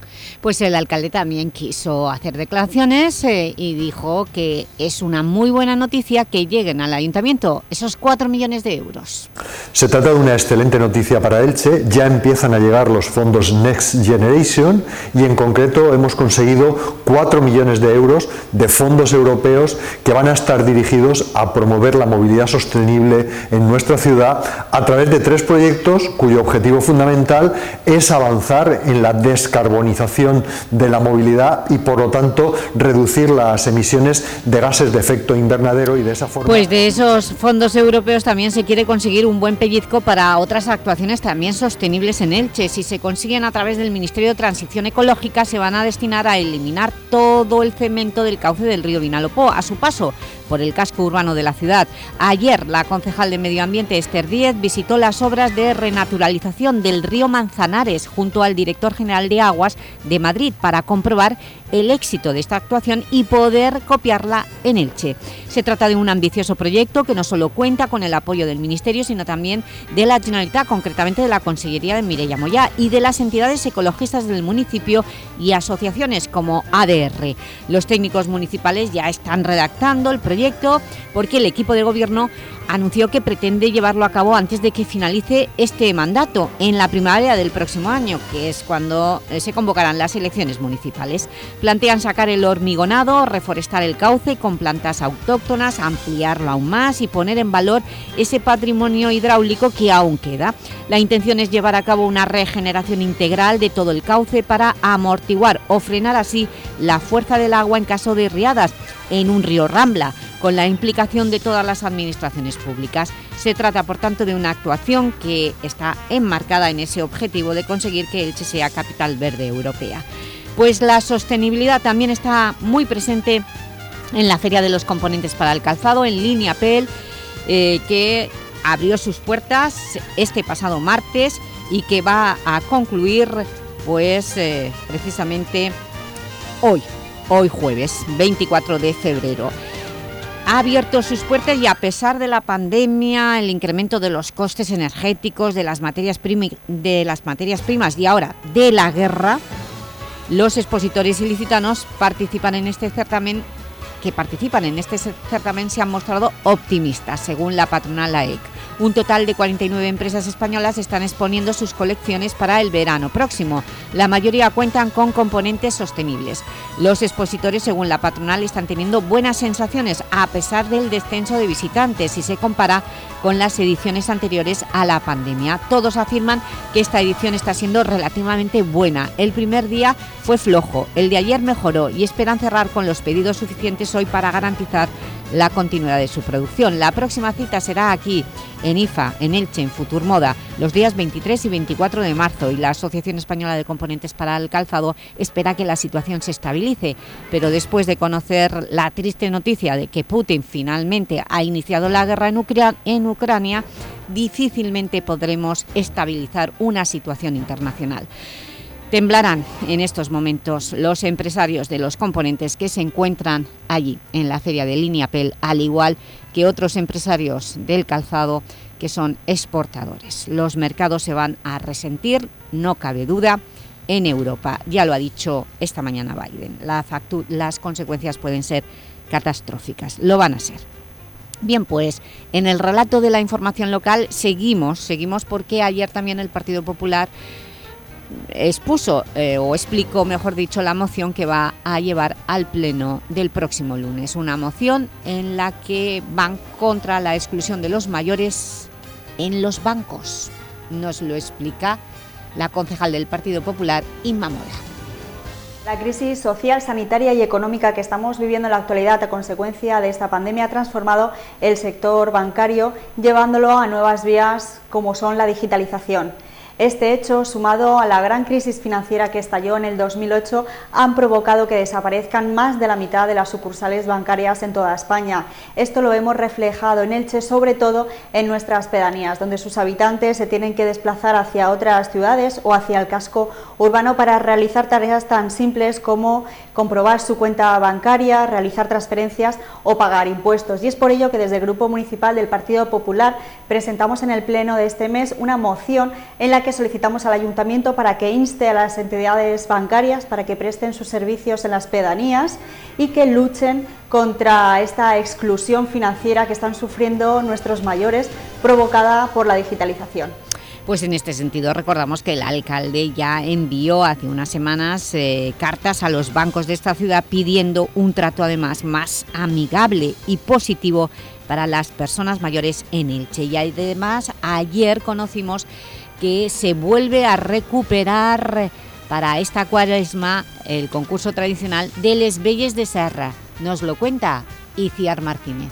Pues el alcalde también quiso hacer declaraciones eh, y dijo que es una muy buena noticia que lleguen al ayuntamiento esos 4 millones de euros. Se trata de una excelente noticia para Elche, ya empiezan a llegar los fondos Next Generation y en concreto hemos conseguido 4 millones de euros de fondos europeos que van a estar dirigidos a promover la movilidad sostenible en nuestra ciudad a través de tres proyectos cuyo objetivo fundamental es avanzar en la descarbonización de la movilidad y por lo tanto reducir las emisiones de gases de efecto invernadero y de esa forma... Pues de esos fondos europeos también se quiere conseguir un buen pellizco para otras actuaciones también sostenibles en Elche. Si se consiguen a través del Ministerio de Transición Ecológica se van a destinar a eliminar todo el cemento del cauce del río Vinalopó a su paso por el casco urbano de la ciudad. Ayer la concejal de Medio Ambiente Esther Díez visitó las obras de renaturalización del río Manzanares junto al director general de Aguas de Madrid para comprobar el éxito de esta actuación y poder copiarla en Elche. Se trata de un ambicioso proyecto que no solo cuenta con el apoyo del Ministerio, sino también de la Generalitat, concretamente de la Consellería de Mireia Moyá y de las entidades ecologistas del municipio y asociaciones como ADR. Los técnicos municipales ya están redactando el proyecto porque el equipo de gobierno anunció que pretende llevarlo a cabo antes de que finalice este mandato, en la primavera del próximo año, que es cuando eh, se convocarán las elecciones municipales. Plantean sacar el hormigonado, reforestar el cauce con plantas autóctonas, ampliarlo aún más y poner en valor ese patrimonio hidráulico que aún queda. La intención es llevar a cabo una regeneración integral de todo el cauce para amortiguar o frenar así la fuerza del agua en caso de riadas en un río Rambla, con la implicación de todas las administraciones públicas. Se trata, por tanto, de una actuación que está enmarcada en ese objetivo de conseguir que Elche sea capital verde europea. Pues la sostenibilidad también está muy presente en la Feria de los Componentes para el Calzado, en línea PEL, eh, que abrió sus puertas este pasado martes y que va a concluir pues eh, precisamente hoy, hoy jueves, 24 de febrero ha abierto sus puertas y a pesar de la pandemia, el incremento de los costes energéticos, de las materias, de primas y ahora de la guerra, los expositores ilicitanos participan en este certamen que participan en este certamen se han mostrado optimistas, según la patronal AEC. Un total de 49 empresas españolas están exponiendo sus colecciones para el verano próximo. La mayoría cuentan con componentes sostenibles. Los expositores, según la patronal, están teniendo buenas sensaciones a pesar del descenso de visitantes si se compara con las ediciones anteriores a la pandemia. Todos afirman que esta edición está siendo relativamente buena. El primer día fue flojo, el de ayer mejoró y esperan cerrar con los pedidos suficientes hoy para garantizar la continuidad de su producción. La próxima cita será aquí, en IFA, en Elche, en Futur Moda, los días 23 y 24 de marzo y la Asociación Española de Componentes para el Calzado espera que la situación se estabilice, pero después de conocer la triste noticia de que Putin finalmente ha iniciado la guerra en, Ucra en Ucrania, difícilmente podremos estabilizar una situación internacional. Temblarán en estos momentos los empresarios de los componentes que se encuentran allí en la feria de Lineapel, al igual que otros empresarios del calzado que son exportadores. Los mercados se van a resentir, no cabe duda, en Europa. Ya lo ha dicho esta mañana Biden. La las consecuencias pueden ser catastróficas, lo van a ser. Bien, pues en el relato de la información local seguimos, seguimos porque ayer también el Partido Popular expuso eh, o explicó, mejor dicho, la moción que va a llevar al Pleno del próximo lunes. Una moción en la que van contra la exclusión de los mayores en los bancos. Nos lo explica la concejal del Partido Popular, Inma Mora. La crisis social, sanitaria y económica que estamos viviendo en la actualidad a consecuencia de esta pandemia ha transformado el sector bancario llevándolo a nuevas vías como son la digitalización. Este hecho, sumado a la gran crisis financiera que estalló en el 2008, han provocado que desaparezcan más de la mitad de las sucursales bancarias en toda España. Esto lo hemos reflejado en Elche, sobre todo en nuestras pedanías, donde sus habitantes se tienen que desplazar hacia otras ciudades o hacia el casco urbano para realizar tareas tan simples como comprobar su cuenta bancaria, realizar transferencias o pagar impuestos. Y es por ello que desde el Grupo Municipal del Partido Popular presentamos en el Pleno de este mes una moción en la que solicitamos al ayuntamiento para que inste a las entidades bancarias para que presten sus servicios en las pedanías y que luchen contra esta exclusión financiera que están sufriendo nuestros mayores provocada por la digitalización. Pues en este sentido recordamos que el alcalde ya envió hace unas semanas eh, cartas a los bancos de esta ciudad pidiendo un trato además más amigable y positivo para las personas mayores en Elche. Y además ayer conocimos que se vuelve a recuperar para esta cuaresma el concurso tradicional de Les Belles de Serra. Nos lo cuenta Iciar Martínez.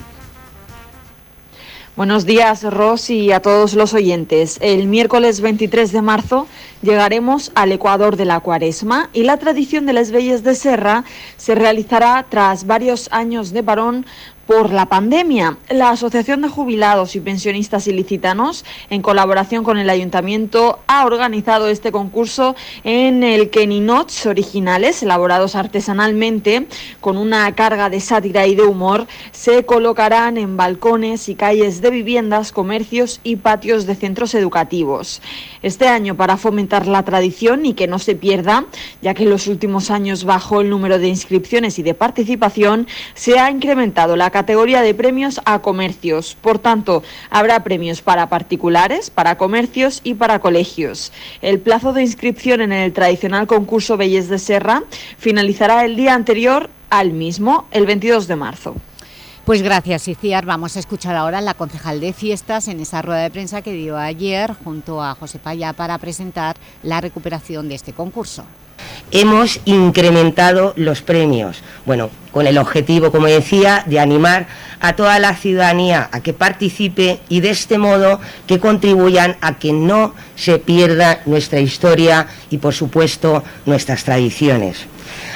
Buenos días, Ros, y a todos los oyentes. El miércoles 23 de marzo llegaremos al Ecuador de la Cuaresma y la tradición de las Belles de Serra se realizará tras varios años de parón por la pandemia. La Asociación de Jubilados y Pensionistas Ilicitanos, en colaboración con el Ayuntamiento, ha organizado este concurso en el que ninots originales, elaborados artesanalmente, con una carga de sátira y de humor, se colocarán en balcones y calles de viviendas, comercios y patios de centros educativos. Este año, para fomentar la tradición y que no se pierda, ya que en los últimos años bajó el número de inscripciones y de participación, se ha incrementado la categoría de premios a comercios. Por tanto, habrá premios para particulares, para comercios y para colegios. El plazo de inscripción en el tradicional concurso Belles de Serra finalizará el día anterior al mismo, el 22 de marzo. Pues gracias, Iciar. Vamos a escuchar ahora a la concejal de fiestas en esa rueda de prensa que dio ayer junto a José Paya para presentar la recuperación de este concurso. Hemos incrementado los premios. Bueno, con el objetivo, como decía, de animar a toda la ciudadanía a que participe y de este modo que contribuyan a que no se pierda nuestra historia y, por supuesto, nuestras tradiciones.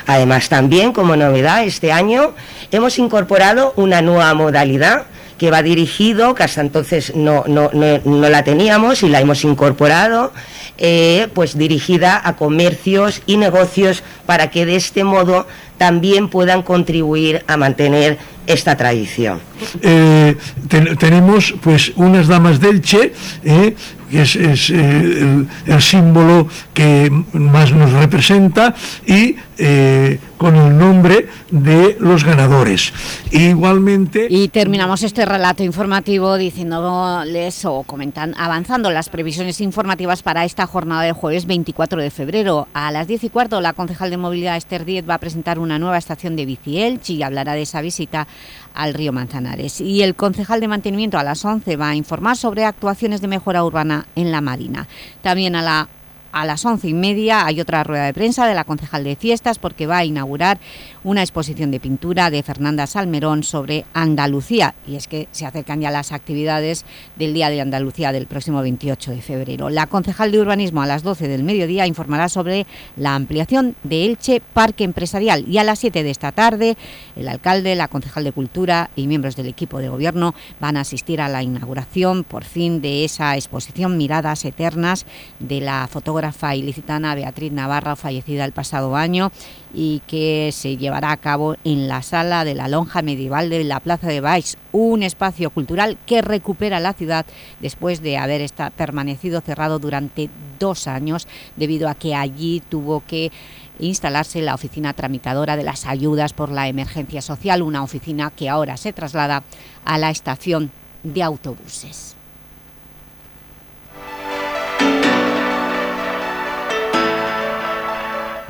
Además, también, como novedad, este año hemos incorporado una nueva modalidad que va dirigido, que hasta entonces no, no, la teníamos y la hemos incorporado, eh, pues dirigida a comercios y negocios para que de este modo también puedan contribuir a mantener esta tradición. Eh, ten- tenemos pues unas damas del Che, eh, que es, es, eh, el, el símbolo que más nos representa, y eh, con el nombre de los ganadores. Igualmente... Y terminamos este relato informativo diciéndoles o comentan, avanzando las previsiones informativas para esta jornada del jueves 24 de febrero. A las 10 y cuarto, la concejal de movilidad Esther Díez va a presentar una nueva estación de Bici Elche y hablará de esa visita al río Manzanares. Y el concejal de mantenimiento a las 11 va a informar sobre actuaciones de mejora urbana en la Marina. También a la a las once y media hay otra rueda de prensa de la concejal de fiestas porque va a inaugurar una exposición de pintura de Fernanda Salmerón sobre Andalucía y es que se acercan ya las actividades del Día de Andalucía del próximo 28 de febrero. La concejal de urbanismo a las 12 del mediodía informará sobre la ampliación de Elche Parque Empresarial y a las 7 de esta tarde el alcalde, la concejal de cultura y miembros del equipo de gobierno van a asistir a la inauguración por fin de esa exposición Miradas Eternas de la fotógrafa ilicitana Beatriz Navarra, fallecida el pasado año y que se llevará a cabo en la sala de la lonja medieval de la Plaza de Baix, un espacio cultural que recupera la ciudad después de haber permanecido cerrado durante dos años debido a que allí tuvo que instalarse la oficina tramitadora de las ayudas por la emergencia social, una oficina que ahora se traslada a la estación de autobuses.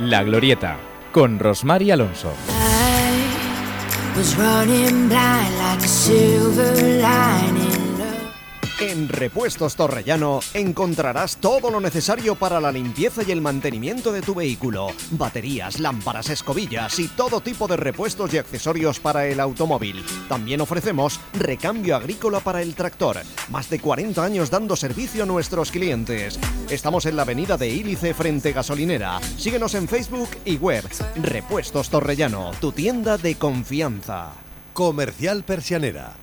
La Glorieta, con Rosmar Alonso. En Repuestos Torrellano encontrarás todo lo necesario para la limpieza y el mantenimiento de tu vehículo. Baterías, lámparas, escobillas y todo tipo de repuestos y accesorios para el automóvil. También ofrecemos recambio agrícola para el tractor. Más de 40 años dando servicio a nuestros clientes. Estamos en la avenida de Ílice frente gasolinera. Síguenos en Facebook y web. Repuestos Torrellano, tu tienda de confianza. Comercial Persianera.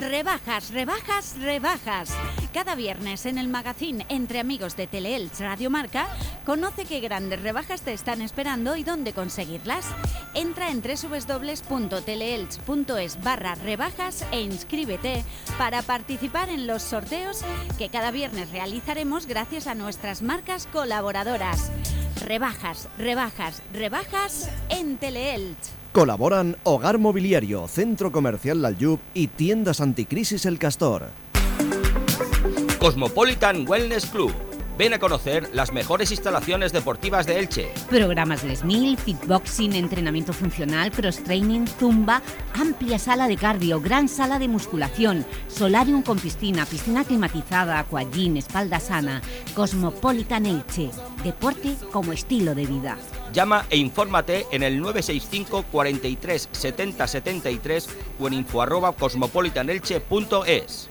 Rebajas, rebajas, rebajas. Cada viernes en el magazine Entre Amigos de Teleelch Radio Marca, conoce qué grandes rebajas te están esperando y dónde conseguirlas. Entra en www.teleelch.es barra rebajas e inscríbete para participar en los sorteos que cada viernes realizaremos gracias a nuestras marcas colaboradoras. Rebajas, rebajas, rebajas en Teleelch. Colaboran Hogar Mobiliario, Centro Comercial Lalyub y Tiendas Anticrisis El Castor. Cosmopolitan Wellness Club. Ven a conocer las mejores instalaciones deportivas de Elche. Programas Les Mil, fitboxing, entrenamiento funcional, cross-training, zumba, amplia sala de cardio, gran sala de musculación, solarium con piscina, piscina climatizada, aquagym, espalda sana, Cosmopolitan Elche, deporte como estilo de vida. Llama e infórmate en el 965 43 70 73 o en info arroba cosmopolitanelche.es.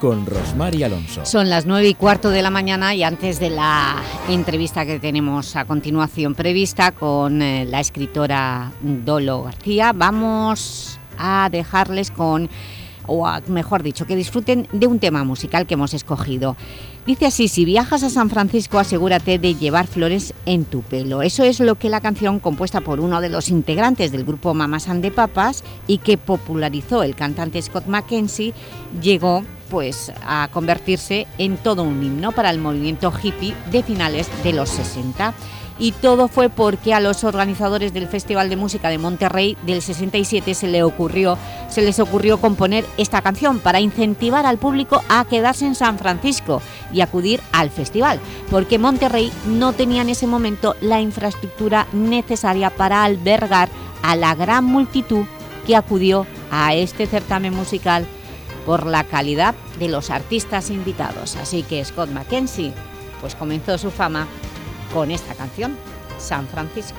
con Rosmar y Alonso. Son las nueve y cuarto de la mañana y antes de la entrevista que tenemos a continuación prevista con eh, la escritora Dolo García, vamos a dejarles con, o a- mejor dicho, que disfruten de un tema musical que hemos escogido. Dice así, si viajas a San Francisco asegúrate de llevar flores en tu pelo. Eso es lo que la canción compuesta por uno de los integrantes del grupo Mamas and Papas y que popularizó el cantante Scott McKenzie llegó pues a convertirse en todo un himno para el movimiento hippie de finales de los 60. Y todo fue porque a los organizadores del Festival de Música de Monterrey del 67 se, le ocurrió, se les ocurrió componer esta canción para incentivar al público a quedarse en San Francisco y acudir al festival, porque Monterrey no tenía en ese momento la infraestructura necesaria para albergar a la gran multitud que acudió a este certamen musical por la calidad de los artistas invitados. Así que Scott McKenzie pues comenzó su fama con esta canción, San Francisco.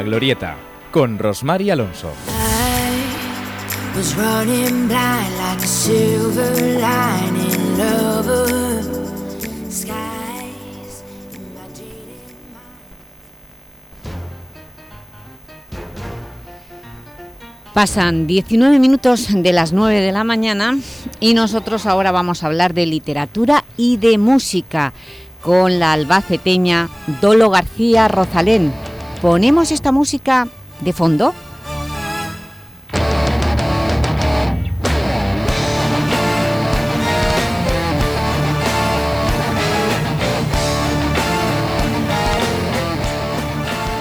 La Glorieta, con Rosmar y Alonso. Pasan 19 minutos de las 9 de la mañana y nosotros ahora vamos a hablar de literatura y de música con la albaceteña Dolo García Rozalén. ¿Ponemos esta música de fondo?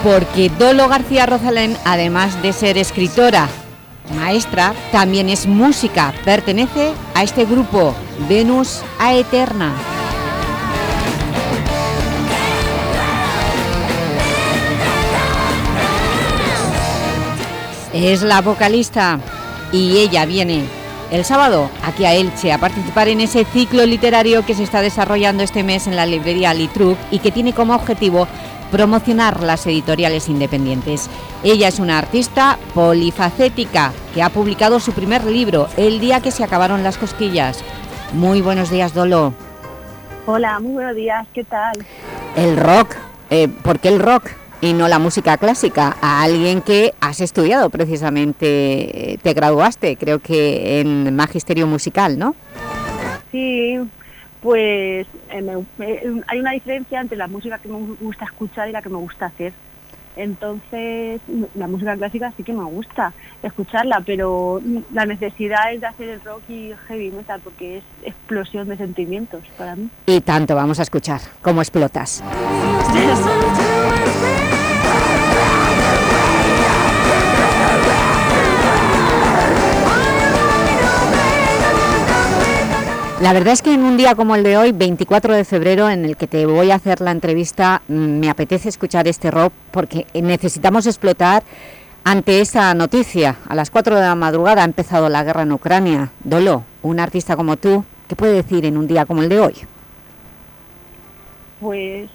Porque Dolo García Rosalén, además de ser escritora, maestra, también es música. Pertenece a este grupo, Venus a Es la vocalista y ella viene el sábado aquí a Elche a participar en ese ciclo literario que se está desarrollando este mes en la librería Litruc y que tiene como objetivo promocionar las editoriales independientes. Ella es una artista polifacética que ha publicado su primer libro, El día que se acabaron las cosquillas. Muy buenos días, Dolo. Hola, muy buenos días, ¿qué tal? El rock, eh, ¿por qué el rock y no la música clásica? A alguien que has estudiado precisamente, eh, te graduaste, creo que en Magisterio Musical, ¿no? Sí, pues eh, me- me- hay una diferencia entre la música que me gusta escuchar y la que me gusta hacer. Entonces, la música clásica sí que me gusta escucharla, pero la necesidad es de hacer el rock y heavy metal porque es explosión de sentimientos para mí. Y tanto vamos a escuchar, cómo explotas. (laughs) La verdad es que en un día como el de hoy, 24 de febrero, en el que te voy a hacer la entrevista, mm, me apetece escuchar este rock porque necesitamos explotar ante esa noticia. A las 4 de la madrugada ha empezado la guerra en Ucrania. Dolo, un artista como tú, ¿qué puede decir en un día como el de hoy? Pues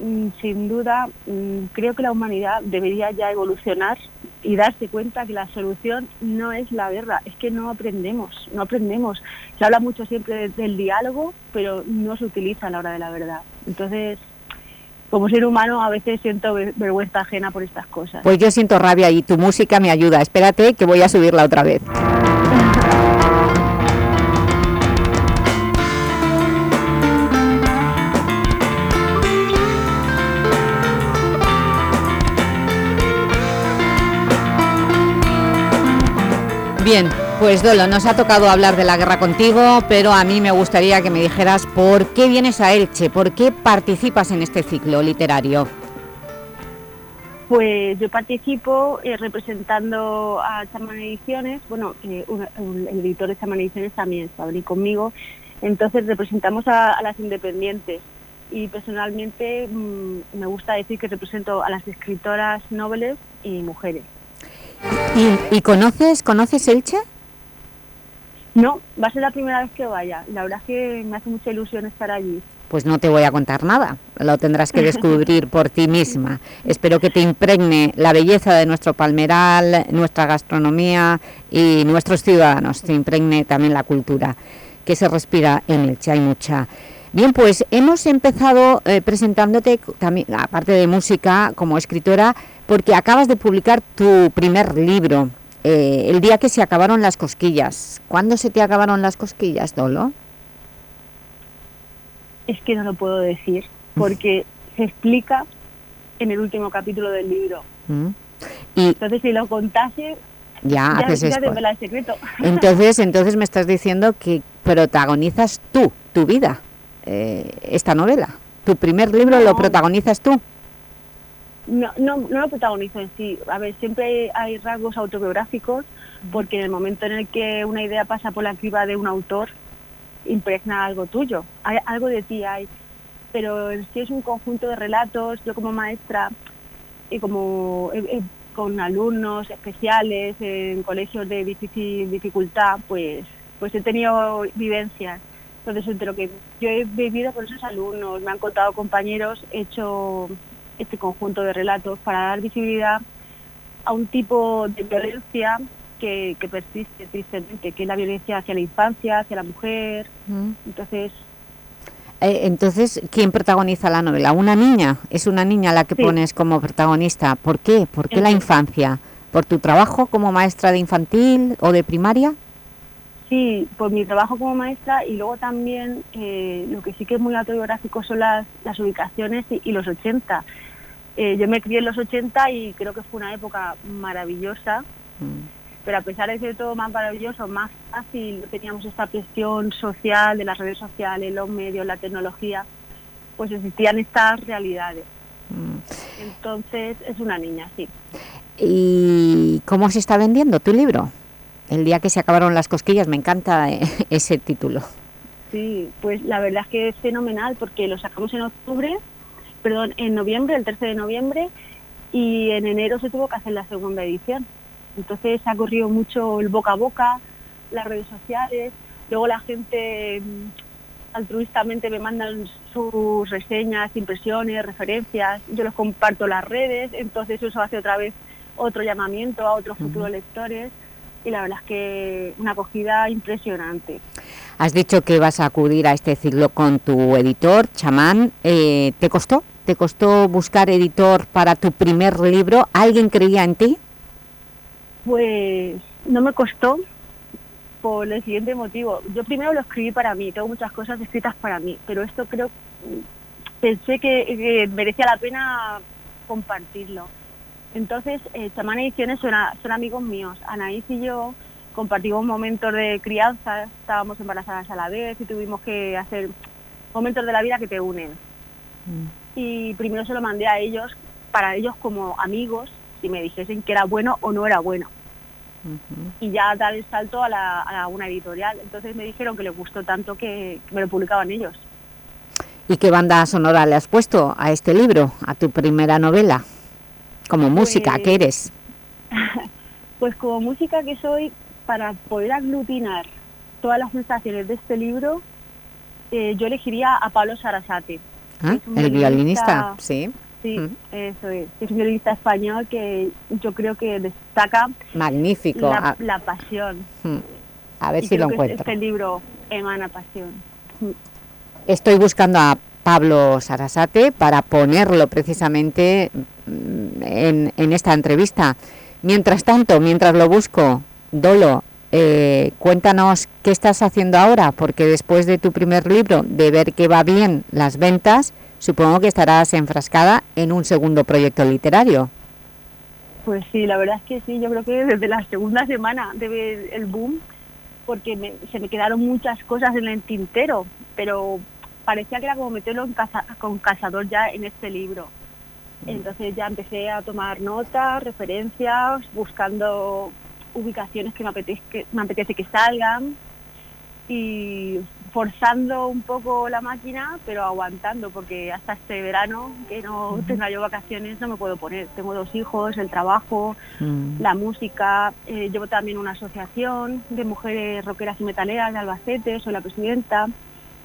mm, sin duda mm, creo que la humanidad debería ya evolucionar y darse cuenta que la solución no es la guerra, es que no aprendemos, no aprendemos. Se habla mucho siempre de- del diálogo, pero no se utiliza a la hora de la verdad. Entonces, como ser humano a veces siento ver- vergüenza ajena por estas cosas. Pues yo siento rabia y tu música me ayuda. Espérate que voy a subirla otra vez. Bien, pues Dolo, nos ha tocado hablar de la guerra contigo, pero a mí me gustaría que me dijeras por qué vienes a Elche, por qué participas en este ciclo literario. Pues yo participo eh, representando a Chaman Ediciones, bueno, el editor de Chaman Ediciones también está venir conmigo, entonces representamos a, a las independientes y personalmente mm, me gusta decir que represento a las escritoras nobles y mujeres. ¿Y, y conoces, conoces Elche? No, va a ser la primera vez que vaya, la verdad es que me hace mucha ilusión estar allí. Pues no te voy a contar nada, lo tendrás que descubrir por ti misma. Espero que te impregne la belleza de nuestro palmeral, nuestra gastronomía y nuestros ciudadanos, te impregne también la cultura que se respira en Elche, hay mucha. Bien, pues hemos empezado eh, presentándote también, aparte de música, como escritora, porque acabas de publicar tu primer libro, eh, El día que se acabaron las cosquillas. ¿Cuándo se te acabaron las cosquillas, Dolo? Es que no lo puedo decir, porque se explica en el último capítulo del libro. ¿Mm? Y Entonces, si lo contase, ya, ya, haces el secreto. (laughs) Entonces, entonces me estás diciendo que protagonizas tú, tu vida, eh, esta novela. Tu primer libro lo protagonizas tú. No, no, no lo protagonizo en sí. A ver, siempre hay rasgos autobiográficos, porque en el momento en el que una idea pasa por la criba de un autor, impregna algo tuyo, hay, algo de ti hay, pero en sí es un conjunto de relatos, yo como maestra y como eh, eh, con alumnos especiales en colegios de difícil dificultad, pues, pues he tenido vivencias. Entonces, entre lo que yo he vivido con esos alumnos, me han contado compañeros, he hecho este conjunto de relatos para dar visibilidad a un tipo de violencia que, que persiste tristemente, que es la violencia hacia la infancia, hacia la mujer. Entonces, Eh, entonces, ¿quién protagoniza la novela? ¿Una niña? ¿Es una niña la que Sí. pones como protagonista? ¿Por qué? ¿Por qué la infancia? ¿Por tu trabajo como maestra de infantil o de primaria? Sí, por mi trabajo como maestra y luego también eh, lo que sí que es muy autobiográfico son las, las ubicaciones y, y los 80. Eh, yo me crié en los 80 y creo que fue una época maravillosa, pero a pesar de ser todo más maravilloso, más fácil, teníamos esta presión social de las redes sociales, los medios, la tecnología, pues existían estas realidades. Entonces es una niña, sí. ¿Y cómo se está vendiendo tu libro? El día que se acabaron las cosquillas, me encanta eh, (laughs) ese título. Sí, pues la verdad es que es fenomenal porque lo sacamos en octubre, perdón, en noviembre, el 13 de noviembre, y en enero se tuvo que hacer la segunda edición. Entonces ha corrido mucho el boca a boca, las redes sociales, luego la gente mm, altruistamente me mandan sus reseñas, impresiones, referencias, yo los comparto las redes, entonces eso hace otra vez otro llamamiento a otros futuros lectores y la verdad es que una acogida impresionante. Has dicho que vas a acudir a este ciclo con tu editor, Chamán. Eh, ¿Te costó? ¿Te costó buscar editor para tu primer libro? ¿Alguien creía en ti? Pues no me costó por el siguiente motivo. Yo primero lo escribí para mí, tengo muchas cosas escritas para mí, pero esto creo, pensé que, que merecía la pena compartirlo. Entonces, eh, Chamán Ediciones son, a- son amigos míos. Anaís y yo compartimos momentos de crianza, estábamos embarazadas a la vez y tuvimos que hacer momentos de la vida que te unen. Y primero se lo mandé a ellos, para ellos como amigos, si me dijesen que era bueno o no era bueno. Y ya dar el salto a, la, a una editorial. Entonces me dijeron que les gustó tanto que, que me lo publicaban ellos. ¿Y qué banda sonora le has puesto a este libro, a tu primera novela? Como música, Pues- ¿qué eres? (laughs) Pues como música que soy, para poder aglutinar todas las sensaciones de este libro, eh, yo elegiría a Pablo Sarasate. ¿Ah? ¿El violinista-? Sí. Sí, eso es. Es un violinista español que yo creo que destaca Magnífico. la, A, la pasión. A ver Y si lo que encuentro. Este libro emana pasión. Estoy buscando a Pablo Sarasate para ponerlo precisamente mm, en, en esta entrevista. Mientras tanto, mientras lo busco, Dolo, eh, cuéntanos qué estás haciendo ahora, porque después de tu primer libro, de ver que va bien las ventas, supongo que estarás enfrascada en un segundo proyecto literario. Pues sí, la verdad es que sí, yo creo que desde la segunda semana de ver el boom, porque me- se me quedaron muchas cosas en el tintero, pero parecía que era como meterlo en casa- con cazador ya en este libro. Entonces ya empecé a tomar notas, referencias, buscando ubicaciones que me apetece que, me apetece que salgan y forzando un poco la máquina, pero aguantando, porque hasta este verano, que no tenga yo vacaciones, no me puedo poner. Tengo dos hijos, el trabajo, la música, eh, llevo también una asociación de mujeres rockeras y metaleras de Albacete, soy la presidenta.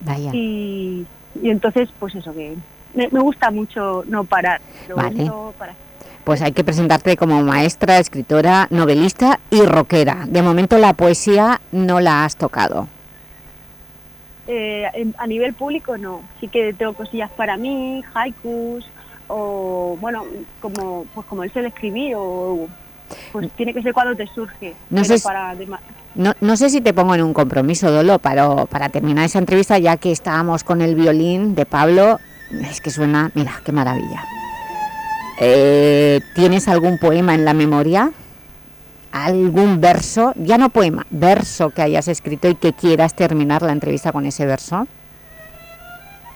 Vaya. Y, y entonces, pues eso, que me, me gusta mucho no parar. Pero Vale. para- Pues hay que presentarte como maestra, escritora, novelista y rockera. De momento la poesía no la has tocado. Eh, a nivel público no, sí que tengo cosillas para mí, haikus, o bueno, como pues como él se le escribir, o pues tiene que ser cuando te surge. No sé para No, no sé si te pongo en un compromiso, Dolo, pero para terminar esa entrevista, ya que estábamos con el violín de Pablo, es que suena, mira, qué maravilla. Eh, ¿Tienes algún poema en la memoria? ¿Algún verso? Ya no poema, verso que hayas escrito y que quieras terminar la entrevista con ese verso.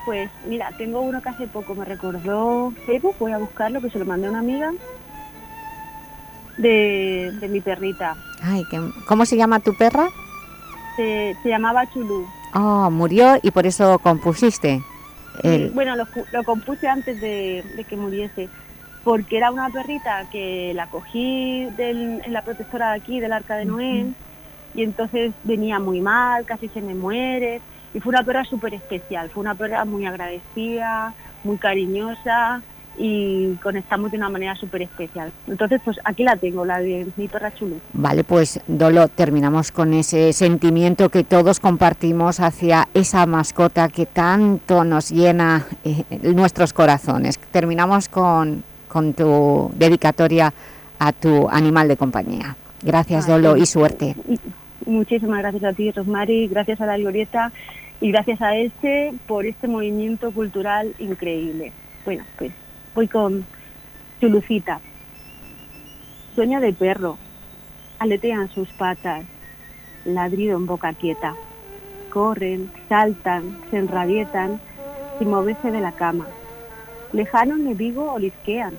Pues mira, tengo uno que hace poco me recordó Facebook, voy a buscarlo, que se lo mandé a una amiga. de, de mi perrita. Ay, qué- ¿Cómo se llama tu perra? Se, se llamaba Chulú. Oh, murió y por eso compusiste. El... Bueno, lo, lo compuse antes de, de que muriese, porque era una perrita que la cogí del- en la protectora de aquí, del Arca de Noé, y entonces venía muy mal, casi se me muere, y fue una perra súper especial, fue una perra muy agradecida, muy cariñosa, y conectamos de una manera súper especial. Entonces, pues aquí la tengo, la de mi perra Chulú. Vale, pues Dolo, terminamos con ese sentimiento que todos compartimos hacia esa mascota que tanto nos llena eh, nuestros corazones. Terminamos con, con tu dedicatoria a tu animal de compañía. Gracias, Dolo, sí. y suerte. Muchísimas gracias a ti, Rosmary, gracias a la Glorieta y gracias a este por este movimiento cultural increíble. Bueno, pues voy con Chulucita. Sueño de perro, aletean sus patas, ladrido en boca quieta. Corren, saltan, se enrabietan sin moverse de la cama. Lejano me digo olisquean,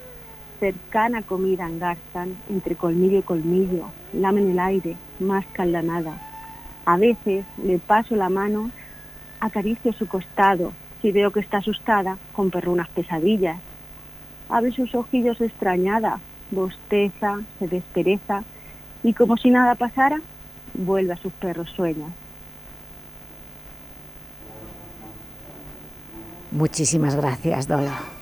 cercana comida engarzan, entre colmillo y colmillo, lamen el aire, mascan la nada. A veces le paso la mano, acaricio su costado, si veo que está asustada, con perrunas pesadillas. Abre sus ojillos extrañada, bosteza, se despereza, y como si nada pasara, vuelve a sus perros sueños. Muchísimas gracias, Dolo.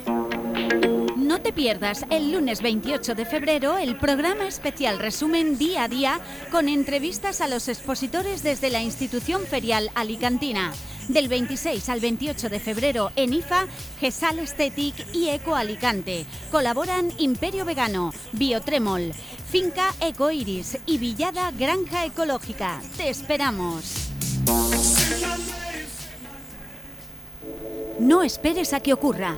Pierdas el lunes 28 de febrero el programa especial Resumen Día a Día con entrevistas a los expositores desde la institución ferial alicantina. Del 26 al 28 de febrero en IFA, GESAL Aesthetic y Eco Alicante. Colaboran Imperio Vegano, Biotremol, Finca Eco Iris y Villada Granja Ecológica. Te esperamos. No esperes a que ocurra.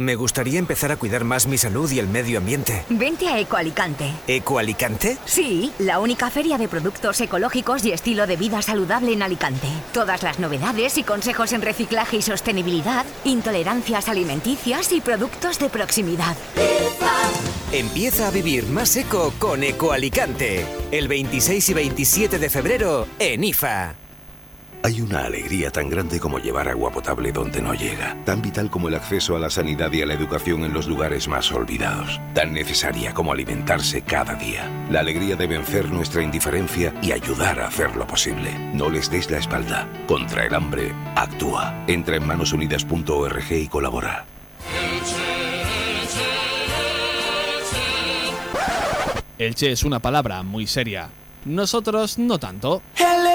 Me gustaría empezar a cuidar más mi salud y el medio ambiente. Vente a Eco Alicante. ¿Eco Alicante? Sí, la única feria de productos ecológicos y estilo de vida saludable en Alicante. Todas las novedades y consejos en reciclaje y sostenibilidad, intolerancias alimenticias y productos de proximidad. Empieza a vivir más eco con Eco Alicante. El 26 y 27 de febrero en IFA. Hay una alegría tan grande como llevar agua potable donde no llega, tan vital como el acceso a la sanidad y a la educación en los lugares más olvidados, tan necesaria como alimentarse cada día. La alegría de vencer nuestra indiferencia y ayudar a hacerlo posible. No les des la espalda. Contra el hambre, actúa. Entra en manosunidas.org y colabora. Elche es una palabra muy seria. Nosotros no tanto.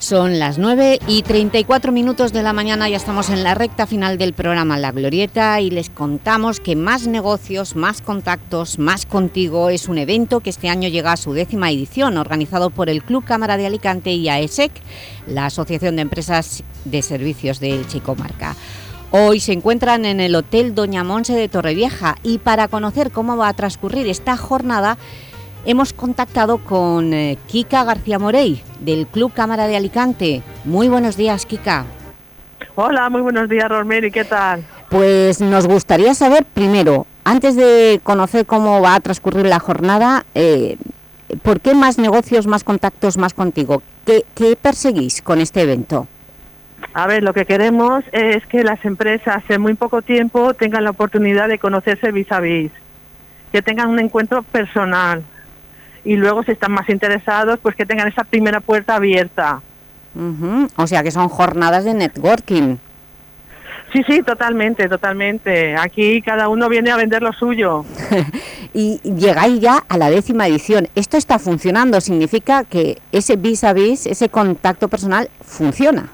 Son las 9 y 34 minutos de la mañana, ya estamos en la recta final del programa La Glorieta y les contamos que Más Negocios, Más Contactos, Más Contigo es un evento que este año llega a su décima edición, organizado por el Club Cámara de Alicante y AESEC, la Asociación de Empresas de Servicios del Chicomarca. Hoy se encuentran en el Hotel Doña Monse de Torrevieja y para conocer cómo va a transcurrir esta jornada hemos contactado con eh, Kika García Morey del Club Cámara de Alicante. Muy buenos días, Kika. Hola, muy buenos días, Rosemary, ¿qué tal? Pues nos gustaría saber, primero, antes de conocer cómo va a transcurrir la jornada, eh, ¿por qué más negocios, más contactos, más contigo? ¿Qué, qué perseguís con este evento? A ver, lo que queremos es que las empresas en muy poco tiempo tengan la oportunidad de conocerse vis a vis, que tengan un encuentro personal y luego si están más interesados, pues que tengan esa primera puerta abierta. O sea que son jornadas de networking. Sí, sí, totalmente, totalmente. Aquí cada uno viene a vender lo suyo. (laughs) y llegáis ya a la décima edición. Esto está funcionando, significa que ese vis a vis, ese contacto personal, funciona.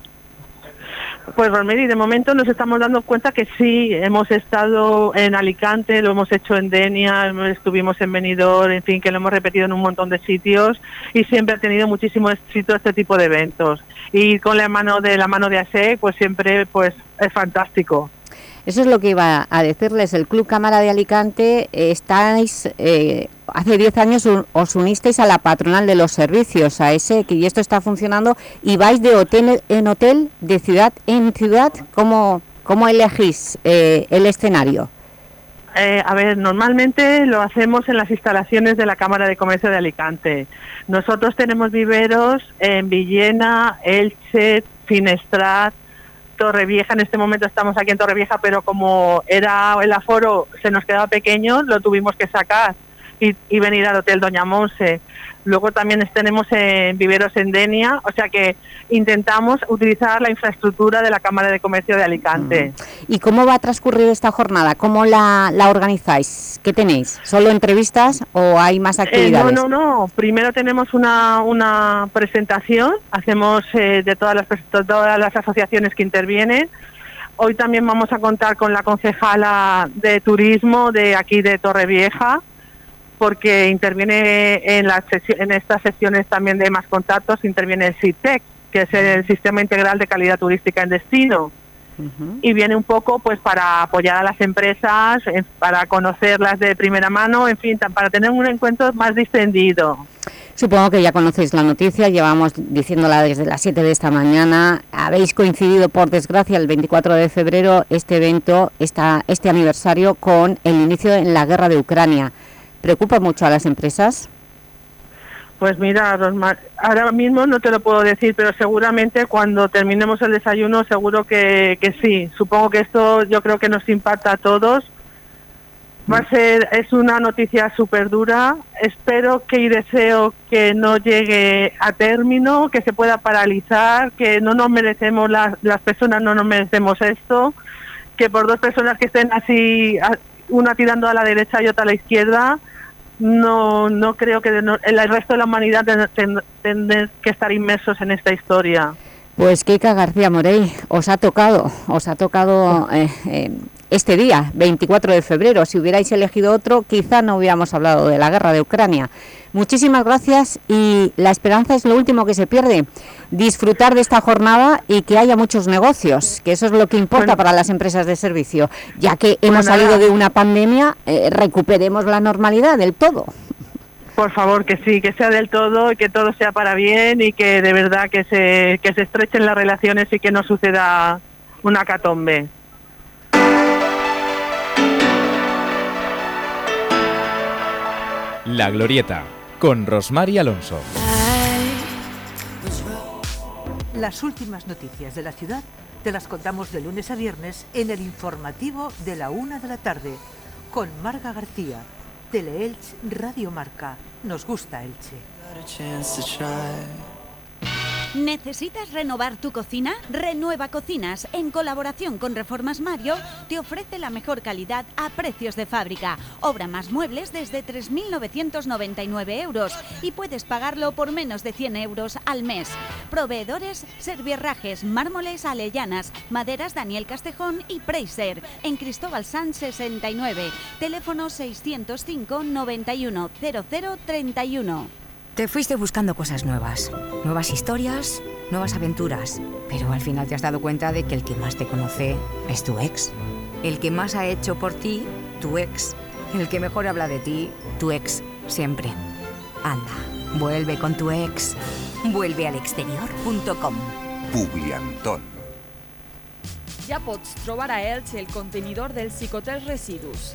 Pues Rosemary, de momento nos estamos dando cuenta que sí, hemos estado en Alicante, lo hemos hecho en Denia, estuvimos en Benidorm, en fin, que lo hemos repetido en un montón de sitios y siempre ha tenido muchísimo éxito este tipo de eventos. Y con la mano de la mano de ASE, pues siempre pues es fantástico. Eso es lo que iba a decirles. El Club Cámara de Alicante, eh, estáis, eh, hace 10 años os unisteis a la patronal de los servicios, a ese, y esto está funcionando, y vais de hotel en hotel, de ciudad en ciudad. ¿Cómo, cómo elegís eh, el escenario? Eh, a ver, normalmente lo hacemos en las instalaciones de la Cámara de Comercio de Alicante. Nosotros tenemos viveros en Villena, Elche, Finestrat, Torrevieja. En este momento estamos aquí en Torrevieja, pero como era el aforo se nos quedaba pequeño, lo tuvimos que sacar y, y venir al Hotel Doña Monse. Luego también tenemos en viveros en Denia, o sea que intentamos utilizar la infraestructura de la Cámara de Comercio de Alicante. ¿Y cómo va a transcurrir esta jornada? ¿Cómo la, la organizáis? ¿Qué tenéis? ¿Solo entrevistas o hay más Eh, actividades? no, no, no. Primero tenemos una, una presentación, hacemos eh, de todas las, todas las asociaciones que intervienen. Hoy también vamos a contar con la concejala de turismo de aquí de Torrevieja, porque interviene en, las en estas sesiones también de más contactos, interviene el CITEC, que es el Sistema Integral de Calidad Turística en Destino y viene un poco pues para apoyar a las empresas, para conocerlas de primera mano, en fin, para tener un encuentro más distendido. Supongo que ya conocéis la noticia, llevamos diciéndola desde las 7 de esta mañana. Habéis coincidido, por desgracia, el 24 de febrero, este evento, esta, este aniversario, con el inicio en la guerra de Ucrania. ¿Preocupa mucho a las empresas? Pues mira, Rosmar, ahora mismo no te lo puedo decir, pero seguramente cuando terminemos el desayuno seguro que, que sí. Supongo que esto yo creo que nos impacta a todos. Va a ser, es una noticia súper dura. Espero que y deseo que no llegue a término, que se pueda paralizar, que no nos merecemos, las, las personas no nos merecemos esto, que por dos personas que estén así, una tirando a la derecha y otra a la izquierda, no, no creo que el resto de la humanidad ten- ten- tendrá que estar inmersos en esta historia. Pues Kika García Morey, os ha tocado, os ha tocado eh, eh, este día, 24 de febrero. Si hubierais elegido otro, quizá no hubiéramos hablado de la guerra de Ucrania. Muchísimas gracias y la esperanza es lo último que se pierde. Disfrutar de esta jornada y que haya muchos negocios, que eso es lo que importa para las empresas de servicio. Ya que hemos salido de una pandemia, eh, recuperemos la normalidad del todo. Por favor, que sí, que sea del todo y que todo sea para bien y que de verdad que se, que se estrechen las relaciones y que no suceda una catombe. La Glorieta, con Rosmar y Alonso. Las últimas noticias de la ciudad te las contamos de lunes a viernes en el informativo de la una de la tarde con Marga García, Teleelch Radio Marca. Nos gusta Elche. ¿Necesitas renovar tu cocina? Renueva Cocinas, en colaboración con Reformas Mario, te ofrece la mejor calidad a precios de fábrica. Obra más muebles desde 3.999 euros y puedes pagarlo por menos de 100 euros al mes. Proveedores Servierrajes, Mármoles Alellanas, Maderas Daniel Castejón y Preiser, en Cristóbal San 69. Teléfono 605 91 0031. Te fuiste buscando cosas nuevas, nuevas historias, nuevas aventuras, pero al final te has dado cuenta de que el que más te conoce es tu ex. El que más ha hecho por ti, tu ex. El que mejor habla de ti, tu ex, siempre. Anda, vuelve con tu ex. Vuelve al exterior.com. Publiantón. Ja pots trobar a Elx el contenidor del Cicotel Residus.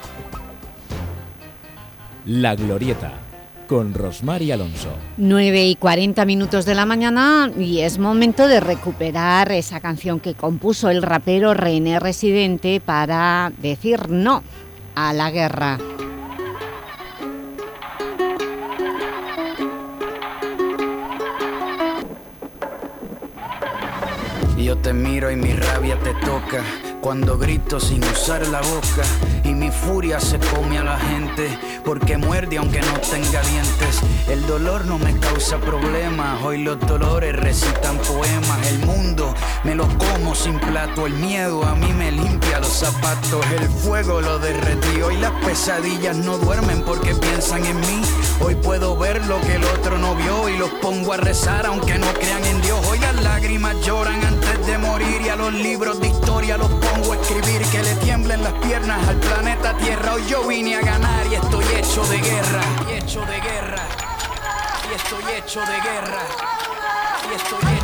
La Glorieta, con Rosmar y Alonso. 9 y 40 minutos de la mañana y es momento de recuperar esa canción que compuso el rapero René Residente para decir no a la guerra. Yo te miro y mi rabia te toca cuando grito sin usar la boca y mi furia se come a la gente porque muerde aunque no tenga dientes. El dolor no me causa problemas, hoy los dolores recitan poemas. El mundo me lo como sin plato, el miedo a mí me limpia los zapatos, el fuego lo derretí. Hoy las pesadillas no duermen porque piensan en mí. Hoy puedo ver lo que el otro no vio y los pongo a rezar aunque no crean en Dios. Hoy las lágrimas lloran antes de morir y a los libros de historia los pongo a escribir que le tiemblen las piernas al planeta Tierra. Hoy yo vine a ganar y estoy hecho de guerra. Y hecho de guerra. Y estoy hecho de guerra. Y estoy hecho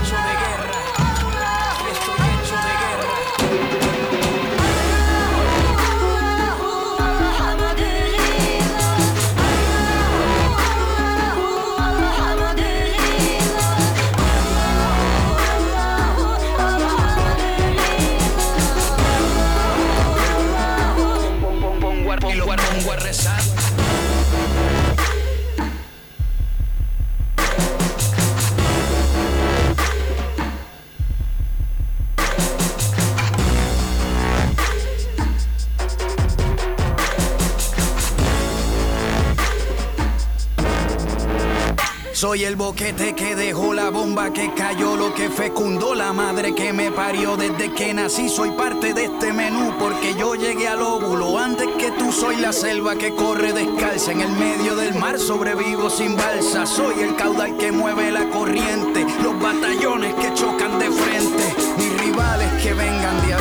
Soy el boquete que dejó la bomba que cayó, lo que fecundó la madre que me parió desde que nací. Soy parte de este menú porque yo llegué al óvulo antes que tú. Soy la selva que corre descalza en el medio del mar. Sobrevivo sin balsa. Soy el caudal que mueve la corriente, los batallones que chocan de frente. Mis rivales que vengan de a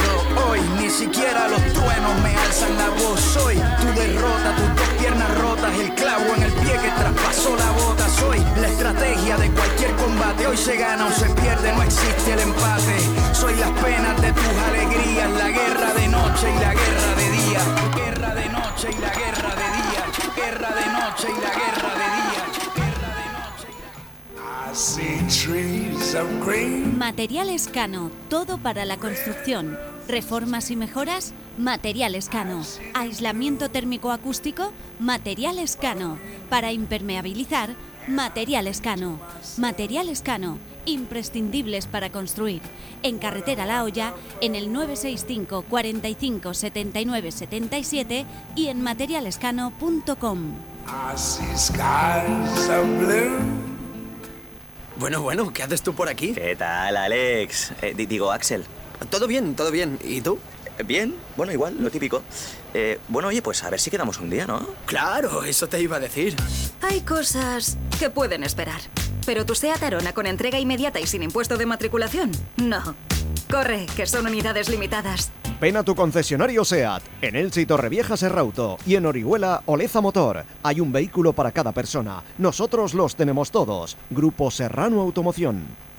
hoy, ni siquiera los truenos me alzan la voz. Soy tu derrota, tus rotas, el clavo en el pie que traspasó la bota. Soy la estrategia de cualquier combate. Hoy se gana o se pierde, no existe el empate. Soy las penas de tus alegrías, la guerra de noche y la guerra de día. Guerra de noche y la guerra de día. Guerra de noche y la guerra de día. Materiales Cano, todo para la construcción. Reformas y mejoras, Materiales Cano. Aislamiento térmico acústico, Materiales Cano. Para impermeabilizar, Materiales Cano. Materiales Cano, imprescindibles para construir. En Carretera La Hoya, en el 965 45 79 77 y en materialescano.com. Bueno, bueno, ¿qué haces tú por aquí? ¿Qué tal, Alex? Eh, di- digo, Axel. Todo bien, todo bien. ¿Y tú? Bien, bueno, igual, lo típico. Eh, bueno, oye, pues a ver si quedamos un día, ¿no? Claro, eso te iba a decir. Hay cosas que pueden esperar. Pero tu SEAT Arona con entrega inmediata y sin impuesto de matriculación, no. Corre, que son unidades limitadas. Ven a tu concesionario SEAT, en Elche y Torrevieja Serrauto y en Orihuela Oleza Motor. Hay un vehículo para cada persona. Nosotros los tenemos todos. Grupo Serrano Automoción.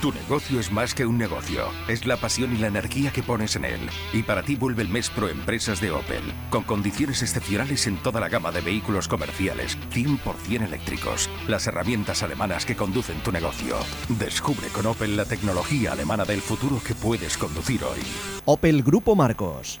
Tu negocio es más que un negocio, es la pasión y la energía que pones en él. Y para ti vuelve el mes Pro Empresas de Opel, con condiciones excepcionales en toda la gama de vehículos comerciales, 100% eléctricos, las herramientas alemanas que conducen tu negocio. Descubre con Opel la tecnología alemana del futuro que puedes conducir hoy. Opel Grupo Marcos.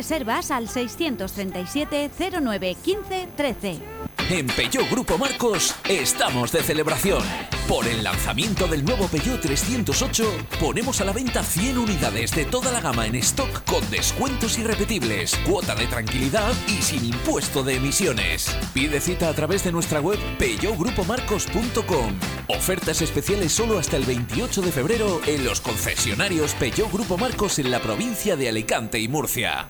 Reservas al 637 09 15 13. En Peugeot Grupo Marcos estamos de celebración. Por el lanzamiento del nuevo Peugeot 308 ponemos a la venta 100 unidades de toda la gama en stock con descuentos irrepetibles, cuota de tranquilidad y sin impuesto de emisiones. Pide cita a través de nuestra web peugeotgrupomarcos.com. Ofertas especiales solo hasta el 28 de febrero en los concesionarios Peugeot Grupo Marcos en la provincia de Alicante y Murcia.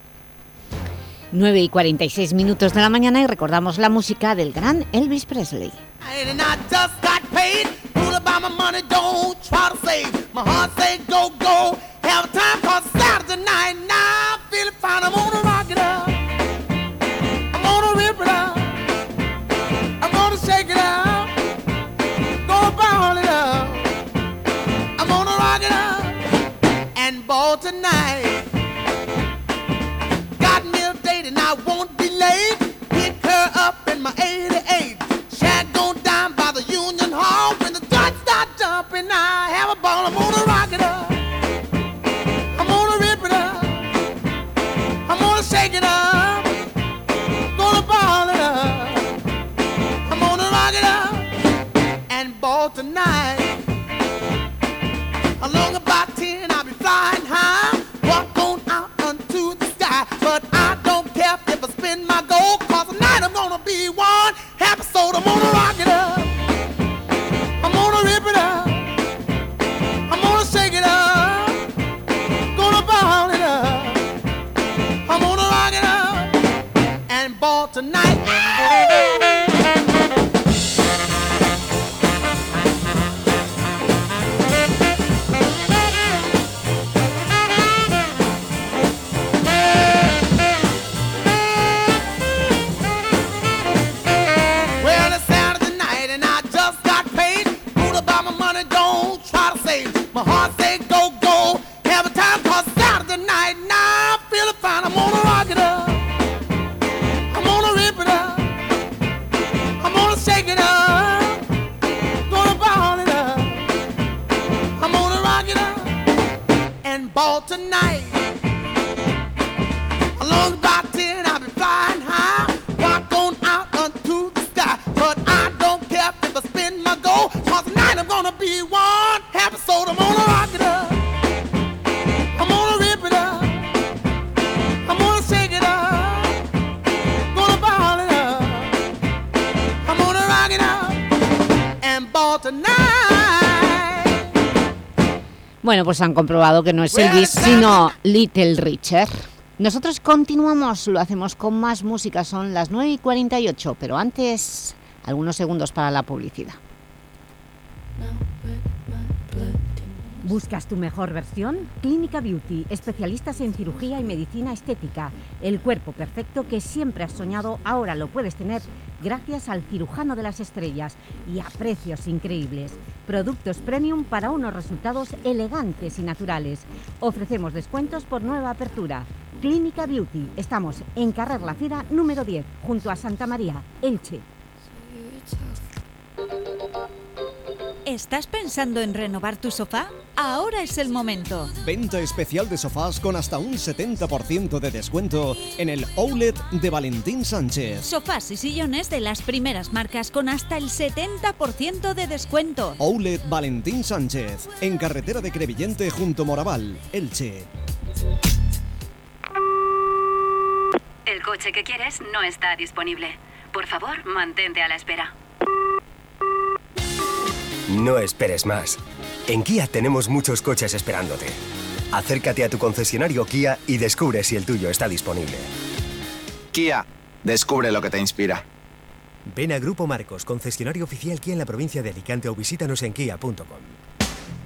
9 y 46 minutos de la mañana y recordamos la música del gran Elvis Presley. Tonight. my 80 gonna be one soul. I'm gonna rock it up. Heart go, go. Have a. Now I'm feeling fine. I'm gonna rock it up. I'm gonna rip it up. I'm gonna shake it up. Gonna ball it up. I'm gonna rock it up and ball tonight. Bueno, pues han comprobado que no es Elvis, sino Little Richard. Nosotros continuamos, lo hacemos con más música, son las 9 y 48, pero antes algunos segundos para la publicidad. ¿Buscas tu mejor versión? Clínica Beauty, especialistas en cirugía y medicina estética. El cuerpo perfecto que siempre has soñado, ahora lo puedes tener gracias al cirujano de las estrellas y a precios increíbles. Productos premium para unos resultados elegantes y naturales. Ofrecemos descuentos por nueva apertura. Clínica Beauty. Estamos en Carrer La Fira número 10, junto a Santa María, Elche. ¿Estás pensando en renovar tu sofá? Ahora es el momento. Venta especial de sofás con hasta un 70% de descuento en el Outlet de Valentín Sánchez. Sofás y sillones de las primeras marcas con hasta el 70% de descuento. Outlet Valentín Sánchez, en carretera de Crevillente junto Moraval, Elche. El coche que quieres no está disponible. Por favor, mantente a la espera. No esperes más. En Kia tenemos muchos coches esperándote. Acércate a tu concesionario Kia y descubre si el tuyo está disponible. Kia, descubre lo que te inspira. Ven a Grupo Marcos, concesionario oficial Kia en la provincia de Alicante o visítanos en kia.com.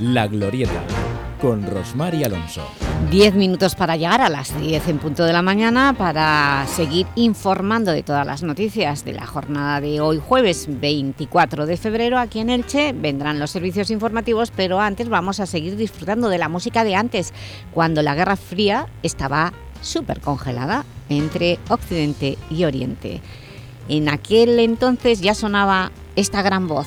La Glorieta, con Rosmar y Alonso. 10 minutos para llegar a las 10 en punto de la mañana para seguir informando de todas las noticias de la jornada de hoy jueves 24 de febrero aquí en Elche. Vendrán los servicios informativos, pero antes vamos a seguir disfrutando de la música de antes, cuando la Guerra Fría estaba súper congelada entre Occidente y Oriente. En aquel entonces ya sonaba esta gran voz.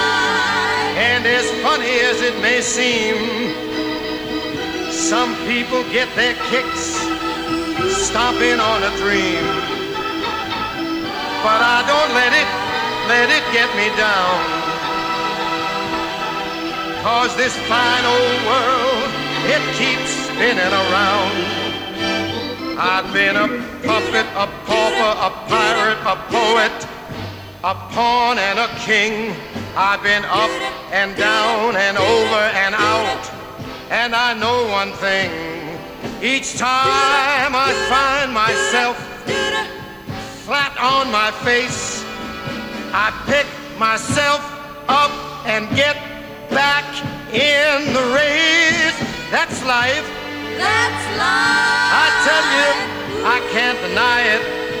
And as funny as it may seem, some people get their kicks stomping on a dream. But I don't let it, let it get me down. Cause this fine old world, it keeps spinning around. I've been a puppet, a pauper, a pirate, a poet, a pawn and a king. I've been up and down and over and out. And I know one thing. Each time I find myself flat on my face, I pick myself up and get back in the race. That's life. That's life. I tell you, I can't deny it.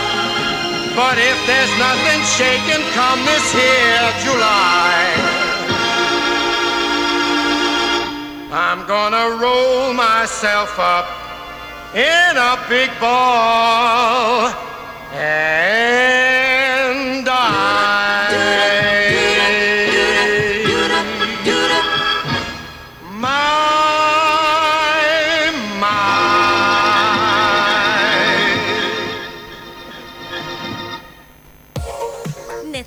But if there's nothing shaking come this here July, I'm gonna roll myself up in a big ball. And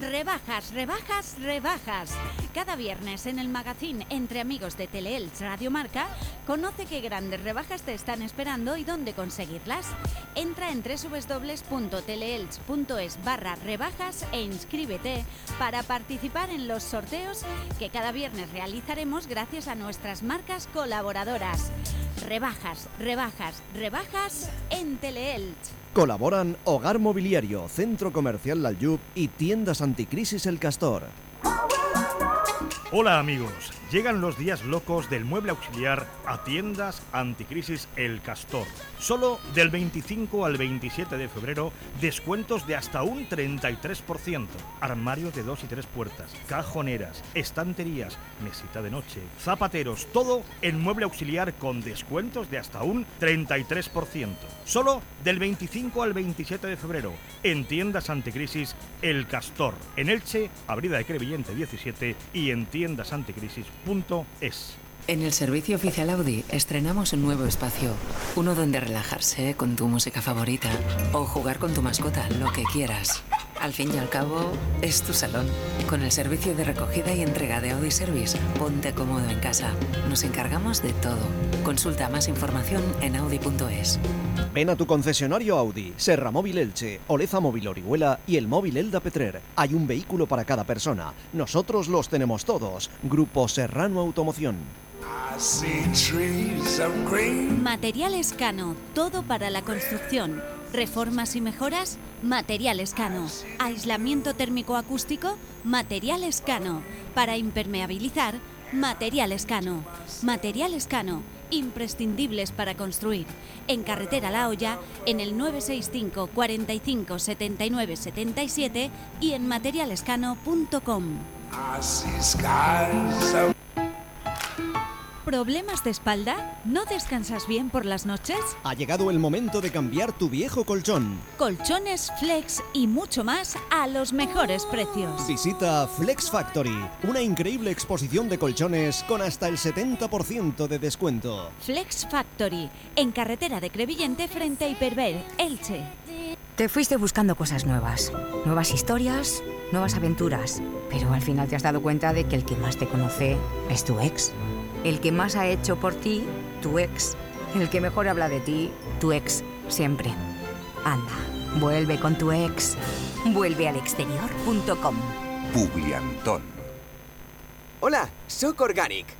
Rebajas, rebajas, rebajas. Cada viernes en el magazine Entre Amigos de Teleelch Radio Marca, conoce qué grandes rebajas te están esperando y dónde conseguirlas. Entra en www.teleelch.es barra rebajas e inscríbete para participar en los sorteos que cada viernes realizaremos gracias a nuestras marcas colaboradoras. Rebajas, rebajas, rebajas en Teleelch. Colaboran Hogar Mobiliario, Centro Comercial Lalyub y Tiendas Anticrisis El Castor. Hola amigos, llegan los días locos del mueble auxiliar a tiendas anticrisis El Castor. Solo del 25 al 27 de febrero, descuentos de hasta un 33%. Armarios de dos y tres puertas, cajoneras, estanterías, mesita de noche, zapateros, todo en mueble auxiliar con descuentos de hasta un 33%. Solo del 25 al 27 de febrero, en tiendas anticrisis El Castor. En Elche, Abrida de Crevillente 17 y en En el servicio oficial Audi estrenamos un nuevo espacio. Uno donde relajarse con tu música favorita o jugar con tu mascota, lo que quieras. Al fin y al cabo, es tu salón. Con el servicio de recogida y entrega de Audi Service, ponte cómodo en casa. Nos encargamos de todo. Consulta más información en audi.es. Ven a tu concesionario Audi, Serra Móvil Elche, Oleza Móvil Orihuela y el Móvil Elda Petrer. Hay un vehículo para cada persona. Nosotros los tenemos todos. Grupo Serrano Automoción. Materiales Cano, todo para la construcción. Reformas y mejoras, Materiales Cano. Aislamiento térmico acústico, Materiales Cano. Para impermeabilizar, Materiales Cano. Materiales Cano, imprescindibles para construir. En Carretera La Hoya, en el 965 45 79 77 y en materialescano.com. ¿Problemas de espalda? ¿No descansas bien por las noches? Ha llegado el momento de cambiar tu viejo colchón. Colchones, flex y mucho más a los mejores precios. Visita Flex Factory, una increíble exposición de colchones con hasta el 70% de descuento. Flex Factory, en carretera de Crevillente frente a Hiperver, Elche. Te fuiste buscando cosas nuevas, nuevas historias, nuevas aventuras, pero al final te has dado cuenta de que el que más te conoce es tu ex. El que más ha hecho por ti, tu ex. El que mejor habla de ti, tu ex, siempre. Anda, vuelve con tu ex. Vuelve al exterior.com. Publiantón. Hola, sóc Organic.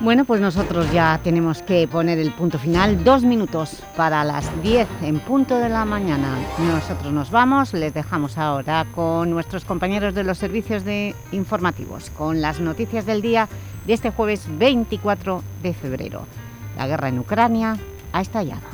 Bueno, pues nosotros ya tenemos que poner el punto final. Dos minutos para las 10 en punto de la mañana. Nosotros nos vamos, les dejamos ahora con nuestros compañeros de los servicios de informativos, con las noticias del día de este jueves 24 de febrero. La guerra en Ucrania ha estallado.